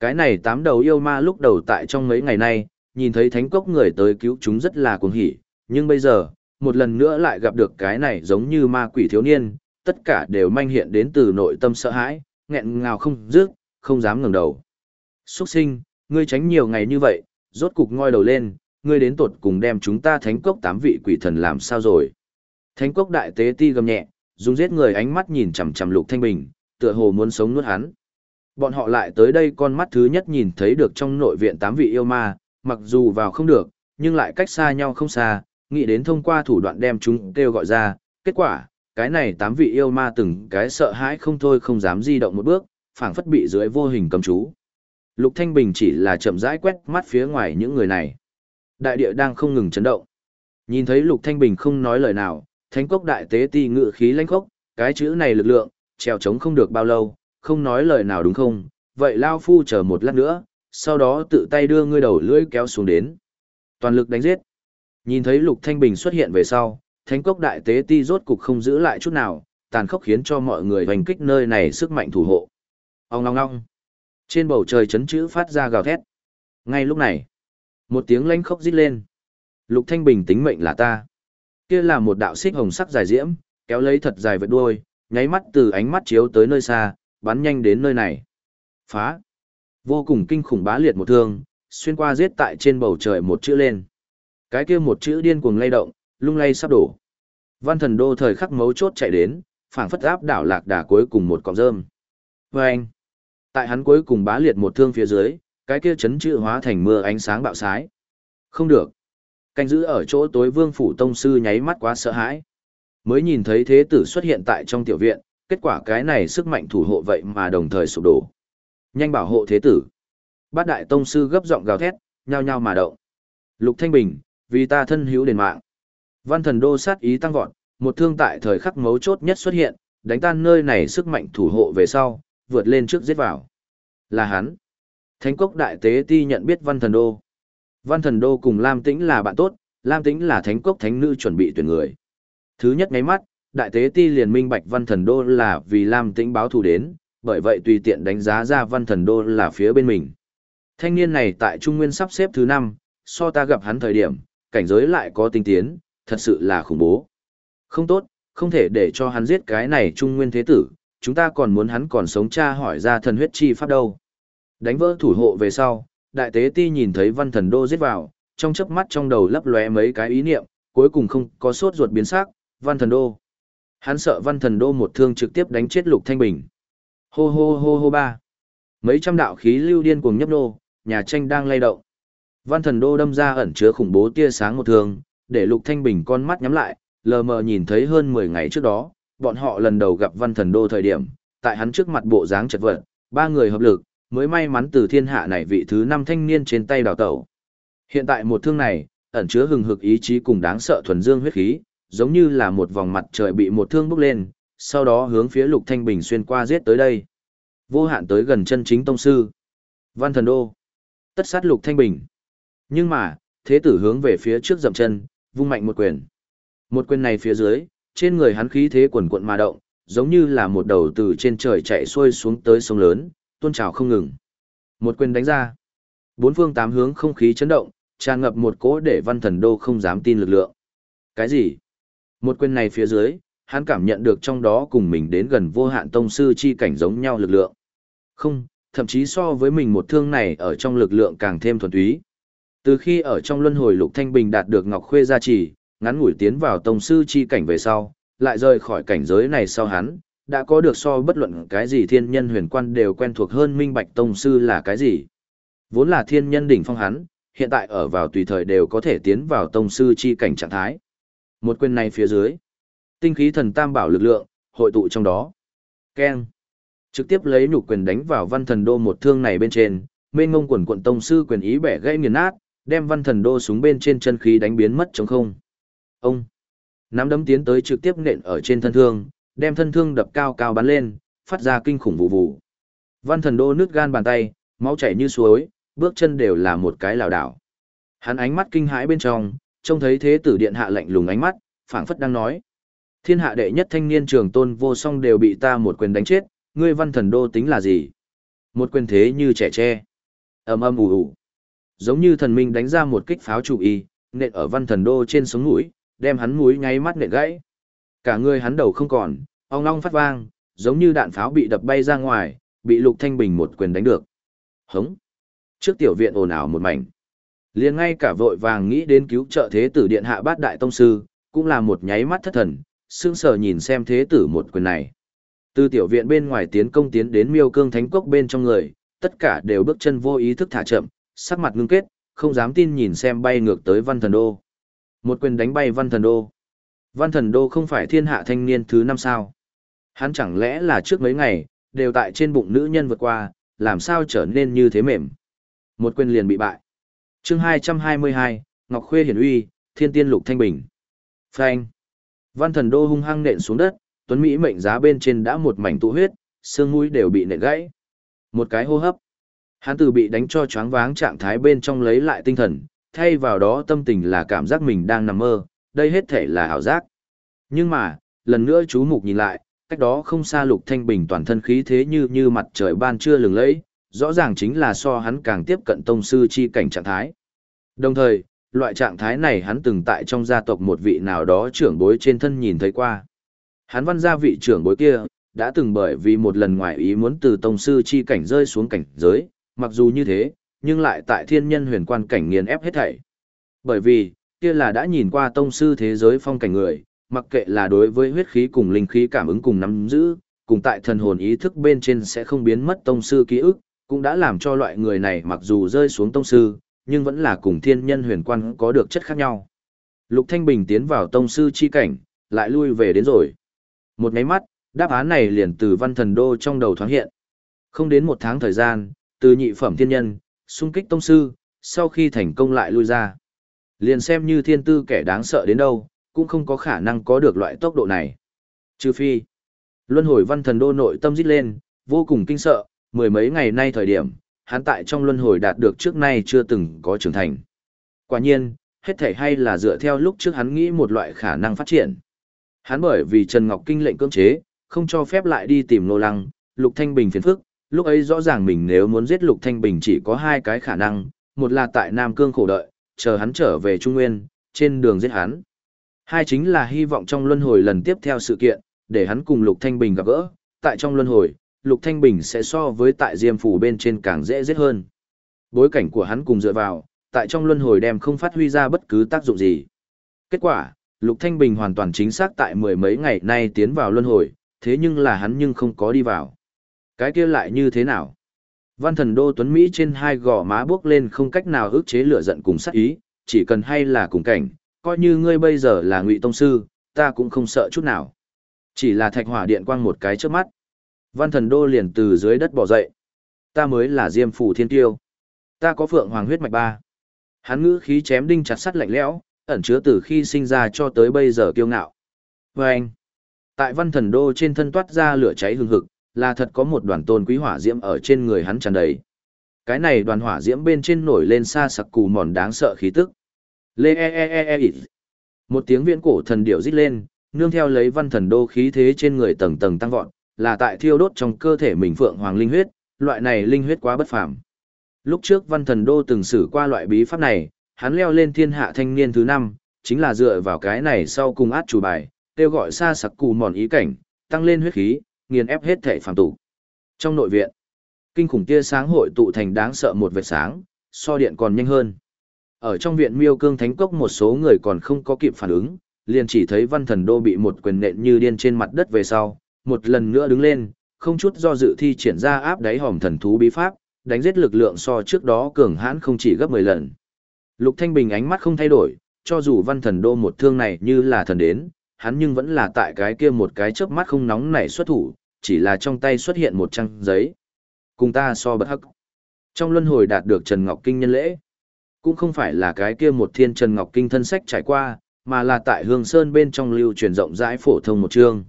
Cái này tám đầu yêu ma lúc đầu tại trong mấy ngày nay, nhìn thấy thánh cốc người tới cứu chúng rất là cuồng hỉ, nhưng bây giờ, một lần nữa lại gặp được cái này giống như ma quỷ thiếu niên, tất cả đều manh hiện đến từ nội tâm sợ hãi, nghẹn ngào không dứt, không dám ngẩng đầu. Xuất sinh, ngươi tránh nhiều ngày như vậy, rốt cục ngoi đầu lên, ngươi đến tột cùng đem chúng ta thánh cốc tám vị quỷ thần làm sao rồi. Thánh cốc đại tế ti gầm nhẹ, dùng giết người ánh mắt nhìn chằm chằm lục thanh bình, tựa hồ muốn sống nuốt hắn. Bọn họ lại tới đây con mắt thứ nhất nhìn thấy được trong nội viện tám vị yêu ma, mặc dù vào không được, nhưng lại cách xa nhau không xa, nghĩ đến thông qua thủ đoạn đem chúng kêu gọi ra, kết quả, cái này tám vị yêu ma từng cái sợ hãi không thôi không dám di động một bước, phảng phất bị dưới vô hình cầm chú. Lục Thanh Bình chỉ là chậm rãi quét mắt phía ngoài những người này. Đại địa đang không ngừng chấn động. Nhìn thấy Lục Thanh Bình không nói lời nào, thánh cốc đại tế ti ngự khí lãnh khốc, cái chữ này lực lượng, trèo trống không được bao lâu, không nói lời nào đúng không, vậy Lao Phu chờ một lát nữa, sau đó tự tay đưa ngươi đầu lưỡi kéo xuống đến. Toàn lực đánh giết. Nhìn thấy Lục Thanh Bình xuất hiện về sau, thánh cốc đại tế ti rốt cục không giữ lại chút nào, tàn khốc khiến cho mọi người hoành kích nơi này sức mạnh thủ hộ. Ông ngong ngong. Trên bầu trời chấn chữ phát ra gào thét. Ngay lúc này, một tiếng lanh khốc rít lên. Lục Thanh Bình tính mệnh là ta. Kia là một đạo xích hồng sắc dài diễm, kéo lấy thật dài vệt đuôi, nháy mắt từ ánh mắt chiếu tới nơi xa, bắn nhanh đến nơi này. Phá! Vô cùng kinh khủng bá liệt một thương, xuyên qua giết tại trên bầu trời một chữ lên. Cái kia một chữ điên cuồng lay động, lung lay sắp đổ. Văn thần đô thời khắc mấu chốt chạy đến, phảng phất áp đảo lạc đà cuối cùng một cọng rơm. Và anh, tại hắn cuối cùng bá liệt một thương phía dưới, cái kia chấn chữ hóa thành mưa ánh sáng bạo sái. Không được. Canh giữ ở chỗ tối vương phủ tông sư nháy mắt quá sợ hãi. Mới nhìn thấy thế tử xuất hiện tại trong tiểu viện, kết quả cái này sức mạnh thủ hộ vậy mà đồng thời sụp đổ. Nhanh bảo hộ thế tử. Bát đại tông sư gấp giọng gào thét, nhao nhao mà động. Lục Thanh Bình, vì ta thân hữu đền mạng. Văn thần đô sát ý tăng vọt, một thương tại thời khắc mấu chốt nhất xuất hiện, đánh tan nơi này sức mạnh thủ hộ về sau, vượt lên trước giết vào. Là hắn. Thánh cốc đại tế ti nhận biết văn thần đô. Văn thần đô cùng Lam Tĩnh là bạn tốt, Lam Tĩnh là thánh cốc thánh nữ chuẩn bị tuyển người. Thứ nhất ngáy mắt, đại tế ti liền minh bạch văn thần đô là vì Lam Tĩnh báo thù đến, bởi vậy tùy tiện đánh giá ra văn thần đô là phía bên mình. Thanh niên này tại Trung Nguyên sắp xếp thứ năm, so ta gặp hắn thời điểm, cảnh giới lại có tinh tiến, thật sự là khủng bố. Không tốt, không thể để cho hắn giết cái này Trung Nguyên thế tử, chúng ta còn muốn hắn còn sống cha hỏi ra thần huyết chi pháp đâu. Đánh vỡ thủ hộ về sau, đại tế ti nhìn thấy văn thần đô giết vào, trong chớp mắt trong đầu lấp lóe mấy cái ý niệm, cuối cùng không có sốt ruột biến sắc, văn thần đô. Hắn sợ văn thần đô một thương trực tiếp đánh chết lục thanh bình. Hô hô hô hô ba. Mấy trăm đạo khí lưu điên cuồng nhấp nô, nhà tranh đang lay động. Văn thần đô đâm ra ẩn chứa khủng bố tia sáng một thương, để lục thanh bình con mắt nhắm lại, lờ mờ nhìn thấy hơn 10 ngày trước đó, bọn họ lần đầu gặp văn thần đô thời điểm, tại hắn trước mặt bộ dáng chật vật, ba người hợp lực, mới may mắn từ thiên hạ này vị thứ năm thanh niên trên tay đào tẩu. Hiện tại một thương này, ẩn chứa hừng hực ý chí cùng đáng sợ thuần dương huyết khí, giống như là một vòng mặt trời bị một thương bốc lên, sau đó hướng phía Lục Thanh Bình xuyên qua giết tới đây. Vô hạn tới gần chân chính tông sư. Văn thần đô. Tất sát Lục Thanh Bình. Nhưng mà, thế tử hướng về phía trước dậm chân, vung mạnh một quyền. Một quyền này phía dưới, trên người hắn khí thế quần cuộn mà động, giống như là một đầu từ trên trời chạy xuôi xuống tới sông lớn, tuôn trào không ngừng. Một quyền đánh ra. Bốn phương tám hướng không khí chấn động, tràn ngập một cỗ để văn thần đô không dám tin lực lượng. Cái gì? Một quyền này phía dưới, hắn cảm nhận được trong đó cùng mình đến gần vô hạn tông sư chi cảnh giống nhau lực lượng. Không, thậm chí so với mình một thương này ở trong lực lượng càng thêm thuần túy. Từ khi ở trong luân hồi lục thanh bình đạt được ngọc khuê gia trì, ngắn ngủi tiến vào tông sư chi cảnh về sau, lại rời khỏi cảnh giới này sau hắn, đã có được so bất luận cái gì thiên nhân huyền quan đều quen thuộc hơn minh bạch tông sư là cái gì. Vốn là thiên nhân đỉnh phong hắn, hiện tại ở vào tùy thời đều có thể tiến vào tông sư chi cảnh trạng thái. Một quyền này phía dưới, tinh khí thần tam bảo lực lượng, hội tụ trong đó. Keng. Trực tiếp lấy nhục quyền đánh vào văn thần đô một thương này bên trên, mênh ngông quần quận tông sư quyền ý bẻ gãy nghiền nát, đem văn thần đô xuống bên trên chân khí đánh biến mất trống không. Ông. Nắm đấm tiến tới trực tiếp nện ở trên thân thương, đem thân thương đập cao cao bắn lên, phát ra kinh khủng vụ vụ. Văn thần đô nứt gan bàn tay, máu chảy như suối, bước chân đều là một cái lảo đảo. Hắn ánh mắt kinh hãi bên trong, trông thấy thế tử điện hạ lạnh lùng ánh mắt, phảng phất đang nói. Thiên hạ đệ nhất thanh niên trường tôn vô song đều bị ta một quyền đánh chết, ngươi văn thần đô tính là gì? Một quyền thế như trẻ tre. ầm ầm ù ù. Giống như thần minh đánh ra một kích pháo chủ y, nện ở văn thần đô trên sống mũi, đem hắn mũi nháy mắt nện gãy. Cả người hắn đầu không còn, ong ong phát vang, giống như đạn pháo bị đập bay ra ngoài, bị Lục Thanh Bình một quyền đánh được. Hống. Trước tiểu viện ồn ào một mảnh liền ngay cả vội vàng nghĩ đến cứu trợ thế tử điện hạ bát đại tông sư, cũng là một nháy mắt thất thần, sững sờ nhìn xem thế tử một quyền này. Từ tiểu viện bên ngoài tiến công tiến đến miêu cương thánh cốc bên trong người, tất cả đều bước chân vô ý thức thả chậm, sắc mặt ngưng kết, không dám tin nhìn xem bay ngược tới văn thần đô. Một quyền đánh bay văn thần đô. Văn thần đô không phải thiên hạ thanh niên thứ năm sao. Hắn chẳng lẽ là trước mấy ngày, đều tại trên bụng nữ nhân vượt qua, làm sao trở nên như thế mềm. Một quyền liền bị bại chương 222, Ngọc Khuê Hiển Uy, Thiên Tiên Lục Thanh Bình. Phanh. Văn thần đô hung hăng nện xuống đất, tuấn Mỹ mệnh giá bên trên đã một mảnh tụ huyết, xương mũi đều bị nện gãy. Một cái hô hấp. Hắn từ bị đánh cho choáng váng trạng thái bên trong lấy lại tinh thần, thay vào đó tâm tình là cảm giác mình đang nằm mơ, đây hết thể là ảo giác. Nhưng mà, lần nữa chú mục nhìn lại, cách đó không xa lục thanh bình toàn thân khí thế như như mặt trời ban trưa lừng lẫy, rõ ràng chính là so hắn càng tiếp cận tông sư chi cảnh trạng thái. Đồng thời, loại trạng thái này hắn từng tại trong gia tộc một vị nào đó trưởng bối trên thân nhìn thấy qua. Hắn văn gia vị trưởng bối kia, đã từng bởi vì một lần ngoại ý muốn từ tông sư chi cảnh rơi xuống cảnh giới, mặc dù như thế, nhưng lại tại thiên nhân huyền quan cảnh nghiền ép hết thảy. Bởi vì, kia là đã nhìn qua tông sư thế giới phong cảnh người, mặc kệ là đối với huyết khí cùng linh khí cảm ứng cùng nắm giữ, cùng tại thần hồn ý thức bên trên sẽ không biến mất tông sư ký ức, cũng đã làm cho loại người này mặc dù rơi xuống tông sư, nhưng vẫn là cùng thiên nhân huyền quan có được chất khác nhau. Lục Thanh Bình tiến vào tông sư chi cảnh, lại lui về đến rồi. Một máy mắt, đáp án này liền từ văn thần đô trong đầu thoáng hiện. Không đến một tháng thời gian, từ nhị phẩm thiên nhân, xung kích tông sư, sau khi thành công lại lui ra. Liền xem như thiên tư kẻ đáng sợ đến đâu, cũng không có khả năng có được loại tốc độ này. Trừ phi, luân hồi văn thần đô nội tâm rít lên, vô cùng kinh sợ, mười mấy ngày nay thời điểm, hắn tại trong luân hồi đạt được trước nay chưa từng có trưởng thành. Quả nhiên, hết thể hay là dựa theo lúc trước hắn nghĩ một loại khả năng phát triển. Hắn bởi vì Trần Ngọc Kinh lệnh cưỡng chế, không cho phép lại đi tìm Lô Lăng, Lục Thanh Bình phiền phức, lúc ấy rõ ràng mình nếu muốn giết Lục Thanh Bình chỉ có hai cái khả năng, một là tại Nam Cương khổ đợi, chờ hắn trở về Trung Nguyên, trên đường giết hắn. Hai chính là hy vọng trong luân hồi lần tiếp theo sự kiện, để hắn cùng Lục Thanh Bình gặp gỡ, tại trong luân hồi, Lục Thanh Bình sẽ so với tại Diêm Phủ bên trên càng dễ giết hơn. Bối cảnh của hắn cùng dựa vào, tại trong luân hồi đem không phát huy ra bất cứ tác dụng gì. Kết quả, Lục Thanh Bình hoàn toàn chính xác tại mười mấy ngày nay tiến vào luân hồi, thế nhưng là hắn nhưng không có đi vào. Cái kia lại như thế nào? Văn thần đô tuấn Mỹ trên hai gò má bước lên không cách nào ức chế lửa giận cùng sát ý, chỉ cần hay là cùng cảnh, coi như ngươi bây giờ là ngụy tông sư, ta cũng không sợ chút nào. Chỉ là thạch hỏa điện quang một cái trước mắt. Văn thần đô liền từ dưới đất bỏ dậy. Ta mới là diêm phủ thiên tiêu. Ta có phượng hoàng huyết mạch ba. Hắn ngữ khí chém đinh chặt sắt lạnh lẽo, ẩn chứa từ khi sinh ra cho tới bây giờ kiêu ngạo. Và anh, tại văn thần đô trên thân toát ra lửa cháy hừng hực, là thật có một đoàn tôn quý hỏa diễm ở trên người hắn tràn đầy. Cái này đoàn hỏa diễm bên trên nổi lên xa sặc cù mòn đáng sợ khí tức. Lê e e e e, e. Một tiếng viễn cổ thần điệu rít lên, nương theo lấy văn thần đô khí thế trên người tầng tầng tăng vọt, là tại thiêu đốt trong cơ thể mình phượng hoàng linh huyết, loại này linh huyết quá bất phàm. Lúc trước văn thần đô từng xử qua loại bí pháp này, hắn leo lên thiên hạ thanh niên thứ năm, chính là dựa vào cái này sau cùng át chủ bài, kêu gọi xa sặc cù mòn ý cảnh, tăng lên huyết khí, nghiền ép hết thể phàm tục. Trong nội viện, kinh khủng tia sáng hội tụ thành đáng sợ một vệt sáng, so điện còn nhanh hơn. Ở trong viện miêu cương thánh cốc một số người còn không có kịp phản ứng, liền chỉ thấy văn thần đô bị một quyền nện như điên trên mặt đất về sau, một lần nữa đứng lên, không chút do dự thi triển ra áp đáy hòm thần thú bí pháp, đánh giết lực lượng so trước đó cường hãn không chỉ gấp 10 lần. Lục Thanh Bình ánh mắt không thay đổi, cho dù văn thần đô một thương này như là thần đến, hắn nhưng vẫn là tại cái kia một cái chớp mắt không nóng nảy xuất thủ, chỉ là trong tay xuất hiện một trang giấy. Cùng ta so bất hắc. Trong luân hồi đạt được Trần Ngọc Kinh nhân lễ. Cũng không phải là cái kia một thiên Trần Ngọc Kinh thân sách trải qua, mà là tại Hương Sơn bên trong lưu truyền rộng rãi phổ thông một chương.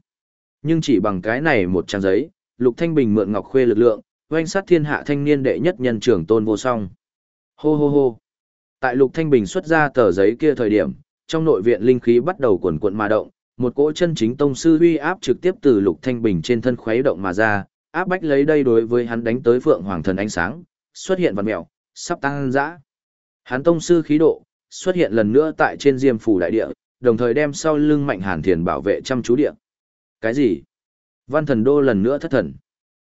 Nhưng chỉ bằng cái này một trang giấy, Lục Thanh Bình mượn Ngọc Khuê lực lượng, oanh sát thiên hạ thanh niên đệ nhất nhân trưởng tôn vô song. Hô hô hô. Tại Lục Thanh Bình xuất ra tờ giấy kia thời điểm, trong nội viện linh khí bắt đầu cuộn cuộn mà động, một cỗ chân chính tông sư uy áp trực tiếp từ Lục Thanh Bình trên thân khuấy động mà ra, áp bách lấy đây đối với hắn đánh tới Phượng Hoàng Thần ánh sáng, xuất hiện vật mèo, sắp tăng dã. Hắn tông sư khí độ, xuất hiện lần nữa tại trên Diêm phủ đại địa, đồng thời đem sau lưng Mạnh Hàn Thiền bảo vệ chăm chú địa. Cái gì? Văn Thần Đô lần nữa thất thần.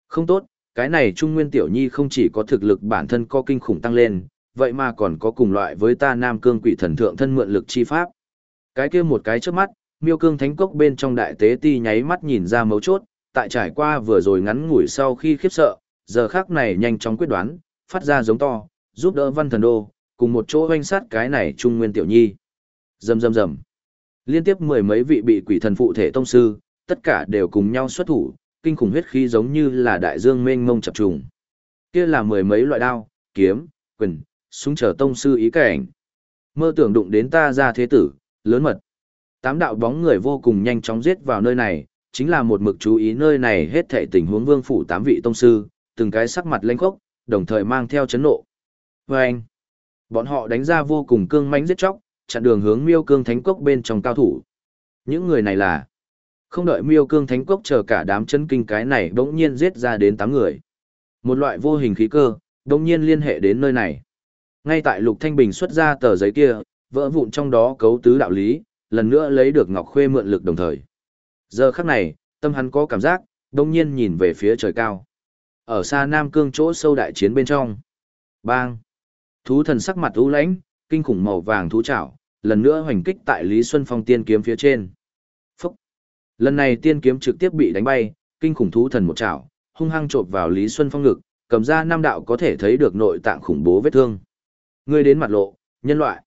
Không tốt, Cái này Trung Nguyên Tiểu Nhi không chỉ có thực lực bản thân có kinh khủng tăng lên, vậy mà còn có cùng loại với ta Nam Cương Quỷ Thần Thượng thân mượn lực chi pháp. Cái kia một cái trước mắt, Miêu Cương Thánh Cốc bên trong đại tế ti nháy mắt nhìn ra mấu chốt, tại trải qua vừa rồi ngắn ngủi sau khi khiếp sợ, giờ khác này nhanh chóng quyết đoán, phát ra giống to, giúp đỡ Văn Thần Đô, cùng một chỗ hoanh sát cái này Trung Nguyên Tiểu Nhi. Rầm rầm rầm. Liên tiếp mười mấy vị bị quỷ thần phụ thể tông sư, tất cả đều cùng nhau xuất thủ, kinh khủng huyết khí giống như là đại dương mênh mông chập trùng. Kia là mười mấy loại đao, kiếm, quyền, súng chờ tông sư ý cảnh. Mơ tưởng đụng đến ta ra thế tử, lớn mật. Tám đạo bóng người vô cùng nhanh chóng giết vào nơi này, chính là một mực chú ý nơi này hết thảy tình huống vương phủ tám vị tông sư, từng cái sắc mặt lênh khốc, đồng thời mang theo chấn nộ. Vâng! anh, bọn họ đánh ra vô cùng cương mãnh giết chóc, chặn đường hướng miêu cương thánh cốc bên trong cao thủ. Những người này là, không đợi miêu cương thánh cốc chờ cả đám chân kinh cái này bỗng nhiên giết ra đến tám người. Một loại vô hình khí cơ, bỗng nhiên liên hệ đến nơi này. Ngay tại Lục Thanh Bình xuất ra tờ giấy kia, vỡ vụn trong đó cấu tứ đạo lý, lần nữa lấy được Ngọc Khuê mượn lực đồng thời. Giờ khắc này, tâm hắn có cảm giác, bỗng nhiên nhìn về phía trời cao. Ở xa Nam Cương chỗ sâu đại chiến bên trong. Bang! Thú thần sắc mặt u lãnh, kinh khủng màu vàng thú chảo, lần nữa hoành kích tại Lý Xuân Phong tiên kiếm phía trên. Lần này tiên kiếm trực tiếp bị đánh bay, kinh khủng thú thần một chảo, hung hăng chộp vào Lý Xuân Phong ngực, cầm ra năm đạo có thể thấy được nội tạng khủng bố vết thương. Ngươi đến mặt lộ, nhân loại.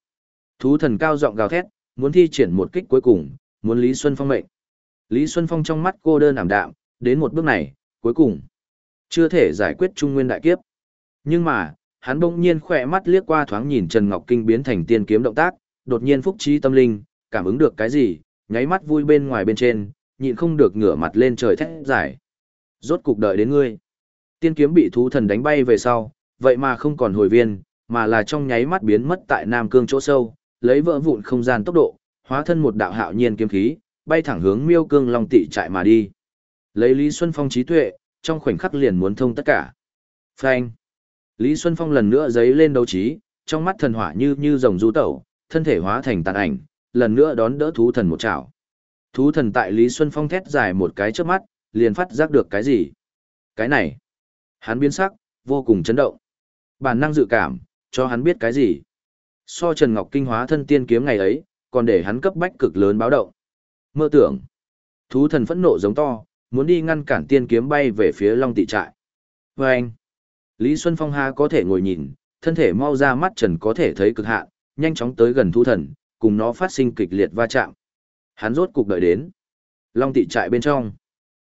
Thú thần cao giọng gào thét, muốn thi triển một kích cuối cùng, muốn Lý Xuân Phong mệnh. Lý Xuân Phong trong mắt cô đơn ảm đạm, đến một bước này, cuối cùng, chưa thể giải quyết trung nguyên đại kiếp. Nhưng mà, hắn bỗng nhiên khỏe mắt liếc qua thoáng nhìn Trần Ngọc Kinh biến thành tiên kiếm động tác, đột nhiên phúc trí tâm linh, cảm ứng được cái gì, nháy mắt vui bên ngoài bên trên, nhịn không được ngửa mặt lên trời thét giải. Rốt cục đợi đến ngươi. Tiên kiếm bị thú thần đánh bay về sau, vậy mà không còn hồi viên, mà là trong nháy mắt biến mất tại Nam Cương chỗ sâu, lấy vỡ vụn không gian tốc độ, hóa thân một đạo hạo nhiên kiếm khí, bay thẳng hướng Miêu Cương Long Tị chạy mà đi. Lấy Lý Xuân Phong trí tuệ, trong khoảnh khắc liền muốn thông tất cả. Phanh. Lý Xuân Phong lần nữa giấy lên đấu trí, trong mắt thần hỏa như như rồng du tẩu, thân thể hóa thành tàn ảnh, lần nữa đón đỡ thú thần một chảo. Thú thần tại Lý Xuân Phong thét dài một cái trước mắt, liền phát giác được cái gì? Cái này. Hắn biến sắc, vô cùng chấn động. Bản năng dự cảm, cho hắn biết cái gì? So Trần Ngọc Kinh hóa thân tiên kiếm ngày ấy, còn để hắn cấp bách cực lớn báo động. Mơ tưởng. Thú thần phẫn nộ giống to, muốn đi ngăn cản tiên kiếm bay về phía Long Tị trại. Và anh. Lý Xuân Phong ha có thể ngồi nhìn, thân thể mau ra mắt trần có thể thấy cực hạn, nhanh chóng tới gần thú thần, cùng nó phát sinh kịch liệt va chạm. Hắn rốt cục đợi đến. Long Tị trại bên trong.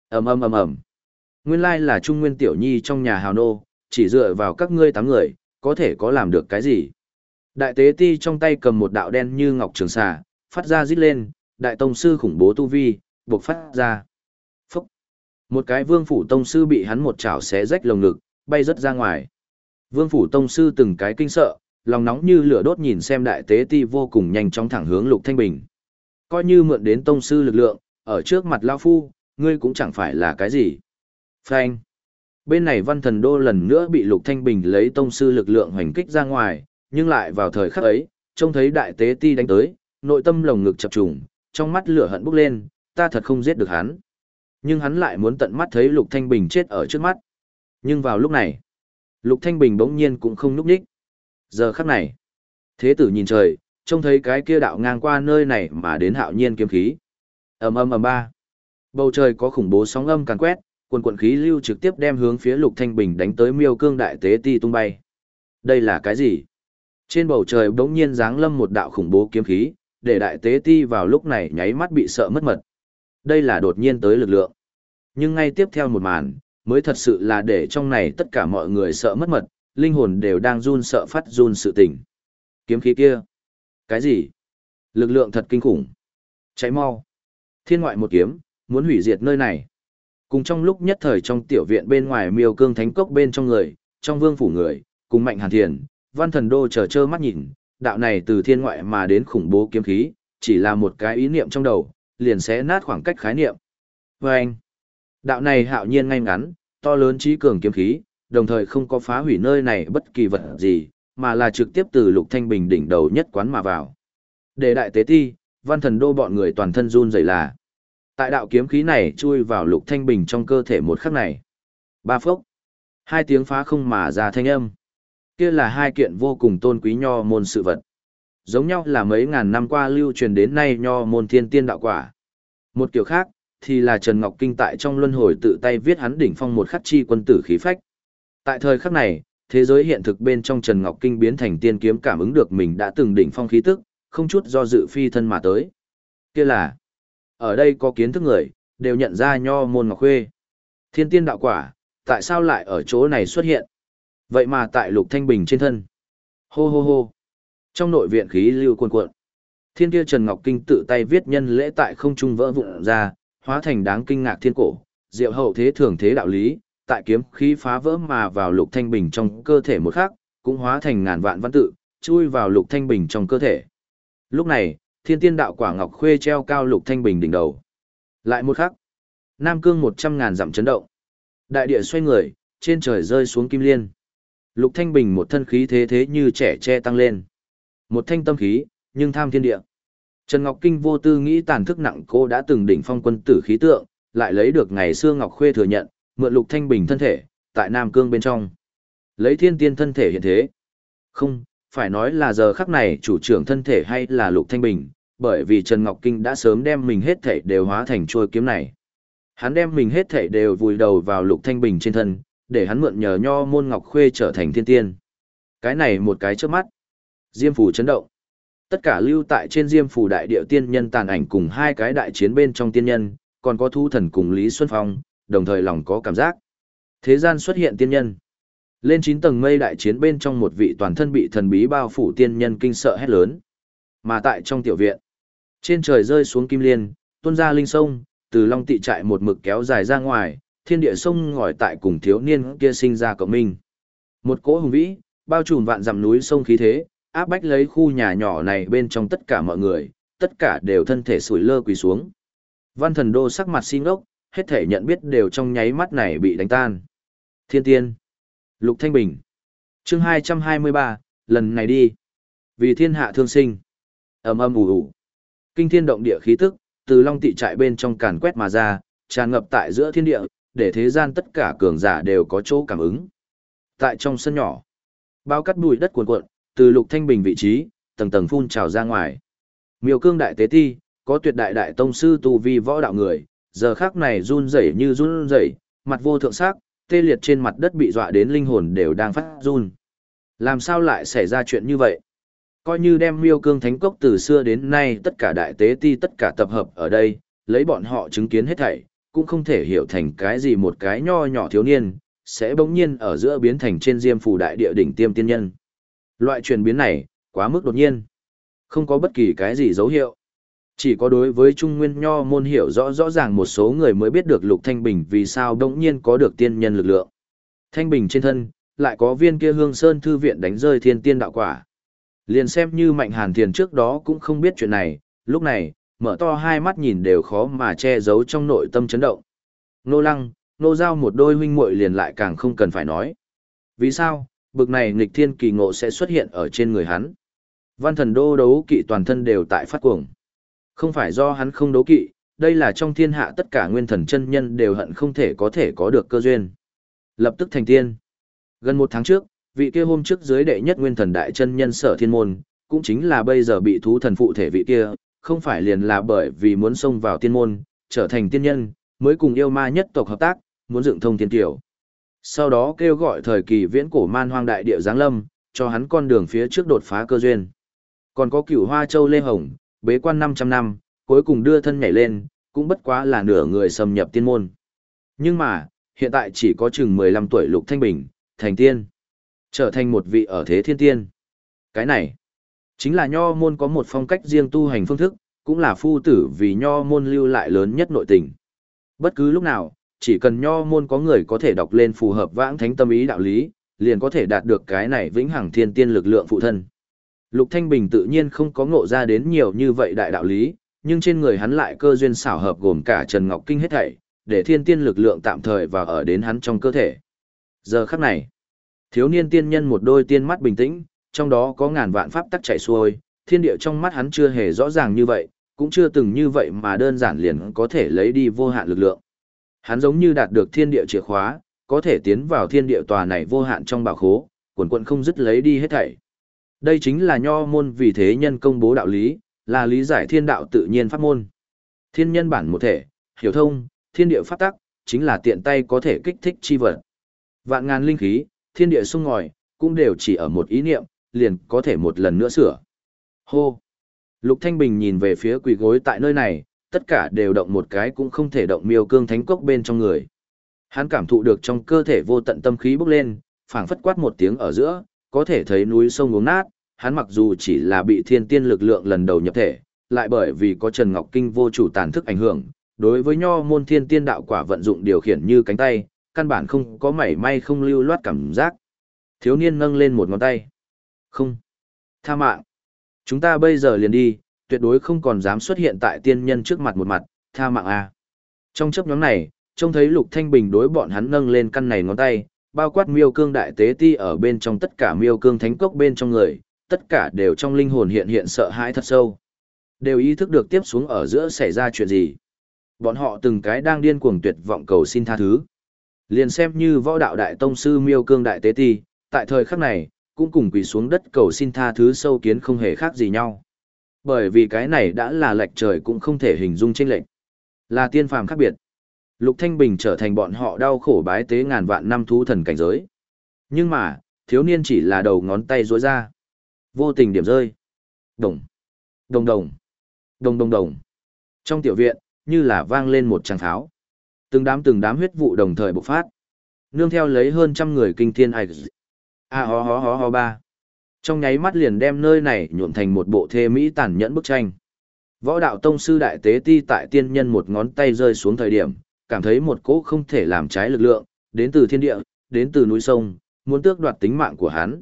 ầm ầm ầm ầm. Nguyên lai là Trung Nguyên Tiểu Nhi trong nhà hào nô, chỉ dựa vào các ngươi tám người, có thể có làm được cái gì. Đại tế ti trong tay cầm một đạo đen như ngọc trường xà, phát ra rít lên, đại tông sư khủng bố tu vi, buộc phát ra. Phúc! Một cái vương phủ tông sư bị hắn một chảo xé rách lồng ngực, bay rất ra ngoài. Vương phủ tông sư từng cái kinh sợ, lòng nóng như lửa đốt nhìn xem đại tế ti vô cùng nhanh chóng thẳng hướng lục thanh bình. Coi như mượn đến tông sư lực lượng, ở trước mặt lao phu, ngươi cũng chẳng phải là cái gì. Phanh! Bên này văn thần đô lần nữa bị lục thanh bình lấy tông sư lực lượng hoành kích ra ngoài, nhưng lại vào thời khắc ấy, trông thấy đại tế ti đánh tới, nội tâm lồng ngực chập trùng, trong mắt lửa hận bốc lên, ta thật không giết được hắn. Nhưng hắn lại muốn tận mắt thấy Lục Thanh Bình chết ở trước mắt. Nhưng vào lúc này, Lục Thanh Bình bỗng nhiên cũng không núp đích. Giờ khắc này, thế tử nhìn trời, trông thấy cái kia đạo ngang qua nơi này mà đến hạo nhiên kiếm khí. ầm ầm ầm ba. Bầu trời có khủng bố sóng âm càn quét, quần quần khí lưu trực tiếp đem hướng phía Lục Thanh Bình đánh tới Miêu Cương đại tế ti tung bay. Đây là cái gì? Trên bầu trời bỗng nhiên giáng lâm một đạo khủng bố kiếm khí, để đại tế ti vào lúc này nháy mắt bị sợ mất mật. Đây là đột nhiên tới lực lượng. Nhưng ngay tiếp theo một màn, mới thật sự là để trong này tất cả mọi người sợ mất mật, linh hồn đều đang run sợ phát run sự tỉnh Kiếm khí kia. Cái gì? Lực lượng thật kinh khủng. Cháy mau. Thiên ngoại một kiếm, muốn hủy diệt nơi này. Cùng trong lúc nhất thời trong tiểu viện bên ngoài miêu cương thánh cốc bên trong người, trong vương phủ người, cùng mạnh hàn thiền, văn thần đô chờ trơ mắt nhìn, đạo này từ thiên ngoại mà đến khủng bố kiếm khí, chỉ là một cái ý niệm trong đầu, liền sẽ nát khoảng cách khái niệm. Và anh, đạo này hạo nhiên ngay ngắn, to lớn trí cường kiếm khí, đồng thời không có phá hủy nơi này bất kỳ vật gì, mà là trực tiếp từ lục thanh bình đỉnh đầu nhất quán mà vào. Để đại tế ti, văn thần đô bọn người toàn thân run rẩy là. Tại đạo kiếm khí này chui vào lục thanh bình trong cơ thể một khắc này. Ba phốc. Hai tiếng phá không mà ra thanh âm. Kia là hai kiện vô cùng tôn quý nho môn sự vật. Giống nhau là mấy ngàn năm qua lưu truyền đến nay nho môn thiên tiên đạo quả. Một kiểu khác, thì là Trần Ngọc Kinh tại trong luân hồi tự tay viết hắn đỉnh phong một khắc chi quân tử khí phách. Tại thời khắc này, thế giới hiện thực bên trong Trần Ngọc Kinh biến thành tiên kiếm cảm ứng được mình đã từng đỉnh phong khí tức, không chút do dự phi thân mà tới. Kia là, ở đây có kiến thức người, đều nhận ra nho môn ngọc khuê. Thiên tiên đạo quả, tại sao lại ở chỗ này xuất hiện? Vậy mà tại lục thanh bình trên thân. Hô hô hô. Trong nội viện khí lưu cuồn cuộn. Thiên kia Trần Ngọc Kinh tự tay viết nhân lễ tại không trung vỡ vụn ra, hóa thành đáng kinh ngạc thiên cổ, diệu hậu thế thường thế đạo lý, tại kiếm khí phá vỡ mà vào lục thanh bình trong cơ thể một khắc, cũng hóa thành ngàn vạn văn tự, chui vào lục thanh bình trong cơ thể. Lúc này, thiên tiên đạo quả ngọc khuê treo cao lục thanh bình đỉnh đầu. Lại một khắc, Nam cương một trăm ngàn dặm chấn động. Đại địa xoay người, trên trời rơi xuống kim liên. Lục Thanh Bình một thân khí thế thế như trẻ tre tăng lên. Một thanh tâm khí, nhưng tham thiên địa. Trần Ngọc Kinh vô tư nghĩ tàn thức nặng cô đã từng đỉnh phong quân tử khí tượng, lại lấy được ngày xưa Ngọc Khuê thừa nhận, mượn Lục Thanh Bình thân thể, tại Nam Cương bên trong. Lấy thiên tiên thân thể hiện thế. Không, phải nói là giờ khắc này chủ trưởng thân thể hay là Lục Thanh Bình, bởi vì Trần Ngọc Kinh đã sớm đem mình hết thể đều hóa thành chuôi kiếm này. Hắn đem mình hết thể đều vùi đầu vào Lục Thanh Bình trên thân, để hắn mượn nhờ nho môn Ngọc Khuê trở thành thiên tiên. Cái này một cái trước mắt. Diêm phủ chấn động. Tất cả lưu tại trên Diêm phủ đại địa tiên nhân tàn ảnh cùng hai cái đại chiến bên trong tiên nhân, còn có thu thần cùng Lý Xuân Phong, đồng thời lòng có cảm giác. Thế gian xuất hiện tiên nhân. Lên 9 tầng mây đại chiến bên trong một vị toàn thân bị thần bí bao phủ tiên nhân kinh sợ hét lớn. Mà tại trong tiểu viện, trên trời rơi xuống kim liên, tuôn ra linh sông, từ long tị trại một mực kéo dài ra ngoài, thiên địa sông ngòi tại cùng thiếu niên kia sinh ra cộng minh. Một cỗ hùng vĩ, bao trùm vạn dặm núi sông khí thế, áp bách lấy khu nhà nhỏ này bên trong tất cả mọi người, tất cả đều thân thể sủi lơ quỳ xuống. Văn thần đô sắc mặt xin ốc, hết thể nhận biết đều trong nháy mắt này bị đánh tan. Thiên tiên. Lục Thanh Bình. chương 223, lần này đi. Vì thiên hạ thương sinh. ầm ầm ủ ủ. Kinh thiên động địa khí tức, từ long tị trại bên trong càn quét mà ra, tràn ngập tại giữa thiên địa, để thế gian tất cả cường giả đều có chỗ cảm ứng. Tại trong sân nhỏ, bao cắt bụi đất cuồn cuộn, từ lục thanh bình vị trí, tầng tầng phun trào ra ngoài. Miêu cương đại tế ti, có tuyệt đại đại tông sư tu vi võ đạo người, giờ khắc này run rẩy như run rẩy, mặt vô thượng sắc, tê liệt trên mặt đất bị dọa đến linh hồn đều đang phát run. Làm sao lại xảy ra chuyện như vậy? Coi như đem miêu cương thánh cốc từ xưa đến nay tất cả đại tế ti tất cả tập hợp ở đây, lấy bọn họ chứng kiến hết thảy, cũng không thể hiểu thành cái gì một cái nho nhỏ thiếu niên, sẽ bỗng nhiên ở giữa biến thành trên diêm phù đại địa đỉnh tiêm tiên nhân. Loại chuyển biến này, quá mức đột nhiên. Không có bất kỳ cái gì dấu hiệu. Chỉ có đối với Trung Nguyên Nho môn hiểu rõ rõ ràng một số người mới biết được Lục Thanh Bình vì sao đống nhiên có được tiên nhân lực lượng. Thanh Bình trên thân, lại có viên kia hương sơn thư viện đánh rơi thiên tiên đạo quả. Liền xem như Mạnh Hàn Thiền trước đó cũng không biết chuyện này, lúc này, mở to hai mắt nhìn đều khó mà che giấu trong nội tâm chấn động. Nô Lăng, Nô Giao một đôi huynh muội liền lại càng không cần phải nói. Vì sao, bực này nghịch thiên kỳ ngộ sẽ xuất hiện ở trên người hắn? Văn thần đô đấu kỵ toàn thân đều tại phát cuồng. Không phải do hắn không đấu kỵ, đây là trong thiên hạ tất cả nguyên thần chân nhân đều hận không thể có thể có được cơ duyên. Lập tức thành tiên. Gần một tháng trước, vị kia hôm trước dưới đệ nhất nguyên thần đại chân nhân sở thiên môn, cũng chính là bây giờ bị thú thần phụ thể vị kia, không phải liền là bởi vì muốn xông vào tiên môn, trở thành tiên nhân, mới cùng yêu ma nhất tộc hợp tác, muốn dựng thông tiên tiểu. Sau đó kêu gọi thời kỳ viễn cổ man hoang đại địa giáng lâm, cho hắn con đường phía trước đột phá cơ duyên. Còn có cửu hoa châu lê hồng, bế quan 500 năm, cuối cùng đưa thân nhảy lên, cũng bất quá là nửa người xâm nhập tiên môn. Nhưng mà, hiện tại chỉ có chừng 15 tuổi lục thanh bình, thành tiên. Trở thành một vị ở thế thiên tiên. Cái này, chính là nho môn có một phong cách riêng tu hành phương thức, cũng là phu tử vì nho môn lưu lại lớn nhất nội tình. Bất cứ lúc nào, chỉ cần nho môn có người có thể đọc lên phù hợp vãng thánh tâm ý đạo lý, liền có thể đạt được cái này vĩnh hằng thiên tiên lực lượng phụ thân. Lục Thanh Bình tự nhiên không có ngộ ra đến nhiều như vậy đại đạo lý, nhưng trên người hắn lại cơ duyên xảo hợp gồm cả Trần Ngọc Kinh hết thảy, để thiên tiên lực lượng tạm thời vào ở đến hắn trong cơ thể. Giờ khắc này, thiếu niên tiên nhân một đôi tiên mắt bình tĩnh, trong đó có ngàn vạn pháp tắc chảy xuôi, thiên địa trong mắt hắn chưa hề rõ ràng như vậy, cũng chưa từng như vậy mà đơn giản liền có thể lấy đi vô hạn lực lượng. Hắn giống như đạt được thiên địa chìa khóa, có thể tiến vào thiên địa tòa này vô hạn trong bảo khố, quần quần không dứt lấy đi hết thảy. Đây chính là nho môn vì thế nhân công bố đạo lý, là lý giải thiên đạo tự nhiên pháp môn. Thiên nhân bản một thể, hiểu thông, thiên địa pháp tắc, chính là tiện tay có thể kích thích chi vật. Vạn ngàn linh khí, thiên địa sung ngòi, cũng đều chỉ ở một ý niệm, liền có thể một lần nữa sửa. Hô! Lục Thanh Bình nhìn về phía quỳ gối tại nơi này, tất cả đều động một cái cũng không thể động miêu cương thánh cốc bên trong người. Hắn cảm thụ được trong cơ thể vô tận tâm khí bốc lên, phảng phất quát một tiếng ở giữa, có thể thấy núi sông uống nát, hắn mặc dù chỉ là bị thiên tiên lực lượng lần đầu nhập thể, lại bởi vì có Trần Ngọc Kinh vô chủ tàn thức ảnh hưởng, đối với nho môn thiên tiên đạo quả vận dụng điều khiển như cánh tay, căn bản không có mảy may không lưu loát cảm giác. Thiếu niên nâng lên một ngón tay. Không. Tha mạng. Chúng ta bây giờ liền đi, tuyệt đối không còn dám xuất hiện tại tiên nhân trước mặt một mặt, tha mạng a. Trong chấp nhóm này, trông thấy Lục Thanh Bình đối bọn hắn nâng lên căn này ngón tay, bao quát miêu cương đại tế ti ở bên trong tất cả miêu cương thánh cốc bên trong người, tất cả đều trong linh hồn hiện hiện sợ hãi thật sâu. Đều ý thức được tiếp xuống ở giữa xảy ra chuyện gì. Bọn họ từng cái đang điên cuồng tuyệt vọng cầu xin tha thứ. Liền xem như võ đạo đại tông sư miêu cương đại tế ti, tại thời khắc này, cũng cùng quỳ xuống đất cầu xin tha thứ sâu kiến không hề khác gì nhau. Bởi vì cái này đã là lệch trời cũng không thể hình dung chênh lệch. Là tiên phàm khác biệt. Lục Thanh Bình trở thành bọn họ đau khổ bái tế ngàn vạn năm thú thần cảnh giới. Nhưng mà, thiếu niên chỉ là đầu ngón tay rối ra. Vô tình điểm rơi. Đồng. Đồng đồng. Đồng đồng đồng. Trong tiểu viện, như là vang lên một tràng tháo. Từng đám từng đám huyết vụ đồng thời bộc phát. Nương theo lấy hơn trăm người kinh thiên ai A ho ho ho ho ba. Trong nháy mắt liền đem nơi này nhuộm thành một bộ thê mỹ tàn nhẫn bức tranh. Võ đạo tông sư đại tế ti tại tiên nhân một ngón tay rơi xuống thời điểm, cảm thấy một cỗ không thể làm trái lực lượng, đến từ thiên địa, đến từ núi sông, muốn tước đoạt tính mạng của hắn.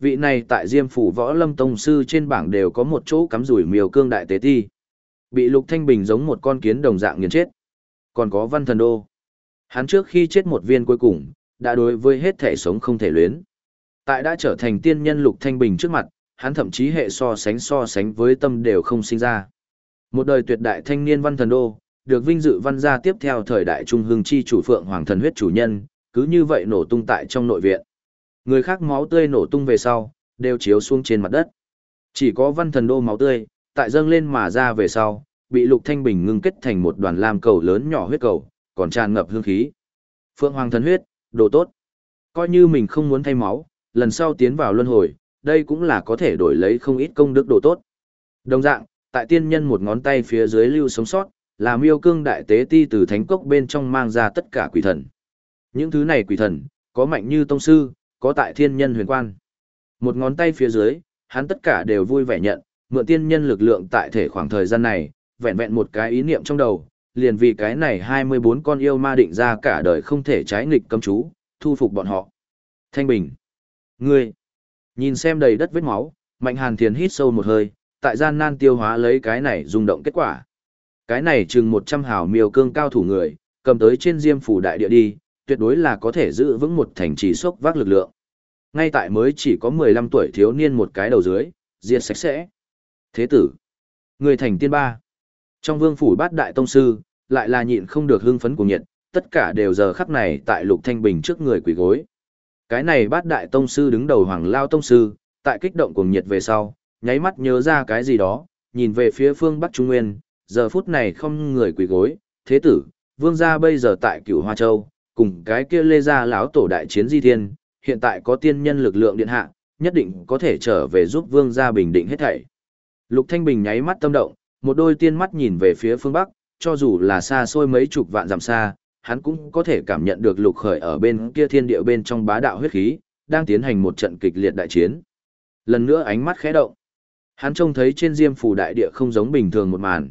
Vị này tại Diêm phủ Võ Lâm tông sư trên bảng đều có một chỗ cắm rủi miều cương đại tế ti. Bị Lục Thanh Bình giống một con kiến đồng dạng nghiền chết. Còn có Văn Thần Đô. Hắn trước khi chết một viên cuối cùng, đã đối với hết thể sống không thể luyến. Tại đã trở thành tiên nhân Lục Thanh Bình trước mặt, hắn thậm chí hệ so sánh so sánh với tâm đều không sinh ra. Một đời tuyệt đại thanh niên Văn Thần Đô, được vinh dự văn gia tiếp theo thời đại trung hưng chi chủ phượng hoàng thần huyết chủ nhân, cứ như vậy nổ tung tại trong nội viện. Người khác máu tươi nổ tung về sau, đều chiếu xuống trên mặt đất. Chỉ có văn thần đô máu tươi, tại dâng lên mà ra về sau, bị lục thanh bình ngưng kết thành một đoàn lam cầu lớn nhỏ huyết cầu, còn tràn ngập hương khí. Phượng hoàng thần huyết, đồ tốt. Coi như mình không muốn thay máu, lần sau tiến vào luân hồi, đây cũng là có thể đổi lấy không ít công đức đồ tốt. Đồng dạng, tại tiên nhân một ngón tay phía dưới lưu sống sót, là miêu cương đại tế ti từ thánh cốc bên trong mang ra tất cả quỷ thần. Những thứ này quỷ thần, có mạnh như tông sư, có tại thiên nhân huyền quan. Một ngón tay phía dưới, hắn tất cả đều vui vẻ nhận, mượn tiên nhân lực lượng tại thể khoảng thời gian này, vẹn vẹn một cái ý niệm trong đầu, liền vì cái này 24 con yêu ma định ra cả đời không thể trái nghịch cấm chú, thu phục bọn họ. Thanh Bình. Ngươi. Nhìn xem đầy đất vết máu, Mạnh Hàn Thiền hít sâu một hơi, tại gian nan tiêu hóa lấy cái này rung động kết quả. Cái này chừng 100 hào miêu cương cao thủ người, cầm tới trên diêm phủ đại địa đi, tuyệt đối là có thể giữ vững một thành trì sốc vác lực lượng. Ngay tại mới chỉ có 15 tuổi thiếu niên một cái đầu dưới, diệt sạch sẽ. Thế tử, người thành tiên ba. Trong vương phủ bát đại tông sư, lại là nhịn không được hưng phấn của nhiệt, tất cả đều giờ khắc này tại lục thanh bình trước người quỳ gối. Cái này bát đại tông sư đứng đầu hoàng lao tông sư, tại kích động cuồng nhiệt về sau, nháy mắt nhớ ra cái gì đó, nhìn về phía phương Bắc Trung Nguyên, giờ phút này không người quỳ gối, thế tử, vương gia bây giờ tại cửu Hoa Châu, cùng cái kia lê gia lão tổ đại chiến di thiên, hiện tại có tiên nhân lực lượng điện hạ, nhất định có thể trở về giúp vương gia bình định hết thảy. Lục Thanh Bình nháy mắt tâm động, một đôi tiên mắt nhìn về phía phương Bắc, cho dù là xa xôi mấy chục vạn dặm xa, hắn cũng có thể cảm nhận được lục khởi ở bên kia thiên địa bên trong bá đạo huyết khí, đang tiến hành một trận kịch liệt đại chiến. Lần nữa ánh mắt khẽ động. Hắn trông thấy trên diêm phủ đại địa không giống bình thường một màn.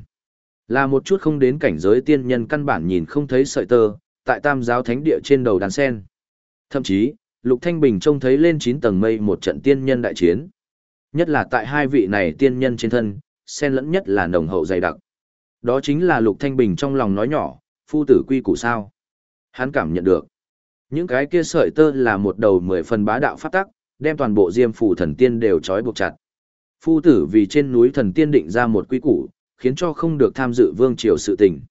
Là một chút không đến cảnh giới tiên nhân căn bản nhìn không thấy sợi tơ, tại tam giáo thánh địa trên đầu đàn sen. Thậm chí, Lục Thanh Bình trông thấy lên 9 tầng mây một trận tiên nhân đại chiến. Nhất là tại hai vị này tiên nhân trên thân, sen lẫn nhất là nồng hậu dày đặc. Đó chính là Lục Thanh Bình trong lòng nói nhỏ, phu tử quy củ sao. Hắn cảm nhận được. Những cái kia sợi tơ là một đầu mười phần bá đạo pháp tắc, đem toàn bộ diêm phủ thần tiên đều trói buộc chặt. Phu tử vì trên núi thần tiên định ra một quy củ, khiến cho không được tham dự vương triều sự tình.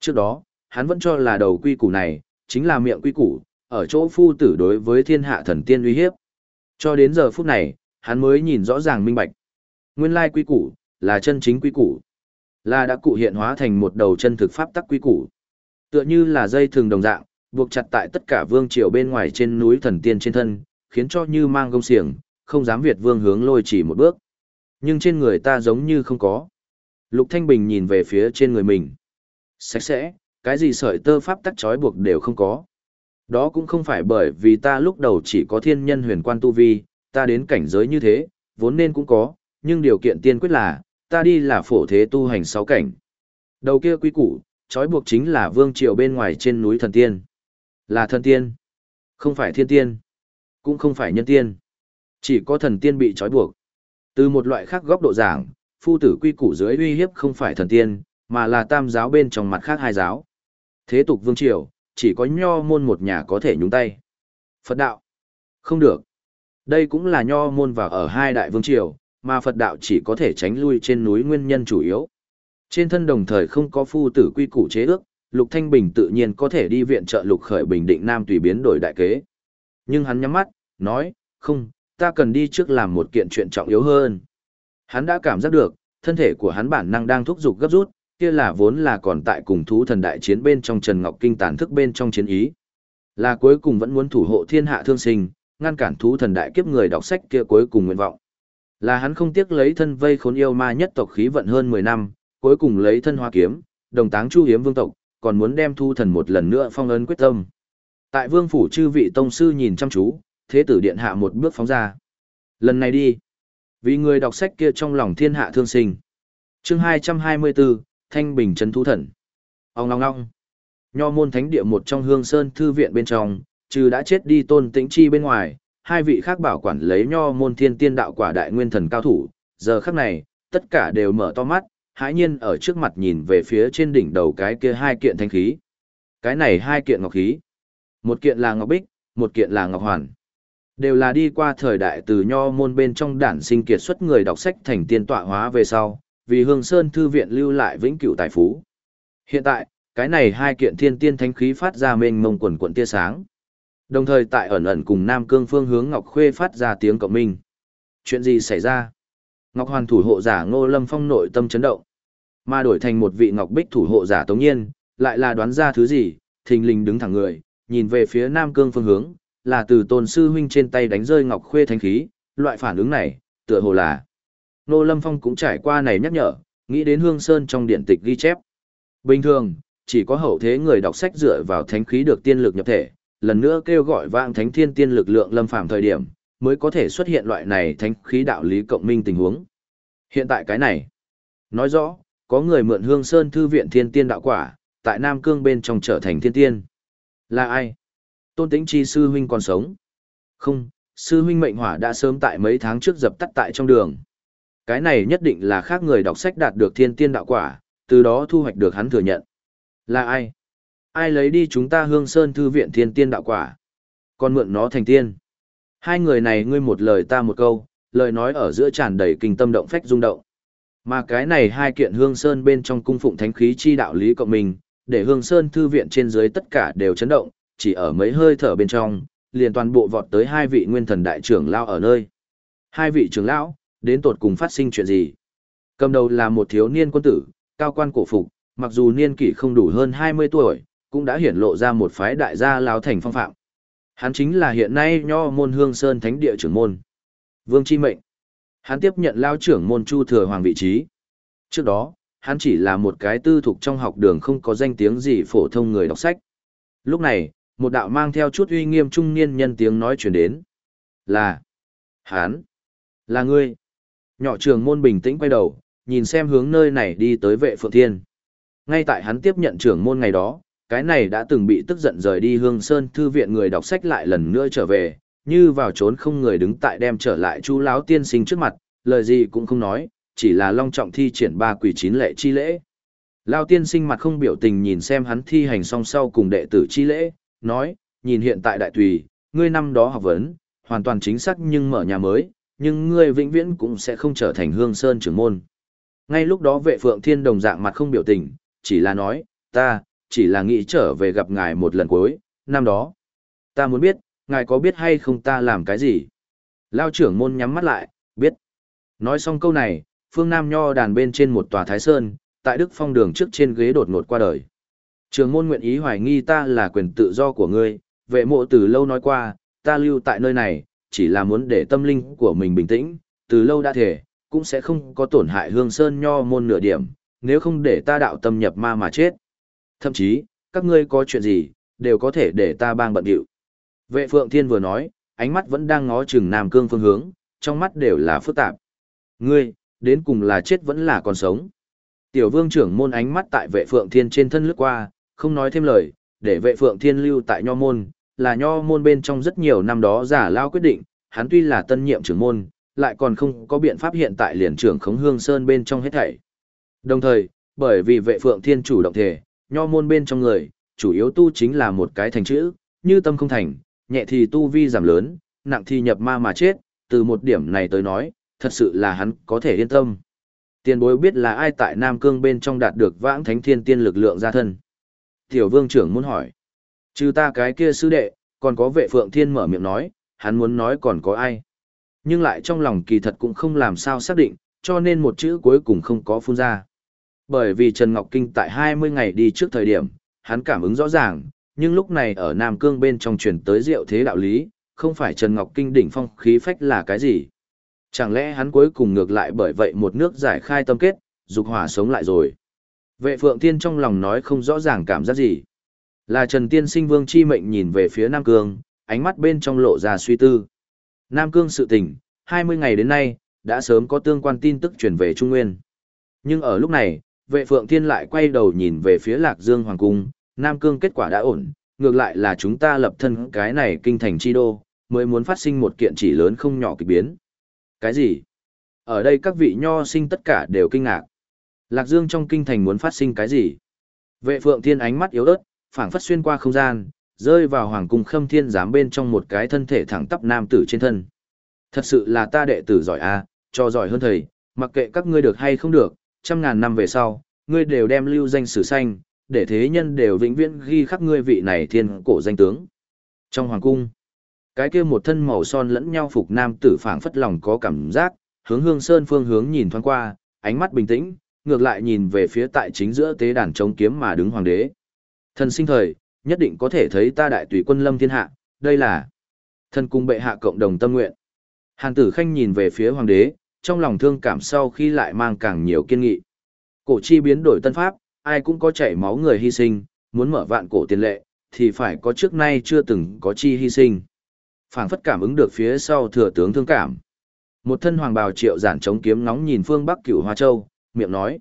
Trước đó, hắn vẫn cho là đầu quy củ này, chính là miệng quy củ, ở chỗ phu tử đối với thiên hạ thần tiên uy hiếp. Cho đến giờ phút này, hắn mới nhìn rõ ràng minh bạch. Nguyên lai quy củ, là chân chính quy củ. Là đã cụ hiện hóa thành một đầu chân thực pháp tắc quy củ. Tựa như là dây thường đồng dạng, buộc chặt tại tất cả vương triều bên ngoài trên núi thần tiên trên thân, khiến cho như mang gông xiềng, không dám Việt vương hướng lôi chỉ một bước. Nhưng trên người ta giống như không có. Lục Thanh Bình nhìn về phía trên người mình. Sạch sẽ, cái gì sợi tơ pháp tắc trói buộc đều không có. Đó cũng không phải bởi vì ta lúc đầu chỉ có thiên nhân huyền quan tu vi, ta đến cảnh giới như thế, vốn nên cũng có, nhưng điều kiện tiên quyết là, ta đi là phổ thế tu hành sáu cảnh. Đầu kia quý củ, trói buộc chính là vương triều bên ngoài trên núi thần tiên. Là thần tiên, không phải thiên tiên, cũng không phải nhân tiên. Chỉ có thần tiên bị trói buộc. Từ một loại khác góc độ giảng, phu tử quy củ dưới uy hiếp không phải thần tiên, mà là tam giáo bên trong mặt khác hai giáo. Thế tục vương triều, chỉ có nho môn một nhà có thể nhúng tay. Phật đạo, không được. Đây cũng là nho môn và ở hai đại vương triều, mà Phật đạo chỉ có thể tránh lui trên núi nguyên nhân chủ yếu. Trên thân đồng thời không có phu tử quy củ chế ước, Lục Thanh Bình tự nhiên có thể đi viện trợ Lục Khởi Bình định Nam tùy biến đổi đại kế. Nhưng hắn nhắm mắt, nói, không, ta cần đi trước làm một kiện chuyện trọng yếu hơn. Hắn đã cảm giác được, thân thể của hắn bản năng đang thúc giục gấp rút, kia là vốn là còn tại cùng thú thần đại chiến bên trong Trần Ngọc Kinh tàn thức bên trong chiến ý. Là cuối cùng vẫn muốn thủ hộ thiên hạ thương sinh, ngăn cản thú thần đại kiếp người đọc sách kia cuối cùng nguyện vọng. Là hắn không tiếc lấy thân vây khốn yêu ma nhất tộc khí vận hơn 10 năm, cuối cùng lấy thân hoa kiếm, đồng táng chu hiếm vương tộc, còn muốn đem thu thần một lần nữa phong ấn quyết tâm. Tại vương phủ chư vị tông sư nhìn chăm chú, thế tử điện hạ một bước phóng ra. Lần này đi, vì người đọc sách kia trong lòng thiên hạ thương sinh. chương 224, Thanh Bình Trấn Thú Thần. Ông ngong ngong. Nho môn thánh địa một trong hương sơn thư viện bên trong, trừ đã chết đi tôn tĩnh chi bên ngoài, hai vị khác bảo quản lấy nho môn thiên tiên đạo quả đại nguyên thần cao thủ, giờ khắc này, tất cả đều mở to mắt, hãi nhiên ở trước mặt nhìn về phía trên đỉnh đầu cái kia hai kiện thanh khí. Cái này hai kiện ngọc khí. Một kiện là ngọc bích, một kiện là ngọc hoàn. Đều là đi qua thời đại từ nho môn bên trong đản sinh kiệt xuất người đọc sách thành tiên tọa hóa về sau, vì Hương Sơn Thư viện lưu lại vĩnh cửu tài phú. Hiện tại, cái này hai kiện thiên tiên thánh khí phát ra mênh mông quần quần tia sáng. Đồng thời tại ẩn ẩn cùng Nam Cương phương hướng Ngọc Khuê phát ra tiếng cộng minh. Chuyện gì xảy ra? Ngọc Hoàn thủ hộ giả Ngô Lâm Phong nội tâm chấn động. Mà đổi thành một vị Ngọc Bích thủ hộ giả Tống Nhiên, lại là đoán ra thứ gì, thình lình đứng thẳng người, nhìn về phía Nam Cương phương hướng, là từ tôn sư huynh trên tay đánh rơi Ngọc Khuê thánh khí, loại phản ứng này, tựa hồ là. nô Lâm Phong cũng trải qua này nhắc nhở, nghĩ đến Hương Sơn trong điện tịch ghi chép. Bình thường, chỉ có hậu thế người đọc sách dựa vào thánh khí được tiên lực nhập thể, lần nữa kêu gọi vang thánh thiên tiên lực lượng lâm phàm thời điểm, mới có thể xuất hiện loại này thánh khí đạo lý cộng minh tình huống. Hiện tại cái này, nói rõ, có người mượn hương sơn thư viện thiên tiên đạo quả, tại Nam Cương bên trong trở thành thiên tiên. Là ai? Tôn tĩnh chi sư huynh còn sống. Không, sư huynh mệnh hỏa đã sớm tại mấy tháng trước dập tắt tại trong đường. Cái này nhất định là khác người đọc sách đạt được thiên tiên đạo quả, từ đó thu hoạch được hắn thừa nhận. Là ai? Ai lấy đi chúng ta hương sơn thư viện thiên tiên đạo quả? Còn mượn nó thành tiên. Hai người này ngươi một lời ta một câu, lời nói ở giữa tràn đầy kinh tâm động phách rung động. Mà cái này hai kiện hương sơn bên trong cung phụng thánh khí chi đạo lý cộng mình, để hương sơn thư viện trên dưới tất cả đều chấn động, chỉ ở mấy hơi thở bên trong, liền toàn bộ vọt tới hai vị nguyên thần đại trưởng lao ở nơi. Hai vị trưởng lão, đến tột cùng phát sinh chuyện gì? Cầm đầu là một thiếu niên quân tử, cao quan cổ phục, mặc dù niên kỷ không đủ hơn 20 tuổi, cũng đã hiển lộ ra một phái đại gia lao thành phong phạm. Hắn chính là hiện nay nho môn hương sơn thánh địa trưởng môn. Vương Chi Mệnh. Hắn tiếp nhận lao trưởng môn Chu Thừa Hoàng vị trí. Trước đó, hắn chỉ là một cái tư thục trong học đường không có danh tiếng gì phổ thông người đọc sách. Lúc này, một đạo mang theo chút uy nghiêm trung niên nhân tiếng nói chuyển đến. Là. Hắn. Là ngươi. Nhỏ trưởng môn bình tĩnh quay đầu, nhìn xem hướng nơi này đi tới vệ phượng thiên. Ngay tại hắn tiếp nhận trưởng môn ngày đó, cái này đã từng bị tức giận rời đi hương sơn thư viện người đọc sách lại lần nữa trở về, như vào trốn không người đứng tại đem trở lại chú láo tiên sinh trước mặt, lời gì cũng không nói, chỉ là long trọng thi triển ba quỷ chín lệ chi lễ. Lao tiên sinh mặt không biểu tình nhìn xem hắn thi hành song sau cùng đệ tử chi lễ, nói, nhìn hiện tại đại tùy, ngươi năm đó học vấn, hoàn toàn chính xác nhưng mở nhà mới, nhưng ngươi vĩnh viễn cũng sẽ không trở thành hương sơn trưởng môn. Ngay lúc đó vệ phượng thiên đồng dạng mặt không biểu tình, chỉ là nói, ta, chỉ là nghĩ trở về gặp ngài một lần cuối, năm đó. Ta muốn biết, ngài có biết hay không ta làm cái gì? Lao trưởng môn nhắm mắt lại, biết. Nói xong câu này, phương Nam Nho đàn bên trên một tòa Thái Sơn, tại Đức Phong đường trước trên ghế đột ngột qua đời. Trường môn nguyện ý hoài nghi ta là quyền tự do của ngươi, vệ mộ từ lâu nói qua, ta lưu tại nơi này, chỉ là muốn để tâm linh của mình bình tĩnh, từ lâu đã thể, cũng sẽ không có tổn hại hương sơn nho môn nửa điểm, nếu không để ta đạo tâm nhập ma mà chết. Thậm chí, các ngươi có chuyện gì, đều có thể để ta bang bận điệu. Vệ Phượng Thiên vừa nói, ánh mắt vẫn đang ngó chừng Nam Cương phương hướng, trong mắt đều là phức tạp. Ngươi, đến cùng là chết vẫn là còn sống. Tiểu vương trưởng môn ánh mắt tại vệ Phượng Thiên trên thân lướt qua, không nói thêm lời, để vệ Phượng Thiên lưu tại nho môn, là nho môn bên trong rất nhiều năm đó giả lao quyết định, hắn tuy là tân nhiệm trưởng môn, lại còn không có biện pháp hiện tại liền trưởng khống hương sơn bên trong hết thảy. Đồng thời, bởi vì vệ Phượng Thiên chủ động thể, nho môn bên trong người, chủ yếu tu chính là một cái thành chữ, như tâm không thành, nhẹ thì tu vi giảm lớn, nặng thì nhập ma mà chết, từ một điểm này tới nói, thật sự là hắn có thể yên tâm. Tiền bối biết là ai tại Nam Cương bên trong đạt được vãng thánh thiên tiên lực lượng ra thân. Tiểu vương trưởng muốn hỏi. Trừ ta cái kia sư đệ, còn có vệ phượng thiên mở miệng nói, hắn muốn nói còn có ai. Nhưng lại trong lòng kỳ thật cũng không làm sao xác định, cho nên một chữ cuối cùng không có phun ra. Bởi vì Trần Ngọc Kinh tại 20 ngày đi trước thời điểm, hắn cảm ứng rõ ràng, nhưng lúc này ở Nam Cương bên trong truyền tới diệu thế đạo lý, không phải Trần Ngọc Kinh đỉnh phong khí phách là cái gì. Chẳng lẽ hắn cuối cùng ngược lại bởi vậy một nước giải khai tâm kết, dục hỏa sống lại rồi. Vệ Phượng Tiên trong lòng nói không rõ ràng cảm giác gì. Là Trần Tiên sinh vương chi mệnh nhìn về phía Nam Cương, ánh mắt bên trong lộ ra suy tư. Nam Cương sự tình, 20 ngày đến nay, đã sớm có tương quan tin tức truyền về Trung Nguyên. Nhưng ở lúc này, vệ Phượng Thiên lại quay đầu nhìn về phía Lạc Dương Hoàng Cung, Nam Cương kết quả đã ổn, ngược lại là chúng ta lập thân cái này kinh thành chi đô, mới muốn phát sinh một kiện chỉ lớn không nhỏ kỳ biến. Cái gì? Ở đây các vị nho sinh tất cả đều kinh ngạc. Lạc Dương trong kinh thành muốn phát sinh cái gì? Vệ Phượng Thiên ánh mắt yếu ớt, phảng phất xuyên qua không gian, rơi vào hoàng cung Khâm Thiên giám bên trong một cái thân thể thẳng tắp nam tử trên thân. Thật sự là ta đệ tử giỏi a, à, cho giỏi hơn thầy, mặc kệ các ngươi được hay không được, trăm ngàn năm về sau, ngươi đều đem lưu danh sử xanh, để thế nhân đều vĩnh viễn ghi khắc ngươi vị này thiên cổ danh tướng. Trong hoàng cung, cái kia một thân màu son lẫn nhau phục nam tử phảng phất lòng có cảm giác, hướng hương sơn phương hướng nhìn thoáng qua, ánh mắt bình tĩnh, ngược lại nhìn về phía tại chính giữa tế đàn chống kiếm mà đứng hoàng đế. Thần sinh thời, nhất định có thể thấy ta đại tùy quân lâm thiên hạ, đây là thần cung bệ hạ cộng đồng tâm nguyện. Hàn tử khanh nhìn về phía hoàng đế, trong lòng thương cảm sau khi lại mang càng nhiều kiên nghị. Cổ chi biến đổi tân pháp, ai cũng có chảy máu người hy sinh, muốn mở vạn cổ tiền lệ, thì phải có trước nay chưa từng có chi hy sinh. phảng phất cảm ứng được phía sau thừa tướng thương cảm. Một thân hoàng bào triệu giản chống kiếm ngóng nhìn phương Bắc cửu Hoa Châu, miệng nói.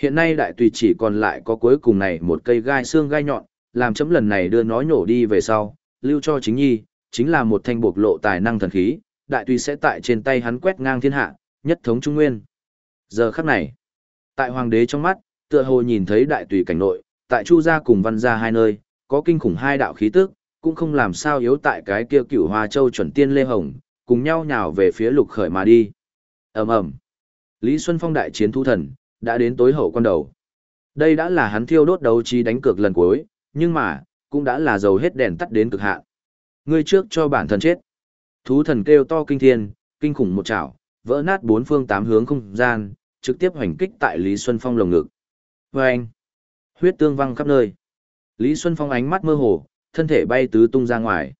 Hiện nay đại tùy chỉ còn lại có cuối cùng này một cây gai xương gai nhọn, làm chấm lần này đưa nó nhổ đi về sau, lưu cho chính nhi, chính là một thanh bộc lộ tài năng thần khí, đại tùy sẽ tại trên tay hắn quét ngang thiên hạ, nhất thống trung nguyên. Giờ khắc này, tại hoàng đế trong mắt, tựa hồ nhìn thấy đại tùy cảnh nội, tại chu gia cùng văn gia hai nơi, có kinh khủng hai đạo khí tức, cũng không làm sao yếu tại cái kia cửu hoa châu chuẩn tiên lê hồng, cùng nhau nhào về phía lục khởi mà đi. ầm ầm Lý Xuân Phong đại chiến thu thần, đã đến tối hậu quan đầu. Đây đã là hắn thiêu đốt đấu trí đánh cược lần cuối, nhưng mà, cũng đã là dầu hết đèn tắt đến cực hạn. Ngươi trước cho bản thân chết. Thú thần kêu to kinh thiên, kinh khủng một chảo, vỡ nát bốn phương tám hướng không gian, trực tiếp hoành kích tại Lý Xuân Phong lồng ngực. Và anh, huyết tương văng khắp nơi. Lý Xuân Phong ánh mắt mơ hồ, thân thể bay tứ tung ra ngoài.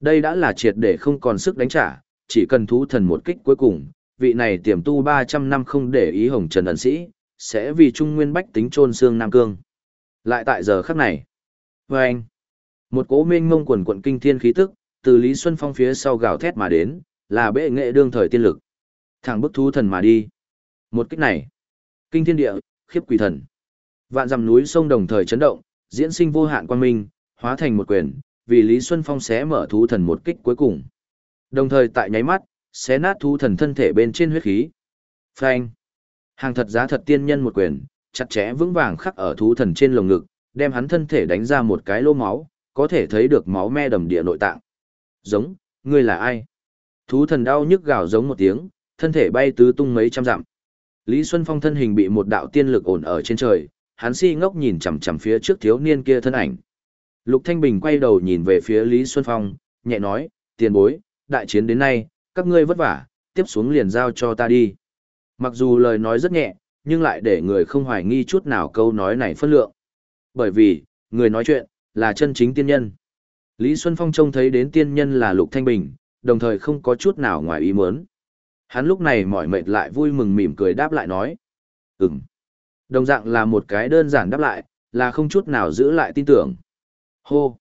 Đây đã là triệt để không còn sức đánh trả, chỉ cần thú thần một kích cuối cùng, vị này tiềm tu 300 năm không để ý hồng trần ẩn sĩ, sẽ vì trung nguyên bách tính trôn xương Nam Cương. Lại tại giờ khắc này. với anh, một cỗ mênh mông quần quận kinh thiên khí tức, từ Lý Xuân Phong phía sau gào thét mà đến, là bệ nghệ đương thời tiên lực. Thẳng bức thú thần mà đi. Một kích này, kinh thiên địa, khiếp quỷ thần. Vạn dằm núi sông đồng thời chấn động, diễn sinh vô hạn quan minh, hóa thành một quyền, vì Lý Xuân Phong xé mở thú thần một kích cuối cùng. Đồng thời tại nháy mắt, xé nát thú thần thân thể bên trên huyết khí. Phanh. Hàng thật giá thật tiên nhân một quyền, chặt chẽ vững vàng khắc ở thú thần trên lồng ngực, đem hắn thân thể đánh ra một cái lô máu, có thể thấy được máu me đầm địa nội tạng. Giống, ngươi là ai? Thú thần đau nhức gào giống một tiếng, thân thể bay tứ tung mấy trăm dặm. Lý Xuân Phong thân hình bị một đạo tiên lực ổn ở trên trời, hắn si ngốc nhìn chằm chằm phía trước thiếu niên kia thân ảnh. Lục Thanh Bình quay đầu nhìn về phía Lý Xuân Phong, nhẹ nói, tiền bối, đại chiến đến nay, các ngươi vất vả, tiếp xuống liền giao cho ta đi. Mặc dù lời nói rất nhẹ, nhưng lại để người không hoài nghi chút nào câu nói này phân lượng. Bởi vì, người nói chuyện, là chân chính tiên nhân. Lý Xuân Phong trông thấy đến tiên nhân là Lục Thanh Bình, đồng thời không có chút nào ngoài ý muốn. Hắn lúc này mỏi mệt lại vui mừng mỉm cười đáp lại nói. Ừm. Đồng dạng là một cái đơn giản đáp lại, là không chút nào giữ lại tin tưởng. Hô.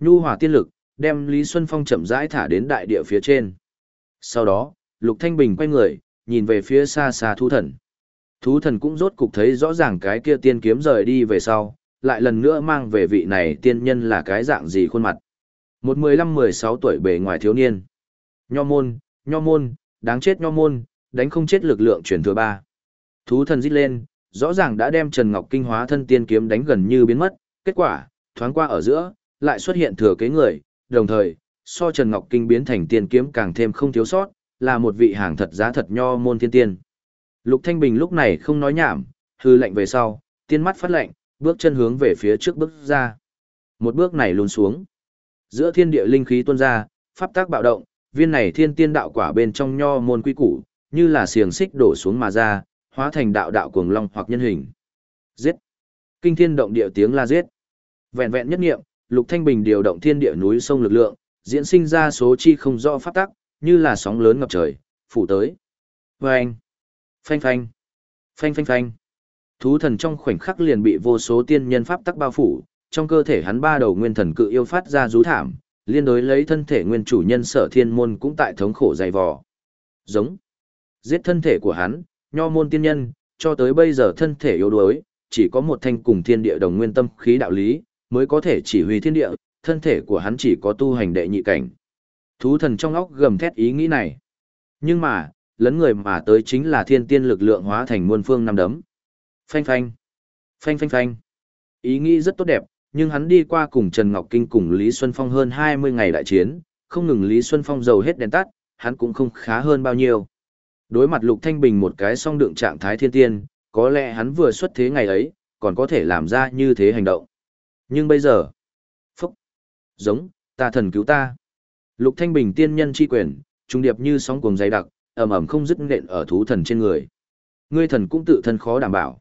Nhu hỏa tiên lực, đem Lý Xuân Phong chậm rãi thả đến đại địa phía trên. Sau đó, Lục Thanh Bình quay người, nhìn về phía xa xa thú thần. Thú thần cũng rốt cục thấy rõ ràng cái kia tiên kiếm rời đi về sau, lại lần nữa mang về vị này tiên nhân là cái dạng gì khuôn mặt. Một mười lăm mười sáu tuổi bề ngoài thiếu niên. Nho môn, nho môn, đáng chết nho môn, đánh không chết lực lượng chuyển thừa ba. Thú thần rít lên, rõ ràng đã đem Trần Ngọc Kinh hóa thân tiên kiếm đánh gần như biến mất, kết quả, thoáng qua ở giữa, lại xuất hiện thừa kế người, đồng thời, so Trần Ngọc Kinh biến thành tiên kiếm càng thêm không thiếu sót, là một vị hàng thật giá thật nho môn thiên tiên. Lục Thanh Bình lúc này không nói nhảm, hư lệnh về sau, tiên mắt phát lệnh, bước chân hướng về phía trước bước ra. Một bước này lùn xuống. Giữa thiên địa linh khí tuôn ra, pháp tác bạo động, viên này thiên tiên đạo quả bên trong nho môn quy củ, như là xiềng xích đổ xuống mà ra, hóa thành đạo đạo cuồng long hoặc nhân hình. Giết! Kinh thiên động địa tiếng la giết. Vẹn vẹn nhất niệm Lục Thanh Bình điều động thiên địa núi sông lực lượng, diễn sinh ra số chi không rõ pháp tắc, như là sóng lớn ngập trời, phủ tới. Vâng! Phanh phanh! Phanh phanh phanh! Thú thần trong khoảnh khắc liền bị vô số tiên nhân pháp tắc bao phủ, trong cơ thể hắn ba đầu nguyên thần cự yêu phát ra rú thảm, liên đối lấy thân thể nguyên chủ nhân sở thiên môn cũng tại thống khổ dày vò. Giống. Giết thân thể của hắn, nho môn tiên nhân, cho tới bây giờ thân thể yếu đuối, chỉ có một thanh cùng thiên địa đồng nguyên tâm khí đạo lý, mới có thể chỉ huy thiên địa, thân thể của hắn chỉ có tu hành đệ nhị cảnh. Thú thần trong óc gầm thét ý nghĩ này. Nhưng mà, lấn người mà tới chính là thiên tiên lực lượng hóa thành muôn phương năm đấm. Phanh phanh. Phanh phanh phanh. Ý nghĩ rất tốt đẹp, nhưng hắn đi qua cùng Trần Ngọc Kinh cùng Lý Xuân Phong hơn 20 ngày đại chiến, không ngừng Lý Xuân Phong dầu hết đèn tắt, hắn cũng không khá hơn bao nhiêu. Đối mặt Lục Thanh Bình một cái song đựng trạng thái thiên tiên, có lẽ hắn vừa xuất thế ngày ấy, còn có thể làm ra như thế hành động. Nhưng bây giờ, giống, ta thần cứu ta. Lục Thanh Bình tiên nhân chi quyền, trung điệp như sóng cuồng dày đặc, ầm ầm không dứt nện ở thú thần trên người. Ngươi thần cũng tự thân khó đảm bảo.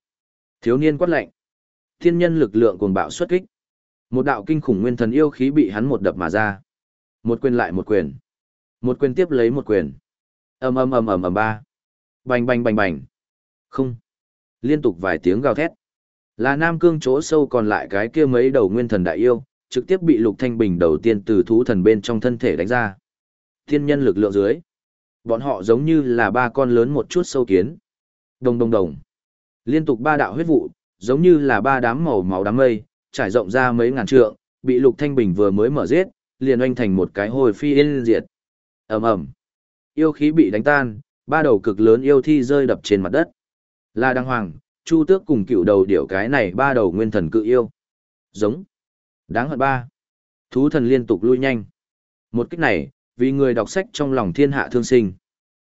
Thiếu niên quát lạnh. Thiên nhân lực lượng cuồng bạo xuất kích. Một đạo kinh khủng nguyên thần yêu khí bị hắn một đập mà ra. Một quyền lại một quyền. Một quyền tiếp lấy một quyền. ầm ầm ầm ầm ầm ba. Bành bành bành bành. Không. Liên tục vài tiếng gào thét. Là Nam Cương chỗ sâu còn lại cái kia mấy đầu nguyên thần đại yêu, trực tiếp bị Lục Thanh Bình đầu tiên từ thú thần bên trong thân thể đánh ra. Thiên nhân lực lượng dưới. Bọn họ giống như là ba con lớn một chút sâu kiến. Đồng đồng đồng. Liên tục ba đạo huyết vụ, giống như là ba đám màu máu đám mây, trải rộng ra mấy ngàn trượng, bị Lục Thanh Bình vừa mới mở giết, liền oanh thành một cái hồi phi yên diệt. Ầm ầm. Yêu khí bị đánh tan, ba đầu cực lớn yêu thi rơi đập trên mặt đất. La Đăng Hoàng, Chu Tước cùng cựu đầu điểu cái này ba đầu nguyên thần cự yêu. Giống. Đáng hận ba. Thú thần liên tục lui nhanh. Một kích này, vì người đọc sách trong lòng thiên hạ thương sinh.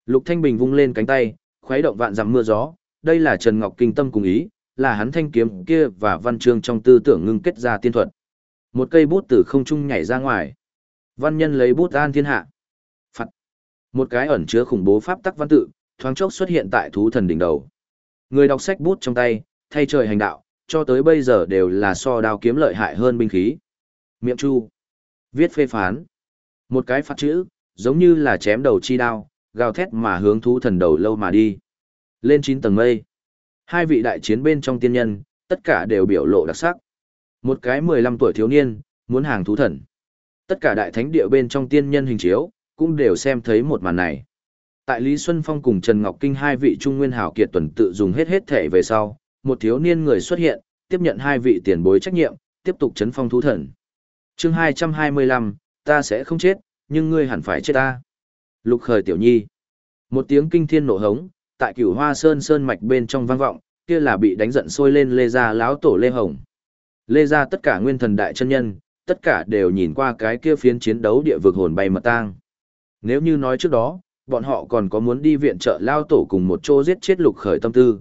Lục Thanh Bình vung lên cánh tay, khuấy động vạn dặm mưa gió, đây là Trần Ngọc Kinh tâm cùng ý, là hắn thanh kiếm kia và văn chương trong tư tưởng ngưng kết ra tiên thuật. Một cây bút từ không trung nhảy ra ngoài. Văn nhân lấy bút an thiên hạ. Phật. Một cái ẩn chứa khủng bố pháp tắc văn tự, thoáng chốc xuất hiện tại thú thần đỉnh đầu. Người đọc sách bút trong tay, thay trời hành đạo, cho tới bây giờ đều là so đao kiếm lợi hại hơn binh khí. Miệng chu. Viết phê phán. Một cái phát chữ, giống như là chém đầu chi đao, gào thét mà hướng thú thần đầu lâu mà đi. Lên chín tầng mây. Hai vị đại chiến bên trong tiên nhân, tất cả đều biểu lộ đặc sắc. Một cái 15 tuổi thiếu niên, muốn hàng thú thần. Tất cả đại thánh địa bên trong tiên nhân hình chiếu, cũng đều xem thấy một màn này. Tại Lý Xuân Phong cùng Trần Ngọc Kinh hai vị trung nguyên hảo kiệt tuần tự dùng hết hết thể về sau, một thiếu niên người xuất hiện, tiếp nhận hai vị tiền bối trách nhiệm, tiếp tục chấn phong thú thần. chương 225, ta sẽ không chết, nhưng ngươi hẳn phải chết ta. Lục khởi tiểu nhi. Một tiếng kinh thiên nổ hống, tại cửu hoa sơn sơn mạch bên trong vang vọng, kia là bị đánh giận sôi lên lê gia láo tổ lê hồng. Lê gia tất cả nguyên thần đại chân nhân, tất cả đều nhìn qua cái kia phiến chiến đấu địa vực hồn bay mật tang. Nếu như nói trước đó, bọn họ còn có muốn đi viện trợ lao tổ cùng một chỗ giết chết lục khởi tâm tư.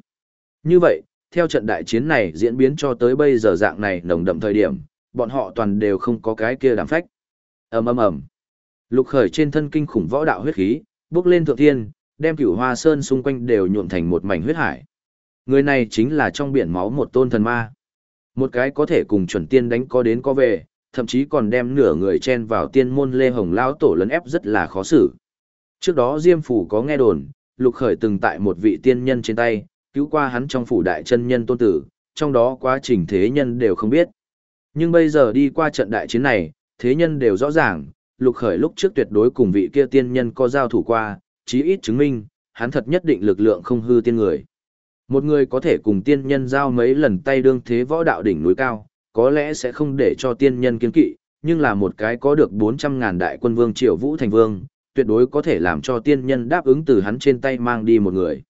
Như vậy, theo trận đại chiến này diễn biến cho tới bây giờ dạng này nồng đậm thời điểm, bọn họ toàn đều không có cái kia đảm phách. ầm ầm ầm, lục khởi trên thân kinh khủng võ đạo huyết khí, bước lên thượng thiên, đem cửu hoa sơn xung quanh đều nhuộm thành một mảnh huyết hải. Người này chính là trong biển máu một tôn thần ma. Một cái có thể cùng chuẩn tiên đánh có đến có về, thậm chí còn đem nửa người chen vào tiên môn lê hồng lão tổ lấn ép rất là khó xử. Trước đó Diêm Phủ có nghe đồn, Lục Khởi từng tại một vị tiên nhân trên tay, cứu qua hắn trong phủ đại chân nhân tôn tử, trong đó quá trình thế nhân đều không biết. Nhưng bây giờ đi qua trận đại chiến này, thế nhân đều rõ ràng, Lục Khởi lúc trước tuyệt đối cùng vị kia tiên nhân có giao thủ qua, chí ít chứng minh, hắn thật nhất định lực lượng không hư tiên người. Một người có thể cùng tiên nhân giao mấy lần tay đương thế võ đạo đỉnh núi cao, có lẽ sẽ không để cho tiên nhân kiên kỵ, nhưng là một cái có được 400.000 đại quân vương triều vũ thành vương, tuyệt đối có thể làm cho tiên nhân đáp ứng từ hắn trên tay mang đi một người.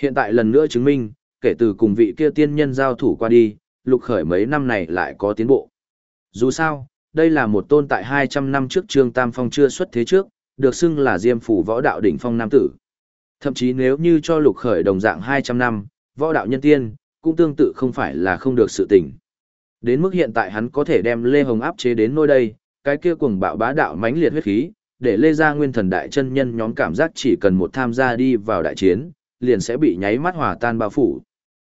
Hiện tại lần nữa chứng minh, kể từ cùng vị kia tiên nhân giao thủ qua đi, lục khởi mấy năm này lại có tiến bộ. Dù sao, đây là một tôn tại 200 năm trước Trương Tam Phong chưa xuất thế trước, được xưng là Diêm phủ võ đạo đỉnh phong nam tử. Thậm chí nếu như cho lục khởi đồng dạng 200 năm, võ đạo nhân tiên, cũng tương tự không phải là không được sự tình. Đến mức hiện tại hắn có thể đem Lê Hồng áp chế đến nơi đây, cái kia cuồng bạo bá đạo mãnh liệt huyết khí, để Lê Gia Nguyên Thần đại chân nhân nhóm cảm giác chỉ cần một tham gia đi vào đại chiến, liền sẽ bị nháy mắt hòa tan bao phủ.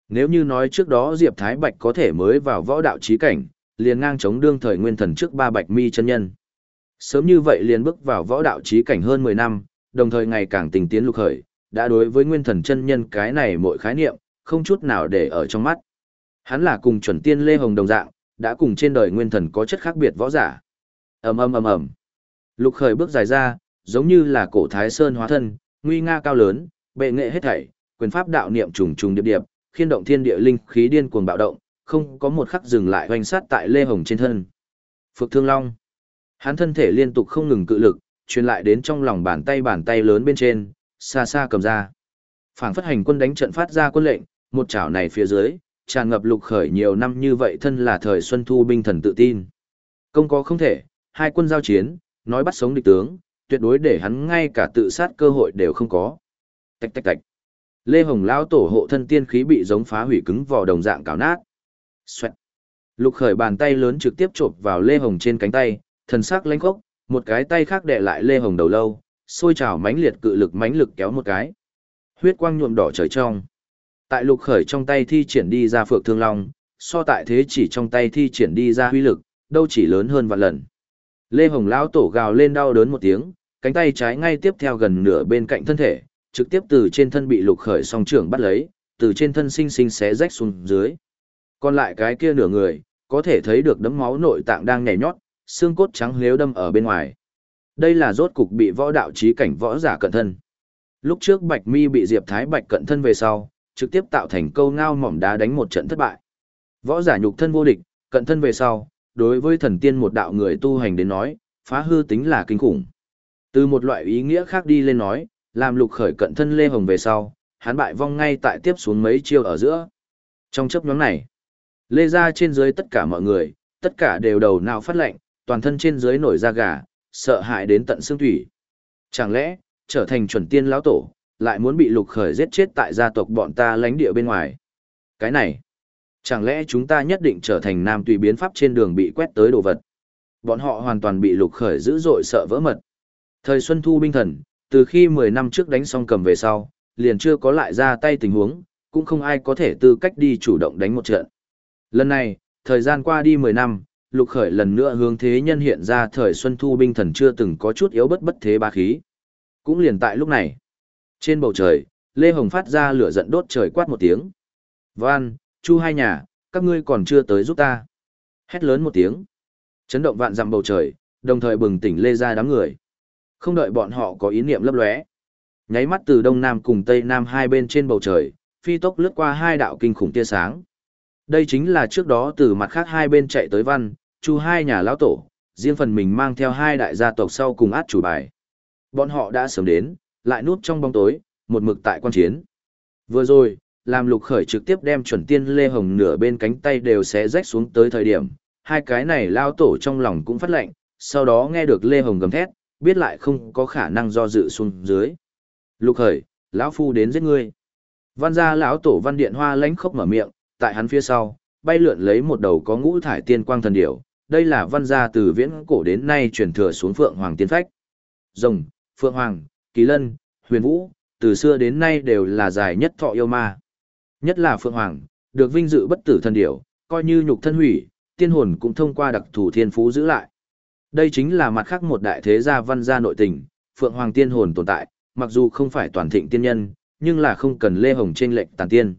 Nếu như nói trước đó Diệp Thái Bạch có thể mới vào võ đạo trí cảnh, liền ngang chống đương thời Nguyên Thần trước ba Bạch Mi chân nhân. Sớm như vậy liền bước vào võ đạo trí cảnh hơn 10 năm, đồng thời ngày càng tình tiến lục khởi, đã đối với Nguyên Thần chân nhân cái này mỗi khái niệm, không chút nào để ở trong mắt. Hắn là cùng chuẩn tiên Lê Hồng đồng dạng, đã cùng trên đời Nguyên Thần có chất khác biệt võ giả. ầm ầm ầm ầm Lục khởi bước dài ra, giống như là cổ thái sơn hóa thân, nguy nga cao lớn, bệ nghệ hết thảy, quyền pháp đạo niệm trùng trùng điệp điệp, khiên động thiên địa linh khí điên cuồng bạo động, không có một khắc dừng lại hoành sát tại Lê Hồng trên thân. Phược Thương Long. Hắn thân thể liên tục không ngừng cự lực, truyền lại đến trong lòng bàn tay bàn tay lớn bên trên, xa xa cầm ra. Phảng phất hành quân đánh trận phát ra quân lệnh, một chảo này phía dưới, tràn ngập lục khởi nhiều năm như vậy thân là thời xuân thu binh thần tự tin. Công có không thể, hai quân giao chiến, nói bắt sống địch tướng, tuyệt đối để hắn ngay cả tự sát cơ hội đều không có. Tạch tạch tạch. Lê Hồng lão tổ hộ thân tiên khí bị giống phá hủy cứng vỏ đồng dạng cào nát. Xoẹt. Lục khởi bàn tay lớn trực tiếp chộp vào Lê Hồng trên cánh tay, thần sắc lãnh khốc, một cái tay khác đè lại Lê Hồng đầu lâu, sôi trào mãnh liệt cự lực mãnh lực kéo một cái. Huyết quang nhuộm đỏ trời trong. Tại lục khởi trong tay thi triển đi ra phượng thương long, so tại thế chỉ trong tay thi triển đi ra huy lực, đâu chỉ lớn hơn vạn lần. Lê Hồng lão tổ gào lên đau đớn một tiếng, cánh tay trái ngay tiếp theo gần nửa bên cạnh thân thể, trực tiếp từ trên thân bị lục khởi song trưởng bắt lấy, từ trên thân sinh sinh xé rách xuống dưới. Còn lại cái kia nửa người, có thể thấy được đấm máu nội tạng đang nhảy nhót, xương cốt trắng liếu đâm ở bên ngoài. Đây là rốt cục bị võ đạo trí cảnh võ giả cận thân. Lúc trước Bạch Mi bị Diệp Thái Bạch cận thân về sau, trực tiếp tạo thành câu ngao mỏm đá đánh một trận thất bại. Võ giả nhục thân vô địch, cận thân về sau, đối với thần tiên một đạo người tu hành đến nói, phá hư tính là kinh khủng. Từ một loại ý nghĩa khác đi lên nói, làm lục khởi cận thân Lê Hồng về sau, hắn bại vong ngay tại tiếp xuống mấy chiêu ở giữa. Trong chấp nhóm này, Lê ra trên dưới tất cả mọi người, tất cả đều đầu nào phát lệnh, toàn thân trên dưới nổi da gà, sợ hãi đến tận xương thủy. Chẳng lẽ, trở thành chuẩn tiên lão tổ, lại muốn bị lục khởi giết chết tại gia tộc bọn ta lánh địa bên ngoài. Cái này, chẳng lẽ chúng ta nhất định trở thành nam tùy biến pháp trên đường bị quét tới đồ vật. Bọn họ hoàn toàn bị lục khởi dữ dội sợ vỡ mật. Thời Xuân Thu binh thần, từ khi 10 năm trước đánh xong cầm về sau, liền chưa có lại ra tay tình huống, cũng không ai có thể tư cách đi chủ động đánh một trận. Lần này, thời gian qua đi 10 năm, lục khởi lần nữa hướng thế nhân hiện ra thời Xuân Thu binh thần chưa từng có chút yếu bất bất thế ba khí. Cũng liền tại lúc này, trên bầu trời, Lê Hồng phát ra lửa giận đốt trời quát một tiếng. Van, Chu hai nhà, các ngươi còn chưa tới giúp ta. Hét lớn một tiếng. Chấn động vạn dặm bầu trời, đồng thời bừng tỉnh Lê ra đám người. Không đợi bọn họ có ý niệm lấp lóe. Nháy mắt từ đông nam cùng tây nam hai bên trên bầu trời, phi tốc lướt qua hai đạo kinh khủng tia sáng. Đây chính là trước đó từ mặt khác hai bên chạy tới văn, chu hai nhà lão tổ, riêng phần mình mang theo hai đại gia tộc sau cùng át chủ bài. Bọn họ đã sớm đến, lại núp trong bóng tối, một mực tại quan chiến. Vừa rồi, làm lục khởi trực tiếp đem chuẩn tiên lê hồng nửa bên cánh tay đều sẽ rách xuống tới thời điểm, hai cái này lao tổ trong lòng cũng phát lệnh, sau đó nghe được lê hồng gầm thét, biết lại không có khả năng do dự xuống dưới. Lục khởi, lão phu đến giết ngươi. Văn gia lão tổ văn điện hoa lánh khốc mở miệng, tại hắn phía sau, bay lượn lấy một đầu có ngũ thải tiên quang thần điểu, đây là văn gia từ viễn cổ đến nay truyền thừa xuống Phượng Hoàng Tiên Phách. Rồng, Phượng Hoàng, Kỳ Lân, Huyền Vũ, từ xưa đến nay đều là dài nhất thọ yêu ma. Nhất là Phượng Hoàng, được vinh dự bất tử thần điểu, coi như nhục thân hủy, tiên hồn cũng thông qua đặc thù thiên phú giữ lại. Đây chính là mặt khác một đại thế gia văn gia nội tình, Phượng Hoàng tiên hồn tồn tại, mặc dù không phải toàn thịnh tiên nhân, nhưng là không cần lê hồng trên lệnh tàn tiên.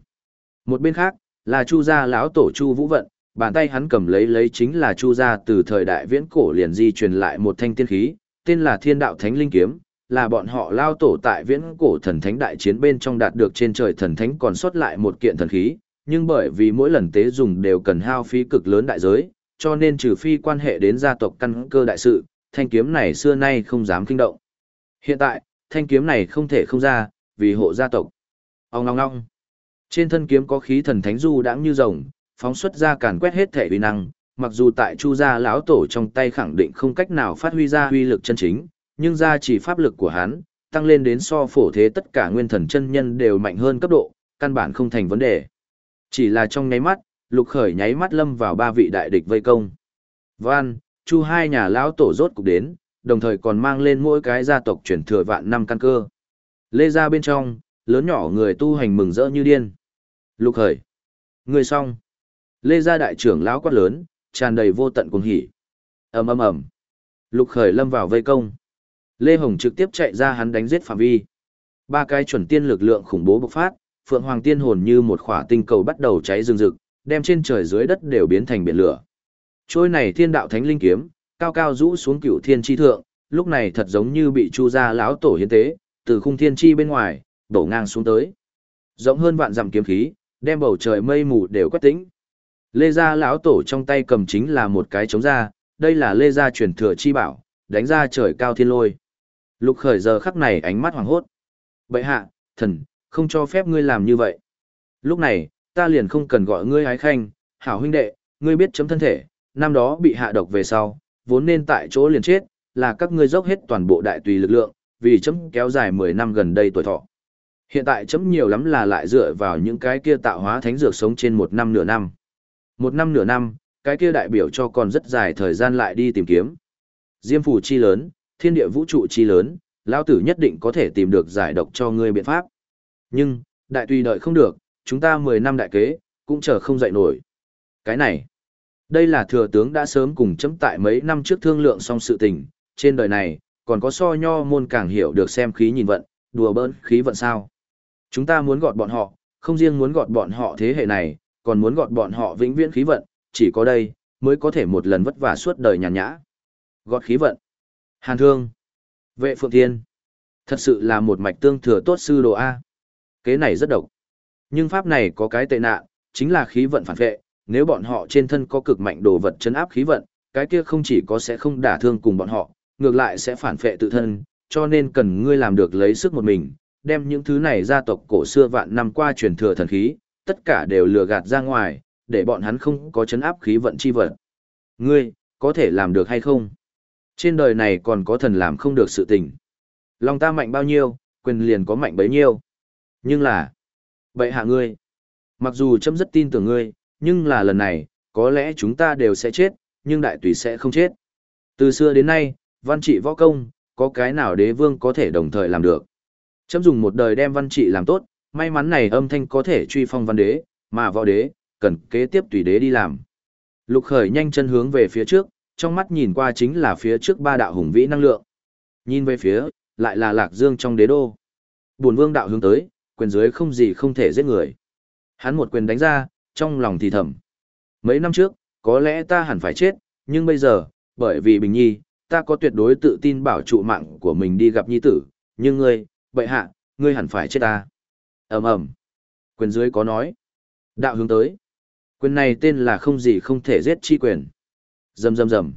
Một bên khác, là Chu gia lão tổ Chu Vũ Vận, bàn tay hắn cầm lấy lấy chính là Chu gia từ thời đại viễn cổ liền di truyền lại một thanh tiên khí, tên là Thiên Đạo Thánh Linh Kiếm, là bọn họ lao tổ tại viễn cổ thần thánh đại chiến bên trong đạt được trên trời thần thánh còn sót lại một kiện thần khí, nhưng bởi vì mỗi lần tế dùng đều cần hao phí cực lớn đại giới, cho nên trừ phi quan hệ đến gia tộc căn cơ đại sự, thanh kiếm này xưa nay không dám kinh động. Hiện tại, thanh kiếm này không thể không ra, vì hộ gia tộc. Ông ngong ngong. Trên thân kiếm có khí thần thánh du đãng như rồng, phóng xuất ra càn quét hết thể uy năng, mặc dù tại Chu gia lão tổ trong tay khẳng định không cách nào phát huy ra uy lực chân chính, nhưng gia chỉ pháp lực của hắn tăng lên đến so phổ thế tất cả nguyên thần chân nhân đều mạnh hơn cấp độ, căn bản không thành vấn đề. Chỉ là trong nháy mắt, Lục Khởi nháy mắt lâm vào ba vị đại địch vây công. Van, Chu hai nhà lão tổ rốt cục đến, đồng thời còn mang lên mỗi cái gia tộc chuyển thừa vạn năm căn cơ. Lê ra bên trong, lớn nhỏ người tu hành mừng rỡ như điên. Lục Khởi, người xong. Lê gia đại trưởng lão quát lớn, tràn đầy vô tận cuồng hỉ. Ầm ầm ầm. Lục Khởi lâm vào vây công. Lê Hồng trực tiếp chạy ra hắn đánh giết phạm vi. Ba cái chuẩn tiên lực lượng khủng bố bộc phát, Phượng Hoàng Tiên hồn như một khỏa tinh cầu bắt đầu cháy rừng rực, đem trên trời dưới đất đều biến thành biển lửa. Trôi này Thiên Đạo Thánh Linh kiếm, cao cao rũ xuống cửu thiên chi thượng, lúc này thật giống như bị Chu gia lão tổ hiến tế, từ khung thiên chi bên ngoài, đổ ngang xuống tới. Rộng hơn vạn dặm kiếm khí, đem bầu trời mây mù đều quét tĩnh. Lê gia lão tổ trong tay cầm chính là một cái chống ra, đây là Lê gia truyền thừa chi bảo, đánh ra trời cao thiên lôi. Lục khởi giờ khắc này ánh mắt hoàng hốt. Bệ hạ, thần, không cho phép ngươi làm như vậy. Lúc này, ta liền không cần gọi ngươi ái khanh, hảo huynh đệ, ngươi biết chấm thân thể, năm đó bị hạ độc về sau, vốn nên tại chỗ liền chết, là các ngươi dốc hết toàn bộ đại tùy lực lượng, vì chấm kéo dài 10 năm gần đây tuổi thọ. Hiện tại chấm nhiều lắm là lại dựa vào những cái kia tạo hóa thánh dược sống trên một năm nửa năm. Một năm nửa năm, cái kia đại biểu cho còn rất dài thời gian lại đi tìm kiếm. Diêm phủ chi lớn, thiên địa vũ trụ chi lớn, lão tử nhất định có thể tìm được giải độc cho ngươi biện pháp. Nhưng, đại tùy đợi không được, chúng ta 10 năm đại kế, cũng chờ không dậy nổi. Cái này, đây là thừa tướng đã sớm cùng chấm tại mấy năm trước thương lượng xong sự tình, trên đời này, còn có so nho môn càng hiểu được xem khí nhìn vận, đùa bỡn khí vận sao. Chúng ta muốn gọt bọn họ, không riêng muốn gọt bọn họ thế hệ này, còn muốn gọt bọn họ vĩnh viễn khí vận, chỉ có đây, mới có thể một lần vất vả suốt đời nhàn nhã. Gọt khí vận. Hàn thương. Vệ phượng thiên. Thật sự là một mạch tương thừa tốt sư đồ A. Kế này rất độc. Nhưng pháp này có cái tệ nạn, chính là khí vận phản vệ, nếu bọn họ trên thân có cực mạnh đồ vật chấn áp khí vận, cái kia không chỉ có sẽ không đả thương cùng bọn họ, ngược lại sẽ phản vệ tự thân, cho nên cần ngươi làm được lấy sức một mình, đem những thứ này gia tộc cổ xưa vạn năm qua truyền thừa thần khí, tất cả đều lừa gạt ra ngoài, để bọn hắn không có chấn áp khí vận chi vận. Ngươi, có thể làm được hay không? Trên đời này còn có thần làm không được sự tình. Lòng ta mạnh bao nhiêu, quyền liền có mạnh bấy nhiêu. Nhưng là, vậy hạ ngươi, mặc dù chấm rất tin tưởng ngươi, nhưng là lần này, có lẽ chúng ta đều sẽ chết, nhưng đại tùy sẽ không chết. Từ xưa đến nay, văn trị võ công, có cái nào đế vương có thể đồng thời làm được. Chấm dùng một đời đem văn trị làm tốt, may mắn này âm thanh có thể truy phong văn đế, mà võ đế, cần kế tiếp tùy đế đi làm. Lục khởi nhanh chân hướng về phía trước, trong mắt nhìn qua chính là phía trước ba đạo hùng vĩ năng lượng. Nhìn về phía, lại là lạc dương trong đế đô. Buồn vương đạo hướng tới, quyền dưới không gì không thể giết người. Hắn một quyền đánh ra, trong lòng thì thầm. Mấy năm trước, có lẽ ta hẳn phải chết, nhưng bây giờ, bởi vì Bình Nhi, ta có tuyệt đối tự tin bảo trụ mạng của mình đi gặp Nhi tử, nhưng ngươi, bệ hạ, ngươi hẳn phải chết ta. ầm ầm Quyền dưới có nói. Đạo hướng tới. Quyền này tên là không gì không thể giết chi quyền. Rầm rầm rầm.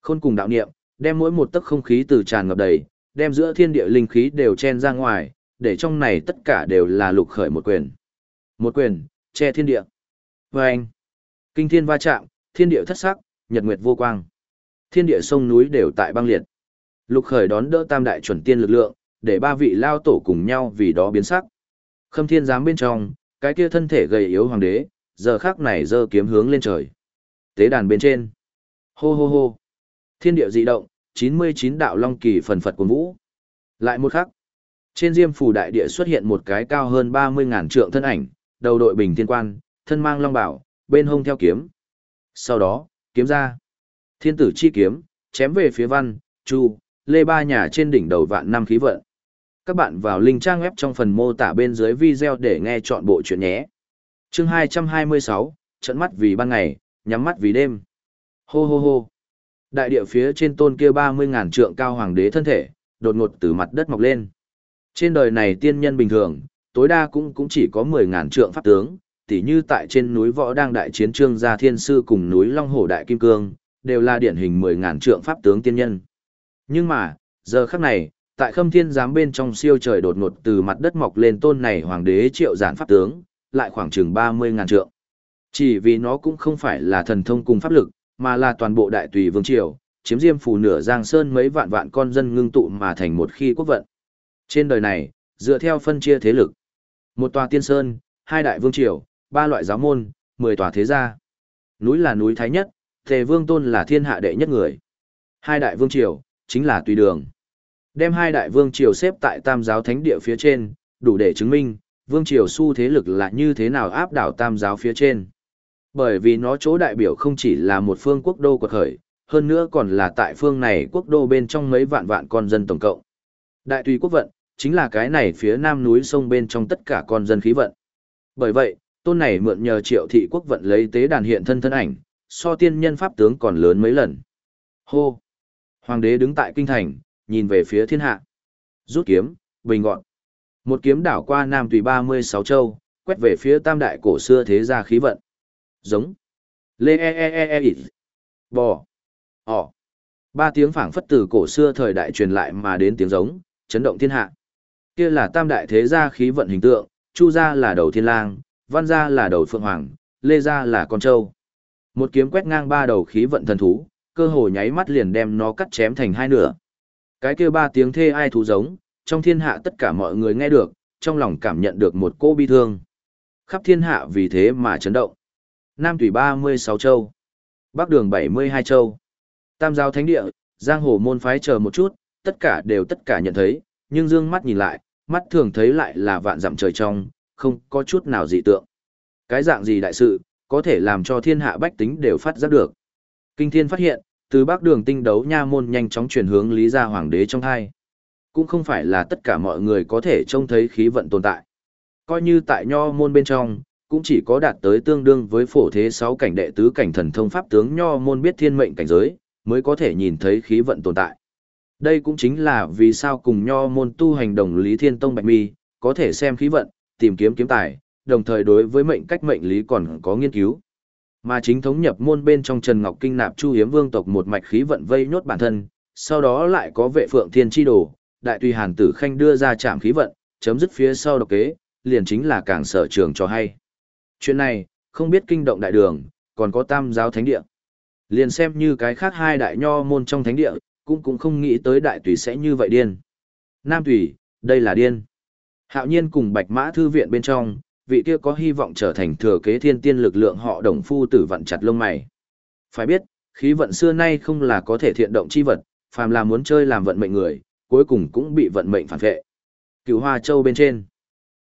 Khôn cùng đạo niệm, đem mỗi một tấc không khí từ tràn ngập đầy, đem giữa thiên địa linh khí đều chen ra ngoài, để trong này tất cả đều là lục khởi một quyền. Một quyền, che thiên địa. Và anh, kinh thiên va chạm, thiên địa thất sắc, nhật nguyệt vô quang. Thiên địa sông núi đều tại băng liệt. Lục khởi đón đỡ tam đại chuẩn tiên lực lượng, để ba vị lao tổ cùng nhau vì đó biến sắc. Khâm thiên giám bên trong, cái kia thân thể gầy yếu hoàng đế, giờ khác này giơ kiếm hướng lên trời. Tế đàn bên trên. Hô hô hô. Thiên địa dị động, 99 đạo long kỳ phần phật của vũ. Lại một khắc. Trên diêm phủ đại địa xuất hiện một cái cao hơn 30.000 trượng thân ảnh, đầu đội bình thiên quan, thân mang long bảo, bên hông theo kiếm. Sau đó, kiếm ra. Thiên tử chi kiếm, chém về phía văn, chu, lê ba nhà trên đỉnh đầu vạn năm khí vận. Các bạn vào link trang web trong phần mô tả bên dưới video để nghe chọn bộ chuyện nhé. Chương 226, trận mắt vì ban ngày, nhắm mắt vì đêm. Hô hô hô. Đại địa phía trên tôn kia 30.000 trượng cao hoàng đế thân thể, đột ngột từ mặt đất mọc lên. Trên đời này tiên nhân bình thường, tối đa cũng cũng chỉ có 10.000 trượng pháp tướng, tỉ như tại trên núi võ đang đại chiến trương gia thiên sư cùng núi long hổ đại kim cương, đều là điển hình 10.000 trượng pháp tướng tiên nhân. Nhưng mà, giờ khắc này, tại khâm thiên giám bên trong siêu trời đột ngột từ mặt đất mọc lên tôn này hoàng đế triệu giản pháp tướng, lại khoảng chừng 30.000 trượng. Chỉ vì nó cũng không phải là thần thông cùng pháp lực, mà là toàn bộ đại tùy vương triều, chiếm diêm phủ nửa giang sơn mấy vạn vạn con dân ngưng tụ mà thành một khi quốc vận. Trên đời này, dựa theo phân chia thế lực, một tòa tiên sơn, hai đại vương triều, ba loại giáo môn, mười tòa thế gia. Núi là núi thái nhất, Tề Vương Tôn là thiên hạ đệ nhất người. Hai đại vương triều, chính là tùy đường. Đem hai đại vương triều xếp tại tam giáo thánh địa phía trên, đủ để chứng minh, vương triều su thế lực là như thế nào áp đảo tam giáo phía trên. Bởi vì nó chỗ đại biểu không chỉ là một phương quốc đô quật khởi, hơn nữa còn là tại phương này quốc đô bên trong mấy vạn vạn con dân tổng cộng. Đại tùy quốc vận, chính là cái này phía nam núi sông bên trong tất cả con dân khí vận. Bởi vậy, tôn này mượn nhờ triệu thị quốc vận lấy tế đàn hiện thân thân ảnh, so tiên nhân pháp tướng còn lớn mấy lần. Hô! Hoàng đế đứng tại kinh thành, nhìn về phía thiên hạ. Rút kiếm, bình gọn. Một kiếm đảo qua nam tùy 36 châu, quét về phía tam đại cổ xưa thế gia khí vận. Giống. Lê e e e e e Bò. Ỏ. Ba tiếng phảng phất từ cổ xưa thời đại truyền lại mà đến tiếng giống, chấn động thiên hạ. Kia là tam đại thế gia khí vận hình tượng, Chu gia là đầu thiên lang, Văn gia là đầu phượng hoàng, Lê gia là con trâu. Một kiếm quét ngang ba đầu khí vận thần thú, cơ hồ nháy mắt liền đem nó cắt chém thành hai nửa. Cái kia ba tiếng thê ai thú giống, trong thiên hạ tất cả mọi người nghe được, trong lòng cảm nhận được một cô bi thương. Khắp thiên hạ vì thế mà chấn động. Nam thủy 36 châu, Bắc đường 72 châu, Tam giáo thánh địa, giang hồ môn phái chờ một chút, tất cả đều tất cả nhận thấy, nhưng dương mắt nhìn lại, mắt thường thấy lại là vạn dặm trời trong, không có chút nào dị tượng. Cái dạng gì đại sự, có thể làm cho thiên hạ bách tính đều phát giác được. Kinh thiên phát hiện, từ bắc đường tinh đấu nha môn nhanh chóng chuyển hướng lý gia hoàng đế trong hai. Cũng không phải là tất cả mọi người có thể trông thấy khí vận tồn tại. Coi như tại nho môn bên trong, cũng chỉ có đạt tới tương đương với phổ thế sáu cảnh đệ tứ cảnh thần thông pháp tướng nho môn biết thiên mệnh cảnh giới, mới có thể nhìn thấy khí vận tồn tại. Đây cũng chính là vì sao cùng nho môn tu hành đồng lý thiên tông bạch mi, có thể xem khí vận, tìm kiếm kiếm tài, đồng thời đối với mệnh cách mệnh lý còn có nghiên cứu. Mà chính thống nhập môn bên trong Trần Ngọc Kinh nạp Chu Hiếm Vương tộc một mạch khí vận vây nhốt bản thân, sau đó lại có vệ phượng thiên chi đồ, đại tùy hàn tử khanh đưa ra trạm khí vận, chấm dứt phía sau độc kế, liền chính là càng sở trường cho hay. Chuyện này, không biết kinh động đại đường, còn có tam giáo thánh địa. Liền xem như cái khác hai đại nho môn trong thánh địa, cũng cũng không nghĩ tới đại tùy sẽ như vậy điên. Nam tùy, đây là điên. Hạo nhiên cùng bạch mã thư viện bên trong, vị kia có hy vọng trở thành thừa kế thiên tiên lực lượng họ đồng phu tử vận chặt lông mày. Phải biết, khí vận xưa nay không là có thể thiện động chi vật, phàm là muốn chơi làm vận mệnh người, cuối cùng cũng bị vận mệnh phản vệ. Cửu Hoa Châu bên trên,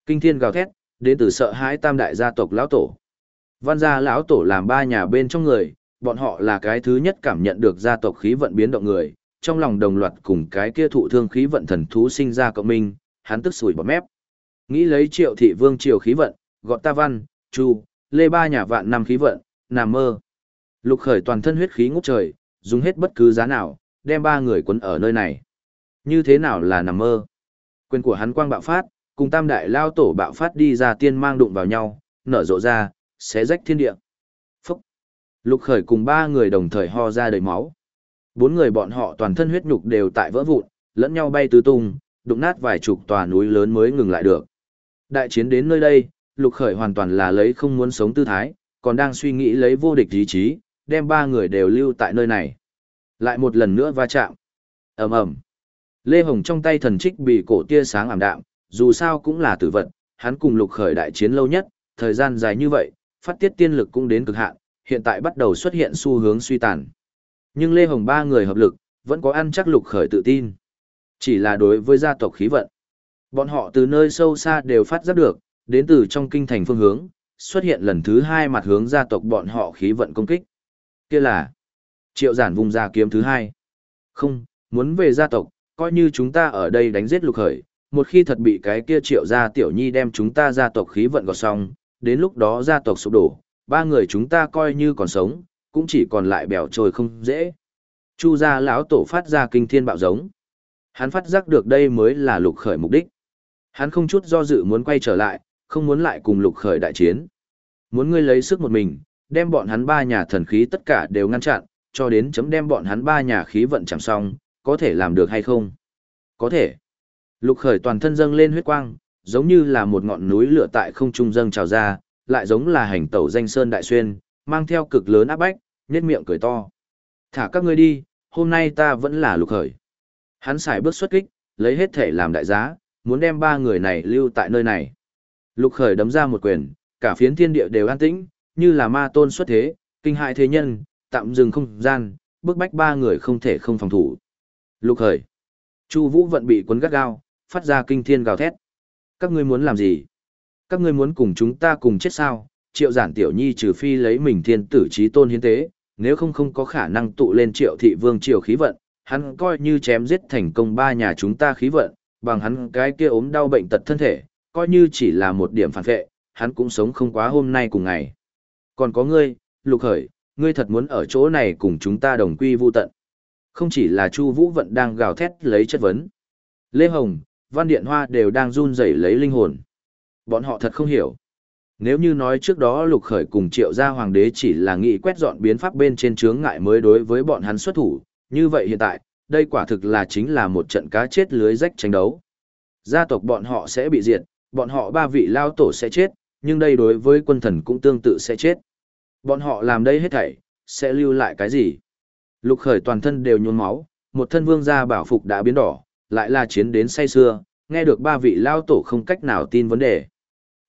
kinh thiên gào thét, đến từ sợ hãi tam đại gia tộc lão tổ. Văn gia lão tổ làm ba nhà bên trong người, bọn họ là cái thứ nhất cảm nhận được gia tộc khí vận biến động người, trong lòng đồng loạt cùng cái kia thụ thương khí vận thần thú sinh ra cộng minh, hắn tức sủi bọt mép. Nghĩ lấy triệu thị vương triều khí vận, gọt ta văn, chu, lê ba nhà vạn năm khí vận, nằm mơ. Lục khởi toàn thân huyết khí ngút trời, dùng hết bất cứ giá nào, đem ba người quấn ở nơi này. Như thế nào là nằm mơ? Quyền của hắn quang bạo phát, cùng tam đại lao tổ bạo phát đi ra tiên mang đụng vào nhau, nở rộ ra, xé rách thiên địa. Phúc! Lục khởi cùng ba người đồng thời ho ra đầy máu. Bốn người bọn họ toàn thân huyết nhục đều tại vỡ vụn, lẫn nhau bay tứ tung, đụng nát vài chục tòa núi lớn mới ngừng lại được. Đại chiến đến nơi đây, lục khởi hoàn toàn là lấy không muốn sống tư thái, còn đang suy nghĩ lấy vô địch ý chí, đem ba người đều lưu tại nơi này. Lại một lần nữa va chạm. ầm ầm Lê Hồng trong tay thần trích bị cổ tia sáng ảm đạm, dù sao cũng là tử vật, hắn cùng lục khởi đại chiến lâu nhất, thời gian dài như vậy, phát tiết tiên lực cũng đến cực hạn, hiện tại bắt đầu xuất hiện xu hướng suy tàn. Nhưng Lê Hồng ba người hợp lực, vẫn có ăn chắc lục khởi tự tin. Chỉ là đối với gia tộc khí vận. Bọn họ từ nơi sâu xa đều phát giác được, đến từ trong kinh thành phương hướng, xuất hiện lần thứ hai mặt hướng gia tộc bọn họ khí vận công kích. Kia là triệu giản vùng ra kiếm thứ hai. Không, muốn về gia tộc, coi như chúng ta ở đây đánh giết lục khởi, một khi thật bị cái kia triệu gia tiểu nhi đem chúng ta gia tộc khí vận gọt xong, đến lúc đó gia tộc sụp đổ, ba người chúng ta coi như còn sống, cũng chỉ còn lại bèo trôi không dễ. Chu gia lão tổ phát ra kinh thiên bạo giống. Hắn phát giác được đây mới là lục khởi mục đích. Hắn không chút do dự muốn quay trở lại, không muốn lại cùng lục khởi đại chiến. Muốn ngươi lấy sức một mình, đem bọn hắn ba nhà thần khí tất cả đều ngăn chặn, cho đến chấm đem bọn hắn ba nhà khí vận chẳng xong, có thể làm được hay không? Có thể. Lục khởi toàn thân dâng lên huyết quang, giống như là một ngọn núi lửa tại không trung dâng trào ra, lại giống là hành tẩu danh sơn đại xuyên, mang theo cực lớn áp bách, nhét miệng cười to. Thả các ngươi đi, hôm nay ta vẫn là lục khởi. Hắn xài bước xuất kích, lấy hết thể làm đại giá, muốn đem ba người này lưu tại nơi này. Lục khởi đấm ra một quyền, cả phiến thiên địa đều an tĩnh, như là ma tôn xuất thế, kinh hại thế nhân, tạm dừng không gian, bức bách ba người không thể không phòng thủ. Lục khởi. Chu Vũ vận bị cuốn gắt gao, phát ra kinh thiên gào thét. Các ngươi muốn làm gì? Các ngươi muốn cùng chúng ta cùng chết sao? Triệu giản tiểu nhi trừ phi lấy mình thiên tử trí tôn hiến tế, nếu không không có khả năng tụ lên triệu thị vương triều khí vận, hắn coi như chém giết thành công ba nhà chúng ta khí vận, bằng hắn cái kia ốm đau bệnh tật thân thể, coi như chỉ là một điểm phản vệ, hắn cũng sống không quá hôm nay cùng ngày. Còn có ngươi, lục khởi, ngươi thật muốn ở chỗ này cùng chúng ta đồng quy vu tận. Không chỉ là Chu Vũ Vận đang gào thét lấy chất vấn. Lê Hồng, Văn Điện Hoa đều đang run rẩy lấy linh hồn. Bọn họ thật không hiểu. Nếu như nói trước đó Lục Khởi cùng Triệu gia hoàng đế chỉ là nghị quét dọn biến pháp bên trên chướng ngại mới đối với bọn hắn xuất thủ, như vậy hiện tại, đây quả thực là chính là một trận cá chết lưới rách tranh đấu. Gia tộc bọn họ sẽ bị diệt, bọn họ ba vị lao tổ sẽ chết, nhưng đây đối với quân thần cũng tương tự sẽ chết. Bọn họ làm đây hết thảy, sẽ lưu lại cái gì? Lục khởi toàn thân đều nhuôn máu, một thân vương gia bảo phục đã biến đỏ, lại là chiến đến say xưa, nghe được ba vị lao tổ không cách nào tin vấn đề.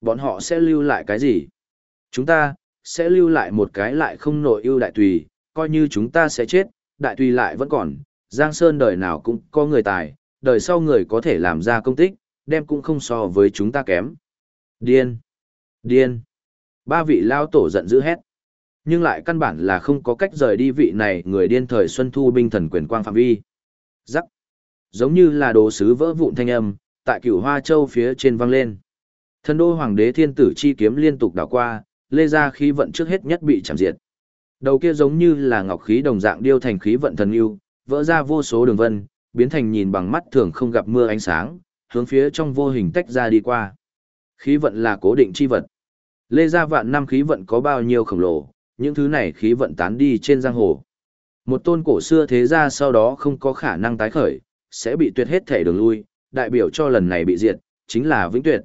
Bọn họ sẽ lưu lại cái gì? Chúng ta, sẽ lưu lại một cái lại không nội ưu đại tùy, coi như chúng ta sẽ chết, đại tùy lại vẫn còn, Giang Sơn đời nào cũng có người tài, đời sau người có thể làm ra công tích, đem cũng không so với chúng ta kém. Điên! Điên! Ba vị lao tổ giận dữ hét nhưng lại căn bản là không có cách rời đi vị này người điên thời xuân thu binh thần quyền quang phạm vi. Rắc. Giống như là đồ sứ vỡ vụn thanh âm, tại cửu hoa châu phía trên vang lên. Thần đô hoàng đế thiên tử chi kiếm liên tục đảo qua, lê ra khí vận trước hết nhất bị chạm diệt. Đầu kia giống như là ngọc khí đồng dạng điêu thành khí vận thần yêu, vỡ ra vô số đường vân, biến thành nhìn bằng mắt thường không gặp mưa ánh sáng, hướng phía trong vô hình tách ra đi qua. Khí vận là cố định chi vật. Lê gia vạn năm khí vận có bao nhiêu khổng lồ, những thứ này khí vận tán đi trên giang hồ. Một tôn cổ xưa thế gia sau đó không có khả năng tái khởi, sẽ bị tuyệt hết thể đường lui, đại biểu cho lần này bị diệt, chính là vĩnh tuyệt.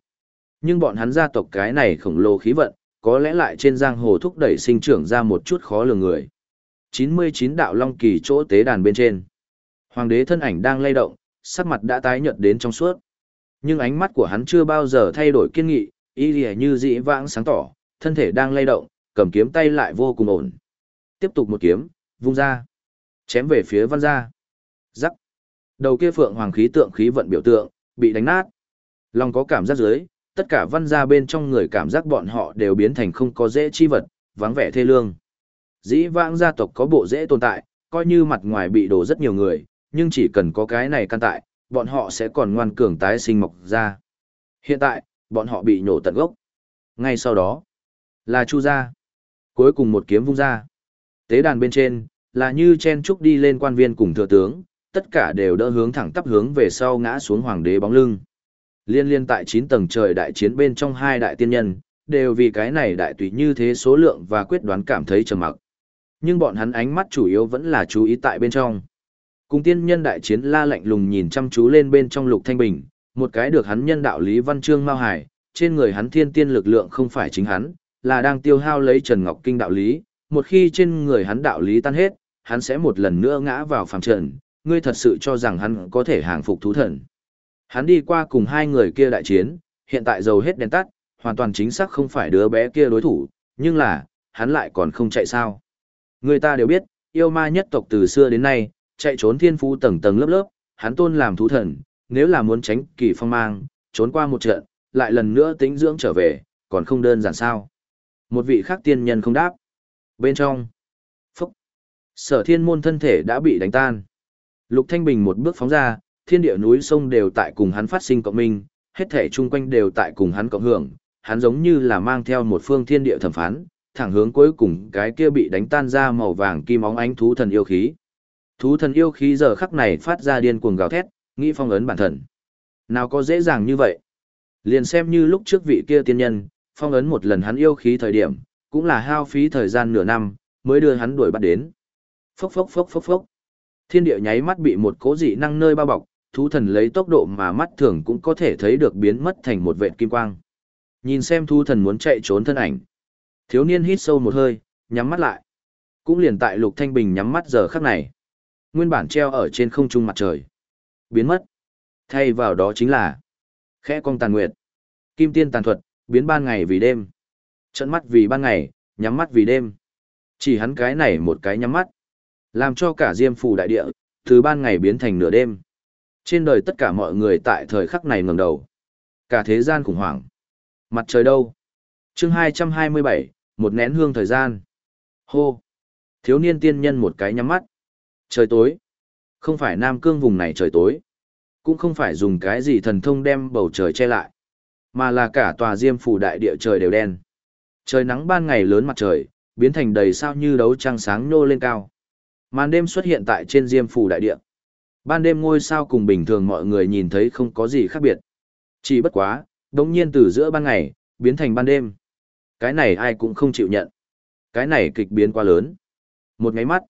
Nhưng bọn hắn gia tộc cái này khổng lồ khí vận, có lẽ lại trên giang hồ thúc đẩy sinh trưởng ra một chút khó lường người. 99 đạo long kỳ chỗ tế đàn bên trên. Hoàng đế thân ảnh đang lay động, sắc mặt đã tái nhợt đến trong suốt. Nhưng ánh mắt của hắn chưa bao giờ thay đổi kiên nghị, y lìa như dĩ vãng sáng tỏ, thân thể đang lay động, cầm kiếm tay lại vô cùng ổn. Tiếp tục một kiếm, vung ra. Chém về phía văn gia. Rắc. Đầu kia phượng hoàng khí tượng khí vận biểu tượng, bị đánh nát. Lòng có cảm giác dưới, tất cả văn gia bên trong người cảm giác bọn họ đều biến thành không có dễ chi vật, vắng vẻ thê lương. Dĩ vãng gia tộc có bộ dễ tồn tại, coi như mặt ngoài bị đổ rất nhiều người, nhưng chỉ cần có cái này căn tại, bọn họ sẽ còn ngoan cường tái sinh mọc ra. Hiện tại, bọn họ bị nhổ tận gốc. Ngay sau đó, là Chu gia. Cuối cùng một kiếm vung ra. Tế đàn bên trên, là như chen trúc đi lên quan viên cùng thừa tướng, tất cả đều đỡ hướng thẳng tắp hướng về sau ngã xuống hoàng đế bóng lưng. Liên liên tại 9 tầng trời đại chiến bên trong hai đại tiên nhân, đều vì cái này đại tùy như thế số lượng và quyết đoán cảm thấy trầm mặc. Nhưng bọn hắn ánh mắt chủ yếu vẫn là chú ý tại bên trong. Cùng tiên nhân đại chiến la lạnh lùng nhìn chăm chú lên bên trong lục thanh bình, một cái được hắn nhân đạo lý văn chương mao hải, trên người hắn thiên tiên lực lượng không phải chính hắn, là đang tiêu hao lấy Trần Ngọc Kinh đạo lý, một khi trên người hắn đạo lý tan hết, hắn sẽ một lần nữa ngã vào phàm trần, ngươi thật sự cho rằng hắn có thể hàng phục thú thần. Hắn đi qua cùng hai người kia đại chiến, hiện tại dầu hết đèn tắt, hoàn toàn chính xác không phải đứa bé kia đối thủ, nhưng là, hắn lại còn không chạy sao. Người ta đều biết, yêu ma nhất tộc từ xưa đến nay, chạy trốn thiên phú tầng tầng lớp lớp, hắn tôn làm thú thần, nếu là muốn tránh kỳ phong mang, trốn qua một trận, lại lần nữa tính dưỡng trở về, còn không đơn giản sao. Một vị khác tiên nhân không đáp. Bên trong, phúc, sở thiên môn thân thể đã bị đánh tan. Lục Thanh Bình một bước phóng ra, thiên địa núi sông đều tại cùng hắn phát sinh cộng minh, hết thể chung quanh đều tại cùng hắn cộng hưởng, hắn giống như là mang theo một phương thiên địa thẩm phán, thẳng hướng cuối cùng cái kia bị đánh tan ra màu vàng kim óng ánh thú thần yêu khí. Thú thần yêu khí giờ khắc này phát ra điên cuồng gào thét, nghĩ phong ấn bản thân. Nào có dễ dàng như vậy? Liền xem như lúc trước vị kia tiên nhân, phong ấn một lần hắn yêu khí thời điểm, cũng là hao phí thời gian nửa năm, mới đưa hắn đuổi bắt đến. Phốc phốc phốc phốc phốc. Thiên địa nháy mắt bị một cố dị năng nơi bao bọc, thú thần lấy tốc độ mà mắt thường cũng có thể thấy được biến mất thành một vệt kim quang. Nhìn xem thú thần muốn chạy trốn thân ảnh. Thiếu niên hít sâu một hơi, nhắm mắt lại. Cũng liền tại Lục Thanh Bình nhắm mắt giờ khắc này. Nguyên bản treo ở trên không trung mặt trời. Biến mất. Thay vào đó chính là khẽ cong tàn nguyệt. Kim tiên tàn thuật, biến ban ngày vì đêm. Trận mắt vì ban ngày, nhắm mắt vì đêm. Chỉ hắn cái này một cái nhắm mắt. Làm cho cả diêm phù đại địa, từ ban ngày biến thành nửa đêm. Trên đời tất cả mọi người tại thời khắc này ngẩng đầu. Cả thế gian khủng hoảng. Mặt trời đâu? chương 227, một nén hương thời gian. Hô! Thiếu niên tiên nhân một cái nhắm mắt. Trời tối. Không phải Nam Cương vùng này trời tối. Cũng không phải dùng cái gì thần thông đem bầu trời che lại. Mà là cả tòa diêm phủ đại địa trời đều đen. Trời nắng ban ngày lớn mặt trời, biến thành đầy sao như đấu trăng sáng nhô lên cao. Màn đêm xuất hiện tại trên diêm phủ đại địa. Ban đêm ngôi sao cùng bình thường mọi người nhìn thấy không có gì khác biệt. Chỉ bất quá, đống nhiên từ giữa ban ngày, biến thành ban đêm. Cái này ai cũng không chịu nhận. Cái này kịch biến quá lớn. Một ngáy mắt,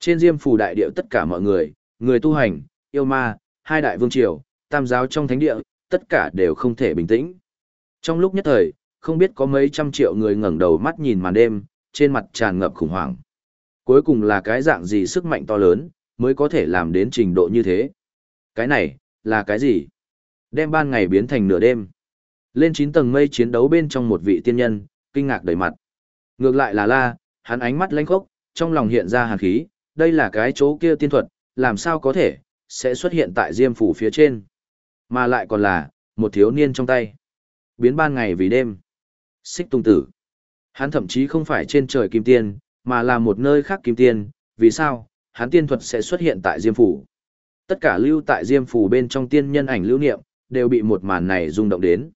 trên diêm phù đại địa tất cả mọi người, người tu hành, yêu ma, hai đại vương triều, tam giáo trong thánh địa, tất cả đều không thể bình tĩnh. Trong lúc nhất thời, không biết có mấy trăm triệu người ngẩng đầu mắt nhìn màn đêm, trên mặt tràn ngập khủng hoảng. Cuối cùng là cái dạng gì sức mạnh to lớn, mới có thể làm đến trình độ như thế. Cái này, là cái gì? Đem ban ngày biến thành nửa đêm. Lên 9 tầng mây chiến đấu bên trong một vị tiên nhân, kinh ngạc đầy mặt. Ngược lại là la, hắn ánh mắt lanh khốc, trong lòng hiện ra hàn khí, đây là cái chỗ kia tiên thuật, làm sao có thể, sẽ xuất hiện tại diêm phủ phía trên. Mà lại còn là, một thiếu niên trong tay. Biến ban ngày vì đêm. Xích tung tử. Hắn thậm chí không phải trên trời kim tiên, mà là một nơi khác kim tiên, vì sao, hắn tiên thuật sẽ xuất hiện tại diêm phủ. Tất cả lưu tại diêm phủ bên trong tiên nhân ảnh lưu niệm, đều bị một màn này rung động đến.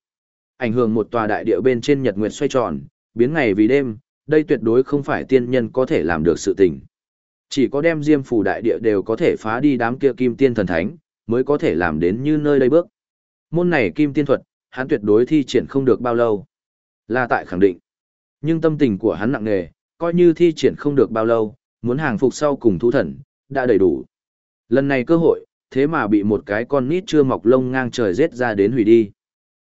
Ảnh hưởng một tòa đại địa bên trên nhật nguyệt xoay tròn, biến ngày vì đêm, đây tuyệt đối không phải tiên nhân có thể làm được sự tình. Chỉ có đem diêm phủ đại địa đều có thể phá đi đám kia kim tiên thần thánh, mới có thể làm đến như nơi đây bước. Môn này kim tiên thuật, hắn tuyệt đối thi triển không được bao lâu. Là tại khẳng định. Nhưng tâm tình của hắn nặng nề, coi như thi triển không được bao lâu, muốn hàng phục sau cùng thú thần, đã đầy đủ. Lần này cơ hội, thế mà bị một cái con nít chưa mọc lông ngang trời giết ra đến hủy đi.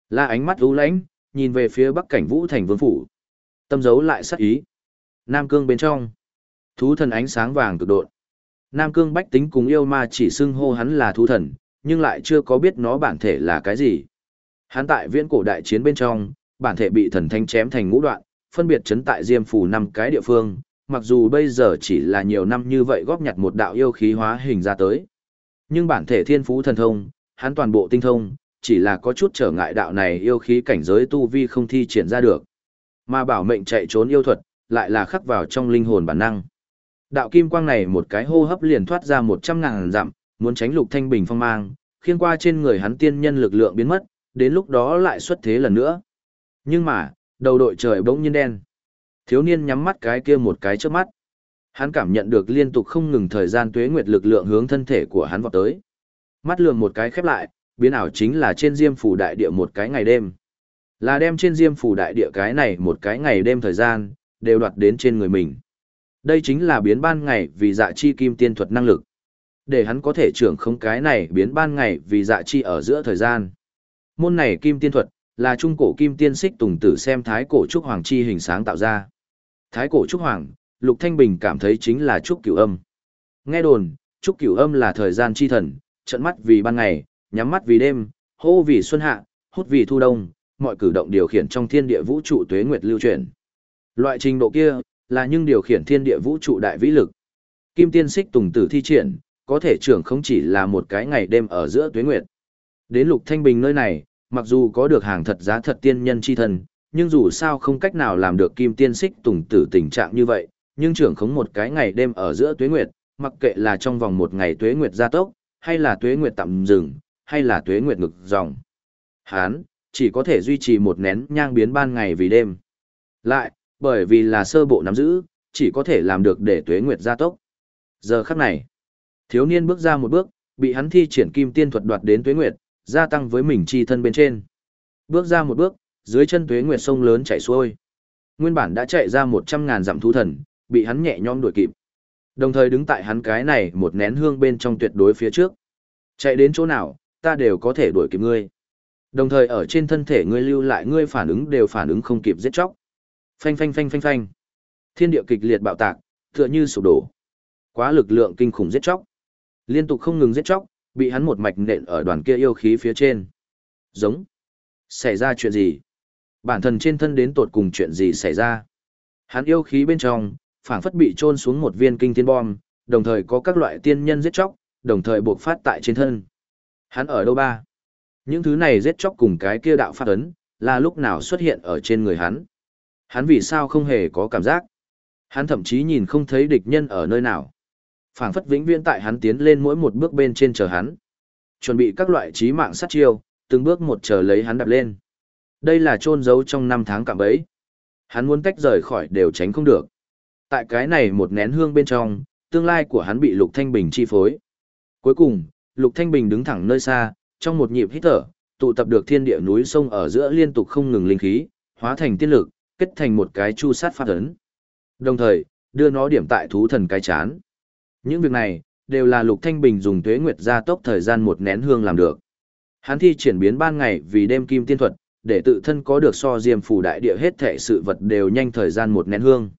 La ánh mắt u lãnh, nhìn về phía bắc cảnh vũ thành vương phủ. Tâm giấu lại sắc ý. Nam cương bên trong. Thú thần ánh sáng vàng cực độn. Nam cương bách tính cùng yêu ma chỉ xưng hô hắn là thú thần, nhưng lại chưa có biết nó bản thể là cái gì. Hắn tại viễn cổ đại chiến bên trong, bản thể bị thần thanh chém thành ngũ đoạn, phân biệt chấn tại diêm phủ năm cái địa phương, mặc dù bây giờ chỉ là nhiều năm như vậy góp nhặt một đạo yêu khí hóa hình ra tới. Nhưng bản thể thiên phú thần thông, hắn toàn bộ tinh thông, chỉ là có chút trở ngại đạo này yêu khí cảnh giới tu vi không thi triển ra được. Mà bảo mệnh chạy trốn yêu thuật, lại là khắc vào trong linh hồn bản năng. Đạo kim quang này một cái hô hấp liền thoát ra một trăm ngàn dặm, muốn tránh lục thanh bình phong mang, khiến qua trên người hắn tiên nhân lực lượng biến mất, đến lúc đó lại xuất thế lần nữa. Nhưng mà, đầu đội trời bỗng nhiên đen. Thiếu niên nhắm mắt cái kia một cái trước mắt. Hắn cảm nhận được liên tục không ngừng thời gian tuế nguyệt lực lượng hướng thân thể của hắn vọt tới. Mắt lườm một cái khép lại, biến ảo chính là trên diêm phủ đại địa một cái ngày đêm. Là đem trên diêm phủ đại địa cái này một cái ngày đêm thời gian, đều đoạt đến trên người mình. Đây chính là biến ban ngày vì dạ chi kim tiên thuật năng lực. Để hắn có thể trưởng không cái này biến ban ngày vì dạ chi ở giữa thời gian. Môn này kim tiên thuật, là trung cổ kim tiên xích tùng tử xem thái cổ trúc hoàng chi hình sáng tạo ra. Thái cổ trúc hoàng, Lục Thanh Bình cảm thấy chính là trúc cửu âm. Nghe đồn, trúc cửu âm là thời gian chi thần, trận mắt vì ban ngày, nhắm mắt vì đêm, hô vì xuân hạ, hút vì thu đông, mọi cử động điều khiển trong thiên địa vũ trụ tuế nguyệt lưu chuyển. Loại trình độ kia, là nhưng điều khiển thiên địa vũ trụ đại vĩ lực. Kim tiên xích tùng tử thi triển, có thể trưởng không chỉ là một cái ngày đêm ở giữa tuế nguyệt. Đến lục thanh bình nơi này, mặc dù có được hàng thật giá thật tiên nhân chi thần nhưng dù sao không cách nào làm được kim tiên xích tùng tử tình trạng như vậy, nhưng trưởng khống một cái ngày đêm ở giữa tuế nguyệt, mặc kệ là trong vòng một ngày tuế nguyệt gia tốc, hay là tuế nguyệt tạm dừng, hay là tuế nguyệt ngực dòng. Hán, chỉ có thể duy trì một nén nhang biến ban ngày vì đêm. Lại, bởi vì là sơ bộ nắm giữ, chỉ có thể làm được để tuế nguyệt gia tốc. Giờ khắc này, thiếu niên bước ra một bước, bị hắn thi triển kim tiên thuật đoạt đến tuế nguyệt, gia tăng với mình chi thân bên trên. Bước ra một bước, dưới chân tuế nguyệt sông lớn chảy xuôi. Nguyên bản đã chạy ra một trăm ngàn dặm thú thần, bị hắn nhẹ nhõm đuổi kịp. Đồng thời đứng tại hắn cái này một nén hương bên trong tuyệt đối phía trước. Chạy đến chỗ nào, ta đều có thể đuổi kịp ngươi. Đồng thời ở trên thân thể ngươi lưu lại ngươi phản ứng đều phản ứng không kịp giết chóc. Phanh phanh phanh phanh phanh. Thiên địa kịch liệt bạo tạc, tựa như sụp đổ. Quá lực lượng kinh khủng giết chóc. Liên tục không ngừng giết chóc, bị hắn một mạch nện ở đoàn kia yêu khí phía trên. Giống. Xảy ra chuyện gì? Bản thân trên thân đến tột cùng chuyện gì xảy ra? Hắn yêu khí bên trong, phảng phất bị trôn xuống một viên kinh thiên bom, đồng thời có các loại tiên nhân giết chóc, đồng thời buộc phát tại trên thân. Hắn ở đâu ba? Những thứ này giết chóc cùng cái kia đạo phát ấn, là lúc nào xuất hiện ở trên người hắn? Hắn vì sao không hề có cảm giác? Hắn thậm chí nhìn không thấy địch nhân ở nơi nào. phảng phất vĩnh viễn tại hắn tiến lên mỗi một bước bên trên chờ hắn. Chuẩn bị các loại trí mạng sát chiêu, từng bước một chờ lấy hắn đạp lên. Đây là trôn giấu trong năm tháng cạm bẫy. Hắn muốn tách rời khỏi đều tránh không được. Tại cái này một nén hương bên trong, tương lai của hắn bị Lục Thanh Bình chi phối. Cuối cùng, Lục Thanh Bình đứng thẳng nơi xa, trong một nhịp hít thở, tụ tập được thiên địa núi sông ở giữa liên tục không ngừng linh khí, hóa thành tiên lực, kết thành một cái chu sát pháp ấn. Đồng thời, đưa nó điểm tại thú thần cái chán. Những việc này, đều là Lục Thanh Bình dùng tuế nguyệt gia tốc thời gian một nén hương làm được. Hắn thi triển biến ban ngày vì đêm kim tiên thuật, để tự thân có được so diêm phủ đại địa hết thể sự vật đều nhanh thời gian một nén hương.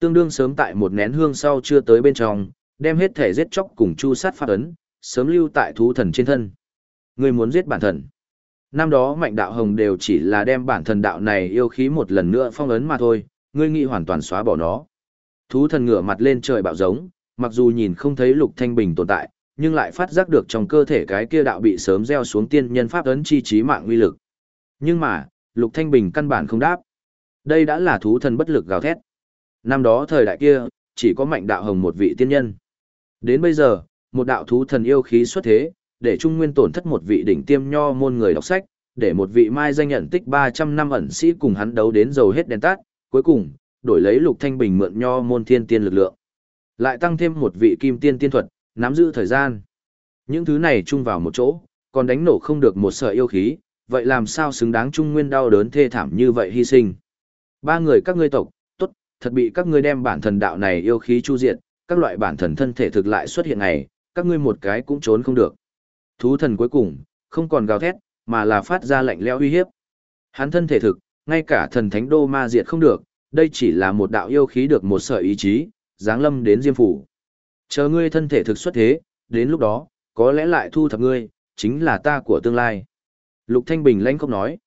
Tương đương sớm tại một nén hương sau chưa tới bên trong, đem hết thể giết chóc cùng chu sát phát ấn, sớm lưu tại thú thần trên thân. Người muốn giết bản thần. Năm đó mạnh đạo hồng đều chỉ là đem bản thần đạo này yêu khí một lần nữa phong ấn mà thôi, ngươi nghĩ hoàn toàn xóa bỏ nó. Thú thần ngửa mặt lên trời bạo giống, mặc dù nhìn không thấy lục thanh bình tồn tại, nhưng lại phát giác được trong cơ thể cái kia đạo bị sớm gieo xuống tiên nhân pháp ấn chi trí mạng uy lực. Nhưng mà, lục thanh bình căn bản không đáp. Đây đã là thú thần bất lực gào thét. Năm đó thời đại kia, chỉ có mạnh đạo hồng một vị tiên nhân. Đến bây giờ, một đạo thú thần yêu khí xuất thế, để Trung Nguyên tổn thất một vị đỉnh tiêm nho môn người đọc sách, để một vị mai danh nhận tích 300 năm ẩn sĩ cùng hắn đấu đến dầu hết đèn tắt, cuối cùng, đổi lấy Lục Thanh Bình mượn nho môn thiên tiên lực lượng. Lại tăng thêm một vị kim tiên tiên thuật, nắm giữ thời gian. Những thứ này chung vào một chỗ, còn đánh nổ không được một sợi yêu khí, vậy làm sao xứng đáng Trung Nguyên đau đớn thê thảm như vậy hy sinh. Ba người các ngươi tộc, tốt, thật bị các ngươi đem bản thần đạo này yêu khí chu diệt, các loại bản thần thân thể thực lại xuất hiện này các ngươi một cái cũng trốn không được. Thú thần cuối cùng, không còn gào thét, mà là phát ra lạnh lẽo uy hiếp. Hắn thân thể thực, ngay cả thần thánh đô ma diệt không được, đây chỉ là một đạo yêu khí được một sợi ý chí, giáng lâm đến diêm phủ. Chờ ngươi thân thể thực xuất thế, đến lúc đó, có lẽ lại thu thập ngươi, chính là ta của tương lai. Lục Thanh Bình lãnh không nói.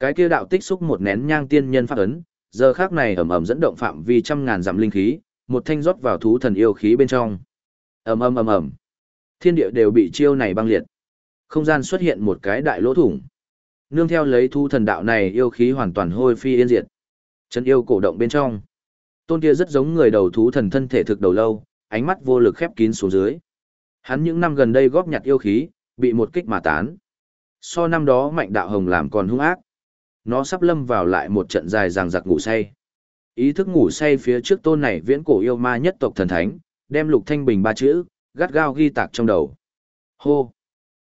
Cái kia đạo tích xúc một nén nhang tiên nhân phát ấn, giờ khắc này ầm ầm dẫn động phạm vi trăm ngàn dặm linh khí, một thanh rót vào thú thần yêu khí bên trong. Ầm ầm ầm ầm. Thiên địa đều bị chiêu này băng liệt. Không gian xuất hiện một cái đại lỗ thủng. Nương theo lấy thu thần đạo này yêu khí hoàn toàn hôi phi yên diệt. Chân yêu cổ động bên trong. Tôn kia rất giống người đầu thú thần thân thể thực đầu lâu, ánh mắt vô lực khép kín xuống dưới. Hắn những năm gần đây góp nhặt yêu khí, bị một kích mà tán. So năm đó mạnh đạo hồng làm còn hung ác. Nó sắp lâm vào lại một trận dài ràng giặc ngủ say. Ý thức ngủ say phía trước tôn này viễn cổ yêu ma nhất tộc thần thánh, đem lục thanh bình ba chữ, gắt gao ghi tạc trong đầu. Hô!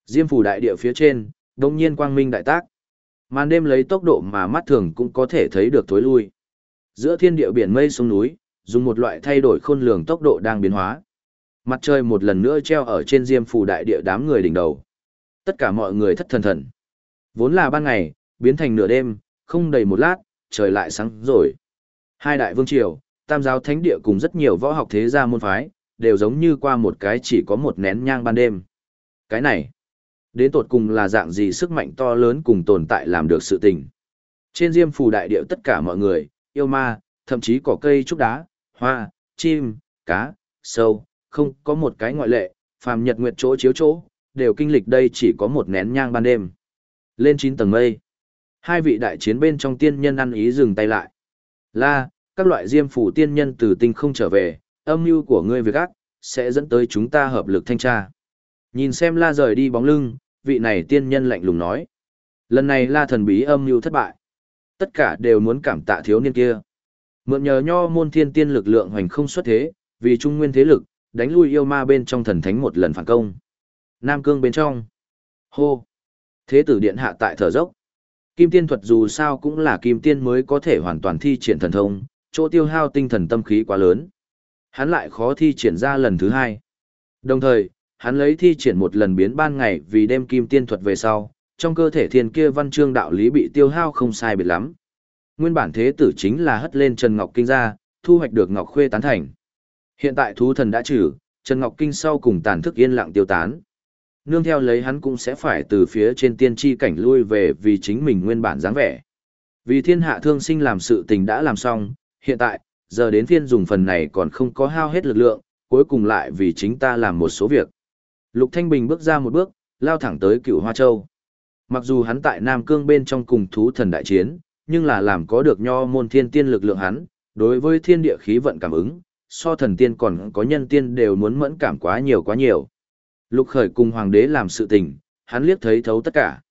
Diêm phủ đại địa phía trên, đông nhiên quang minh đại tác. Màn đêm lấy tốc độ mà mắt thường cũng có thể thấy được tối lui. Giữa thiên địa biển mây sông núi, dùng một loại thay đổi khôn lường tốc độ đang biến hóa. Mặt trời một lần nữa treo ở trên diêm phủ đại địa đám người đỉnh đầu. Tất cả mọi người thất thần thần. Vốn là ban ngày, biến thành nửa đêm, không đầy một lát, trời lại sáng rồi. Hai đại vương triều, tam giáo thánh địa cùng rất nhiều võ học thế gia môn phái, đều giống như qua một cái chỉ có một nén nhang ban đêm. Cái này, đến tột cùng là dạng gì sức mạnh to lớn cùng tồn tại làm được sự tình. Trên diêm phù đại địa tất cả mọi người, yêu ma, thậm chí cỏ cây trúc đá, hoa, chim, cá, sâu, không có một cái ngoại lệ, phàm nhật nguyệt chỗ chiếu chỗ, đều kinh lịch đây chỉ có một nén nhang ban đêm. Lên 9 tầng mây. Hai vị đại chiến bên trong tiên nhân ăn ý dừng tay lại. La, các loại diêm phủ tiên nhân từ tinh không trở về, âm mưu của ngươi việc ác, sẽ dẫn tới chúng ta hợp lực thanh tra. Nhìn xem la rời đi bóng lưng, vị này tiên nhân lạnh lùng nói. Lần này la thần bí âm mưu thất bại. Tất cả đều muốn cảm tạ thiếu niên kia. Mượn nhờ nho môn thiên tiên lực lượng hoành không xuất thế, vì trung nguyên thế lực, đánh lui yêu ma bên trong thần thánh một lần phản công. Nam cương bên trong. Hô. Thế tử điện hạ tại thở dốc. Kim tiên thuật dù sao cũng là kim tiên mới có thể hoàn toàn thi triển thần thông, chỗ tiêu hao tinh thần tâm khí quá lớn. Hắn lại khó thi triển ra lần thứ hai. Đồng thời, hắn lấy thi triển một lần biến ban ngày vì đem kim tiên thuật về sau, trong cơ thể thiên kia văn chương đạo lý bị tiêu hao không sai biệt lắm. Nguyên bản thế tử chính là hất lên Trần Ngọc Kinh ra, thu hoạch được Ngọc Khuê tán thành. Hiện tại thú thần đã trừ, Trần Ngọc Kinh sau cùng tàn thức yên lặng tiêu tán. Nương theo lấy hắn cũng sẽ phải từ phía trên tiên tri cảnh lui về vì chính mình nguyên bản dáng vẻ. Vì thiên hạ thương sinh làm sự tình đã làm xong, hiện tại, giờ đến phiên dùng phần này còn không có hao hết lực lượng, cuối cùng lại vì chính ta làm một số việc. Lục Thanh Bình bước ra một bước, lao thẳng tới cựu Hoa Châu. Mặc dù hắn tại Nam Cương bên trong cùng thú thần đại chiến, nhưng là làm có được nho môn thiên tiên lực lượng hắn, đối với thiên địa khí vận cảm ứng, so thần tiên còn có nhân tiên đều muốn mẫn cảm quá nhiều quá nhiều. Lục khởi cùng hoàng đế làm sự tình, hắn liếc thấy thấu tất cả.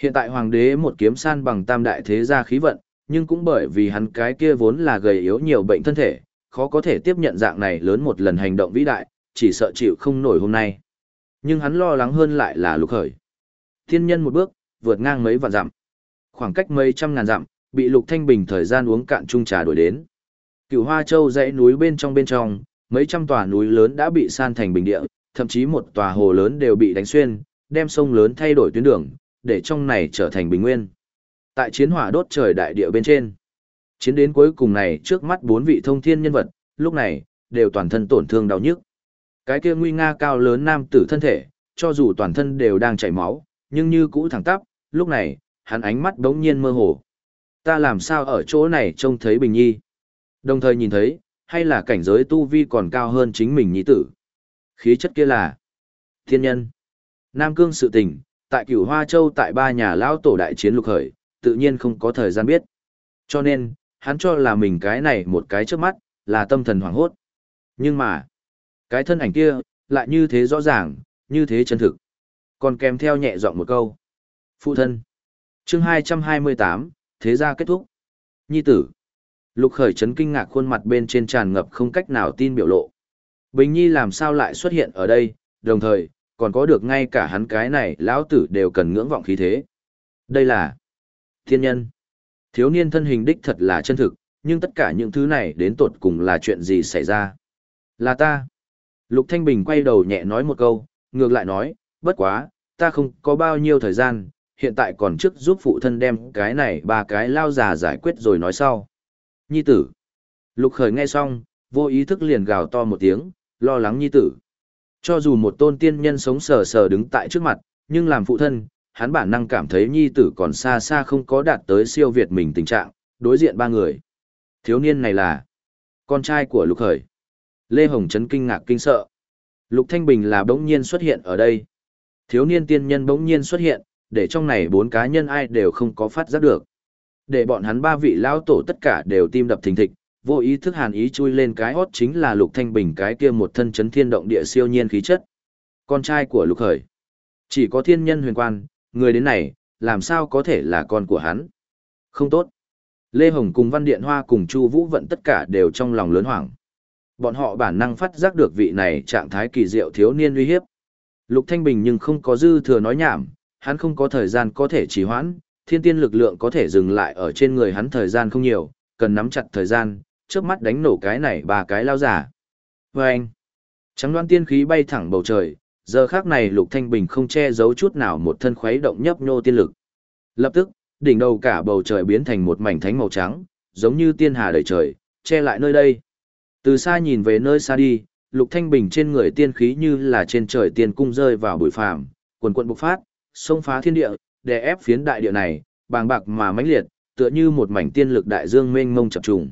Hiện tại hoàng đế một kiếm san bằng tam đại thế gia khí vận, nhưng cũng bởi vì hắn cái kia vốn là gầy yếu nhiều bệnh thân thể, khó có thể tiếp nhận dạng này lớn một lần hành động vĩ đại, chỉ sợ chịu không nổi hôm nay. Nhưng hắn lo lắng hơn lại là lục khởi. Thiên nhân một bước, vượt ngang mấy vạn dặm. Khoảng cách mấy trăm ngàn dặm, bị lục thanh bình thời gian uống cạn chung trà đổi đến. Cửu Hoa Châu dãy núi bên trong bên trong, mấy trăm tòa núi lớn đã bị san thành bình địa, thậm chí một tòa hồ lớn đều bị đánh xuyên, đem sông lớn thay đổi tuyến đường, để trong này trở thành bình nguyên. Tại chiến hỏa đốt trời đại địa bên trên, chiến đến cuối cùng này trước mắt bốn vị thông thiên nhân vật, lúc này, đều toàn thân tổn thương đau nhức. Cái kia nguy nga cao lớn nam tử thân thể, cho dù toàn thân đều đang chảy máu, nhưng như cũ thẳng tắp, lúc này, hắn ánh mắt đống nhiên mơ hồ. Ta làm sao ở chỗ này trông thấy Bình Nhi? Đồng thời nhìn thấy, hay là cảnh giới tu vi còn cao hơn chính mình nhi tử. Khí chất kia là thiên nhân. Nam Cương sự tình, tại cửu Hoa Châu tại ba nhà lão tổ đại chiến lục khởi, tự nhiên không có thời gian biết. Cho nên, hắn cho là mình cái này một cái trước mắt, là tâm thần hoảng hốt. Nhưng mà, cái thân ảnh kia, lại như thế rõ ràng, như thế chân thực. Còn kèm theo nhẹ giọng một câu. Phụ thân. chương 228, thế ra kết thúc. Nhi tử. Lục khởi chấn kinh ngạc khuôn mặt bên trên tràn ngập không cách nào tin biểu lộ. Bình Nhi làm sao lại xuất hiện ở đây, đồng thời, còn có được ngay cả hắn cái này lão tử đều cần ngưỡng vọng khí thế. Đây là thiên nhân. Thiếu niên thân hình đích thật là chân thực, nhưng tất cả những thứ này đến tột cùng là chuyện gì xảy ra. Là ta. Lục Thanh Bình quay đầu nhẹ nói một câu, ngược lại nói, bất quá, ta không có bao nhiêu thời gian, hiện tại còn trước giúp phụ thân đem cái này ba cái lao già giải quyết rồi nói sau. Nhi tử. Lục khởi nghe xong, vô ý thức liền gào to một tiếng, lo lắng nhi tử. Cho dù một tôn tiên nhân sống sờ sờ đứng tại trước mặt, nhưng làm phụ thân, hắn bản năng cảm thấy nhi tử còn xa xa không có đạt tới siêu việt mình tình trạng, đối diện ba người. Thiếu niên này là con trai của Lục Khởi. Lê Hồng Trấn kinh ngạc kinh sợ. Lục Thanh Bình là bỗng nhiên xuất hiện ở đây. Thiếu niên tiên nhân bỗng nhiên xuất hiện, để trong này bốn cá nhân ai đều không có phát giác được. Để bọn hắn ba vị lão tổ tất cả đều tim đập thình thịch, vô ý thức hàn ý chui lên cái hót chính là Lục Thanh Bình cái kia một thân chấn thiên động địa siêu nhiên khí chất. Con trai của Lục Khởi. Chỉ có thiên nhân huyền quan, người đến này, làm sao có thể là con của hắn. Không tốt. Lê Hồng cùng Văn Điện Hoa cùng Chu Vũ Vận tất cả đều trong lòng lớn hoảng. Bọn họ bản năng phát giác được vị này trạng thái kỳ diệu thiếu niên uy hiếp. Lục Thanh Bình nhưng không có dư thừa nói nhảm, hắn không có thời gian có thể trì hoãn, thiên tiên lực lượng có thể dừng lại ở trên người hắn thời gian không nhiều, cần nắm chặt thời gian, trước mắt đánh nổ cái này ba cái lao giả. Và anh, trắng đoan tiên khí bay thẳng bầu trời, giờ khác này Lục Thanh Bình không che giấu chút nào một thân khuấy động nhấp nhô tiên lực. Lập tức, đỉnh đầu cả bầu trời biến thành một mảnh thánh màu trắng, giống như tiên hà đầy trời, che lại nơi đây. Từ xa nhìn về nơi xa đi, Lục Thanh Bình trên người tiên khí như là trên trời tiên cung rơi vào bụi phàm, quần quần bộc phát, xông phá thiên địa, đè ép phiến đại địa này, bàng bạc mà mãnh liệt, tựa như một mảnh tiên lực đại dương mênh mông chập trùng.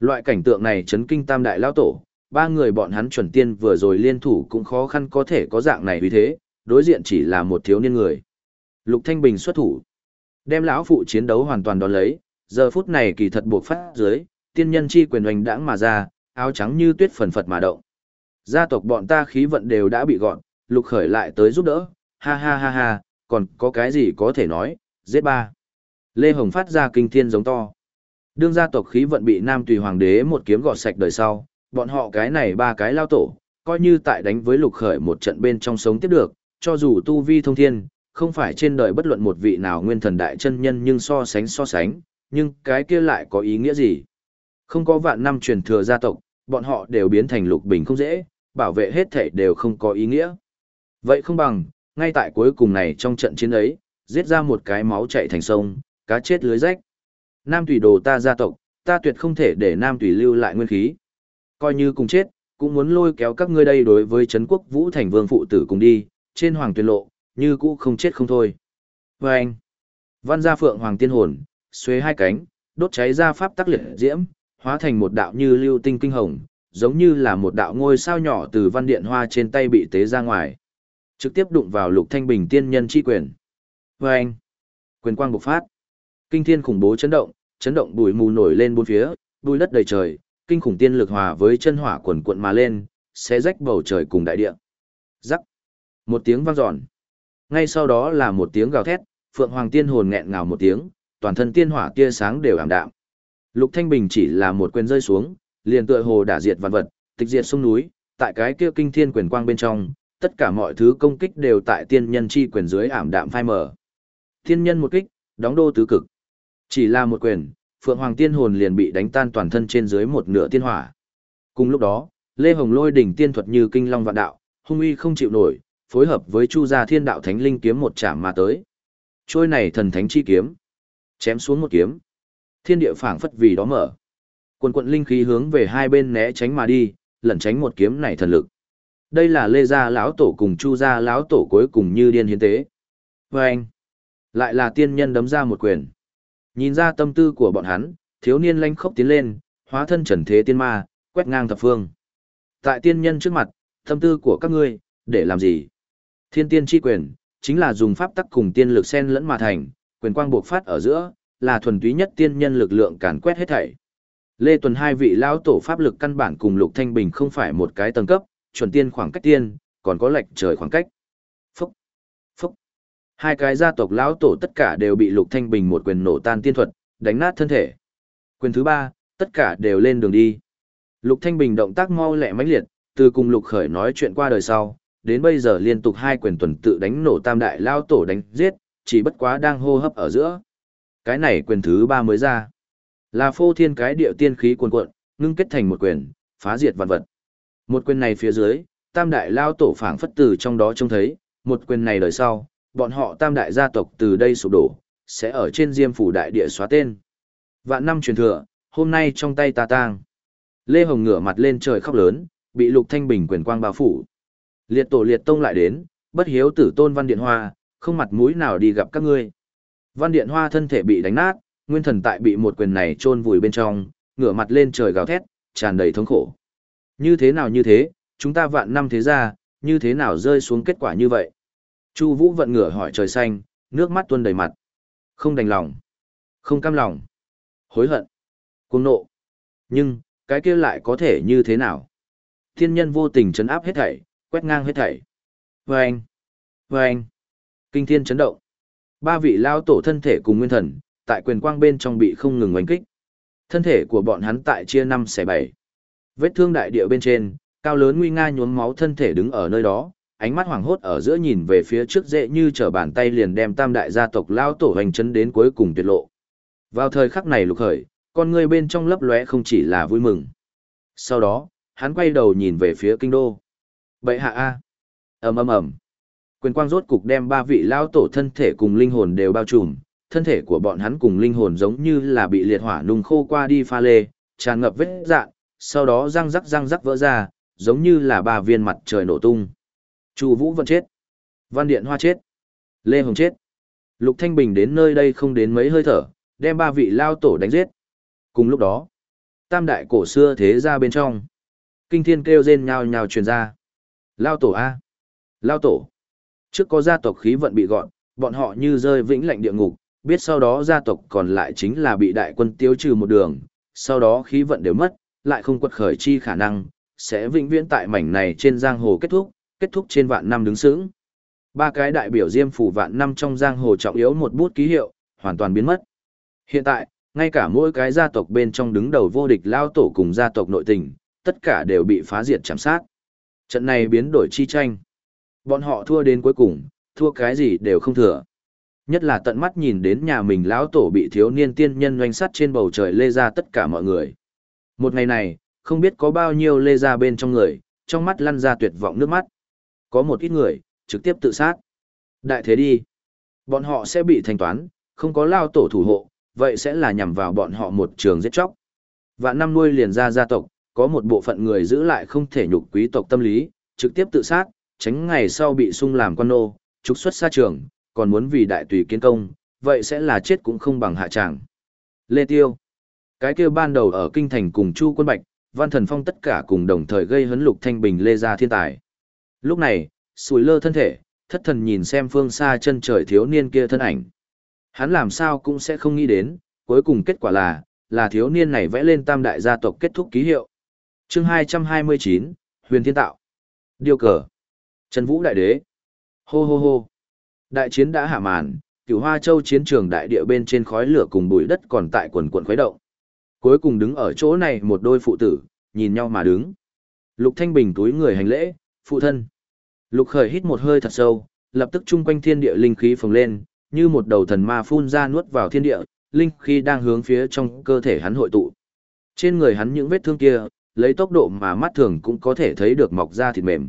Loại cảnh tượng này chấn kinh tam đại lão tổ, ba người bọn hắn chuẩn tiên vừa rồi liên thủ cũng khó khăn có thể có dạng này vì thế, đối diện chỉ là một thiếu niên người. Lục Thanh Bình xuất thủ, đem lão phụ chiến đấu hoàn toàn đón lấy, giờ phút này kỳ thật buộc phát dưới, tiên nhân chi quyền oanh đãng mà ra, áo trắng như tuyết phần phật mà động. Gia tộc bọn ta khí vận đều đã bị gọn, lục khởi lại tới giúp đỡ, ha ha ha ha, còn có cái gì có thể nói, giết ba. Lê Hồng phát ra kinh thiên giống to. Đương gia tộc khí vận bị Nam Tùy Hoàng đế một kiếm gọt sạch đời sau, bọn họ cái này ba cái lao tổ, coi như tại đánh với lục khởi một trận bên trong sống tiếp được, cho dù tu vi thông thiên, không phải trên đời bất luận một vị nào nguyên thần đại chân nhân nhưng so sánh so sánh, nhưng cái kia lại có ý nghĩa gì? Không có vạn năm truyền thừa gia tộc, bọn họ đều biến thành lục bình không dễ, bảo vệ hết thể đều không có ý nghĩa. Vậy không bằng, ngay tại cuối cùng này trong trận chiến ấy, giết ra một cái máu chạy thành sông, cá chết lưới rách. Nam tùy đồ ta gia tộc, ta tuyệt không thể để Nam tùy lưu lại nguyên khí. Coi như cùng chết, cũng muốn lôi kéo các ngươi đây đối với Trấn quốc Vũ Thành Vương phụ tử cùng đi, trên hoàng tuyên lộ, như cũ không chết không thôi. Và anh, văn gia phượng hoàng tiên hồn, xuế hai cánh, đốt cháy ra pháp tắc liệt diễm, hóa thành một đạo như lưu tinh kinh hồng, giống như là một đạo ngôi sao nhỏ từ văn điện hoa trên tay bị tế ra ngoài. Trực tiếp đụng vào lục thanh bình tiên nhân chi quyền. Và anh, quyền quang bộc phát. Kinh thiên khủng bố chấn động, chấn động bụi mù nổi lên bốn phía, bụi đất đầy trời, kinh khủng tiên lực hòa với chân hỏa quần cuộn mà lên, sẽ rách bầu trời cùng đại địa. Rắc. Một tiếng vang dọn. Ngay sau đó là một tiếng gào thét, Phượng Hoàng Tiên hồn nghẹn ngào một tiếng, toàn thân tiên hỏa tia sáng đều ảm đạm. Lục Thanh Bình chỉ là một quyền rơi xuống, liền tựa hồ đả diệt vạn vật, tịch diệt sông núi, tại cái kia kinh thiên quyền quang bên trong, tất cả mọi thứ công kích đều tại tiên nhân chi quyền dưới ảm đạm phai mờ. Tiên nhân một kích, đóng đô tứ cực. Chỉ là một quyền, Phượng Hoàng Tiên hồn liền bị đánh tan toàn thân trên dưới một nửa tiên hỏa. Cùng lúc đó, Lê Hồng Lôi đỉnh tiên thuật như kinh long vạn đạo, hung uy không chịu nổi, phối hợp với Chu Gia Thiên Đạo Thánh Linh kiếm một chạm mà tới. Trôi này thần thánh chi kiếm, chém xuống một kiếm. Thiên địa phảng phất vì đó mở. Quần quận linh khí hướng về hai bên né tránh mà đi, lẩn tránh một kiếm này thần lực. Đây là Lê gia lão tổ cùng Chu gia lão tổ cuối cùng như điên hiến tế. Và anh, lại là tiên nhân đấm ra một quyền. Nhìn ra tâm tư của bọn hắn, thiếu niên lanh khốc tiến lên, hóa thân trần thế tiên ma, quét ngang thập phương. Tại tiên nhân trước mặt, tâm tư của các ngươi, để làm gì? Thiên tiên chi quyền, chính là dùng pháp tắc cùng tiên lực xen lẫn mà thành, quyền quang buộc phát ở giữa, là thuần túy nhất tiên nhân lực lượng càn quét hết thảy. Lê Tuần hai vị lão tổ pháp lực căn bản cùng Lục Thanh Bình không phải một cái tầng cấp, chuẩn tiên khoảng cách tiên, còn có lệch trời khoảng cách. Hai cái gia tộc lão tổ tất cả đều bị Lục Thanh Bình một quyền nổ tan tiên thuật, đánh nát thân thể. Quyền thứ ba, tất cả đều lên đường đi. Lục Thanh Bình động tác mau lẹ mãnh liệt, từ cùng Lục Khởi nói chuyện qua đời sau, đến bây giờ liên tục hai quyền tuần tự đánh nổ tam đại lao tổ đánh giết, chỉ bất quá đang hô hấp ở giữa. Cái này quyền thứ ba mới ra. Là phô thiên cái điệu tiên khí cuồn cuộn, ngưng kết thành một quyền, phá diệt vạn vật. Một quyền này phía dưới, tam đại lao tổ phảng phất từ trong đó trông thấy, một quyền này đời sau, bọn họ tam đại gia tộc từ đây sụp đổ, sẽ ở trên diêm phủ đại địa xóa tên. Vạn năm truyền thừa, hôm nay trong tay ta tang. Lê Hồng ngửa mặt lên trời khóc lớn, bị Lục Thanh Bình quyền quang bao phủ. Liệt tổ liệt tông lại đến, bất hiếu tử tôn văn điện hoa, không mặt mũi nào đi gặp các ngươi. Văn điện hoa thân thể bị đánh nát, nguyên thần tại bị một quyền này trôn vùi bên trong, ngửa mặt lên trời gào thét, tràn đầy thống khổ. Như thế nào như thế, chúng ta vạn năm thế ra, như thế nào rơi xuống kết quả như vậy? Chu Vũ vận ngửa hỏi trời xanh, nước mắt tuôn đầy mặt. Không đành lòng, không cam lòng, hối hận, cuồng nộ. Nhưng, cái kia lại có thể như thế nào? Thiên nhân vô tình trấn áp hết thảy, quét ngang hết thảy. Vâng! Vâng! Kinh thiên chấn động. Ba vị lao tổ thân thể cùng nguyên thần, tại quyền quang bên trong bị không ngừng oanh kích. Thân thể của bọn hắn tại chia năm xẻ bảy. Vết thương đại địa bên trên, cao lớn nguy nga nhuốm máu thân thể đứng ở nơi đó, ánh mắt hoảng hốt ở giữa nhìn về phía trước dễ như trở bàn tay liền đem tam đại gia tộc lao tổ hành chấn đến cuối cùng tuyệt lộ. Vào thời khắc này lục khởi, con người bên trong lấp lóe không chỉ là vui mừng. Sau đó, hắn quay đầu nhìn về phía kinh đô. Bậy hạ A. ầm ầm ầm Quyền quang rốt cục đem ba vị lao tổ thân thể cùng linh hồn đều bao trùm, thân thể của bọn hắn cùng linh hồn giống như là bị liệt hỏa nung khô qua đi pha lê, tràn ngập vết dạn, sau đó răng rắc răng rắc vỡ ra, giống như là ba viên mặt trời nổ tung. Chu Vũ vẫn chết. Văn Điện Hoa chết. Lê Hồng chết. Lục Thanh Bình đến nơi đây không đến mấy hơi thở, đem ba vị lao tổ đánh giết. Cùng lúc đó, tam đại cổ xưa thế ra bên trong. Kinh thiên kêu rên nhào nhào truyền ra. Lao tổ A. Lao tổ. Trước có gia tộc khí vận bị gọn, bọn họ như rơi vĩnh lạnh địa ngục, biết sau đó gia tộc còn lại chính là bị đại quân tiêu trừ một đường, sau đó khí vận đều mất, lại không quật khởi chi khả năng, sẽ vĩnh viễn tại mảnh này trên giang hồ kết thúc, kết thúc trên vạn năm đứng sững. Ba cái đại biểu diêm phủ vạn năm trong giang hồ trọng yếu một bút ký hiệu, hoàn toàn biến mất. Hiện tại, ngay cả mỗi cái gia tộc bên trong đứng đầu vô địch lao tổ cùng gia tộc nội tình, tất cả đều bị phá diệt chạm sát. Trận này biến đổi chi tranh. Bọn họ thua đến cuối cùng, thua cái gì đều không thừa. Nhất là tận mắt nhìn đến nhà mình lão tổ bị thiếu niên tiên nhân doanh sắt trên bầu trời lê ra tất cả mọi người. Một ngày này, không biết có bao nhiêu lê ra bên trong người, trong mắt lăn ra tuyệt vọng nước mắt. Có một ít người, trực tiếp tự sát. Đại thế đi. Bọn họ sẽ bị thanh toán, không có lao tổ thủ hộ, vậy sẽ là nhằm vào bọn họ một trường giết chóc. Vạn năm nuôi liền ra gia tộc, có một bộ phận người giữ lại không thể nhục quý tộc tâm lý, trực tiếp tự sát, tránh ngày sau bị sung làm quan nô, trục xuất xa trường, còn muốn vì đại tùy kiến công, vậy sẽ là chết cũng không bằng hạ tràng. Lê Tiêu Cái kia ban đầu ở kinh thành cùng Chu Quân Bạch, Văn Thần Phong tất cả cùng đồng thời gây hấn lục thanh bình lê gia thiên tài. Lúc này, sùi lơ thân thể, thất thần nhìn xem phương xa chân trời thiếu niên kia thân ảnh. Hắn làm sao cũng sẽ không nghĩ đến, cuối cùng kết quả là, là thiếu niên này vẽ lên tam đại gia tộc kết thúc ký hiệu. chương 229, Huyền Thiên Tạo. Điêu cờ. Trần Vũ Đại Đế. Hô hô hô. Đại chiến đã hạ màn, cửu hoa châu chiến trường đại địa bên trên khói lửa cùng bụi đất còn tại quần quần khuấy động. Cuối cùng đứng ở chỗ này một đôi phụ tử, nhìn nhau mà đứng. Lục Thanh Bình túi người hành lễ, phụ thân. Lục Khởi hít một hơi thật sâu, lập tức chung quanh thiên địa linh khí phồng lên, như một đầu thần ma phun ra nuốt vào thiên địa, linh khí đang hướng phía trong cơ thể hắn hội tụ. Trên người hắn những vết thương kia, lấy tốc độ mà mắt thường cũng có thể thấy được mọc ra thịt mềm.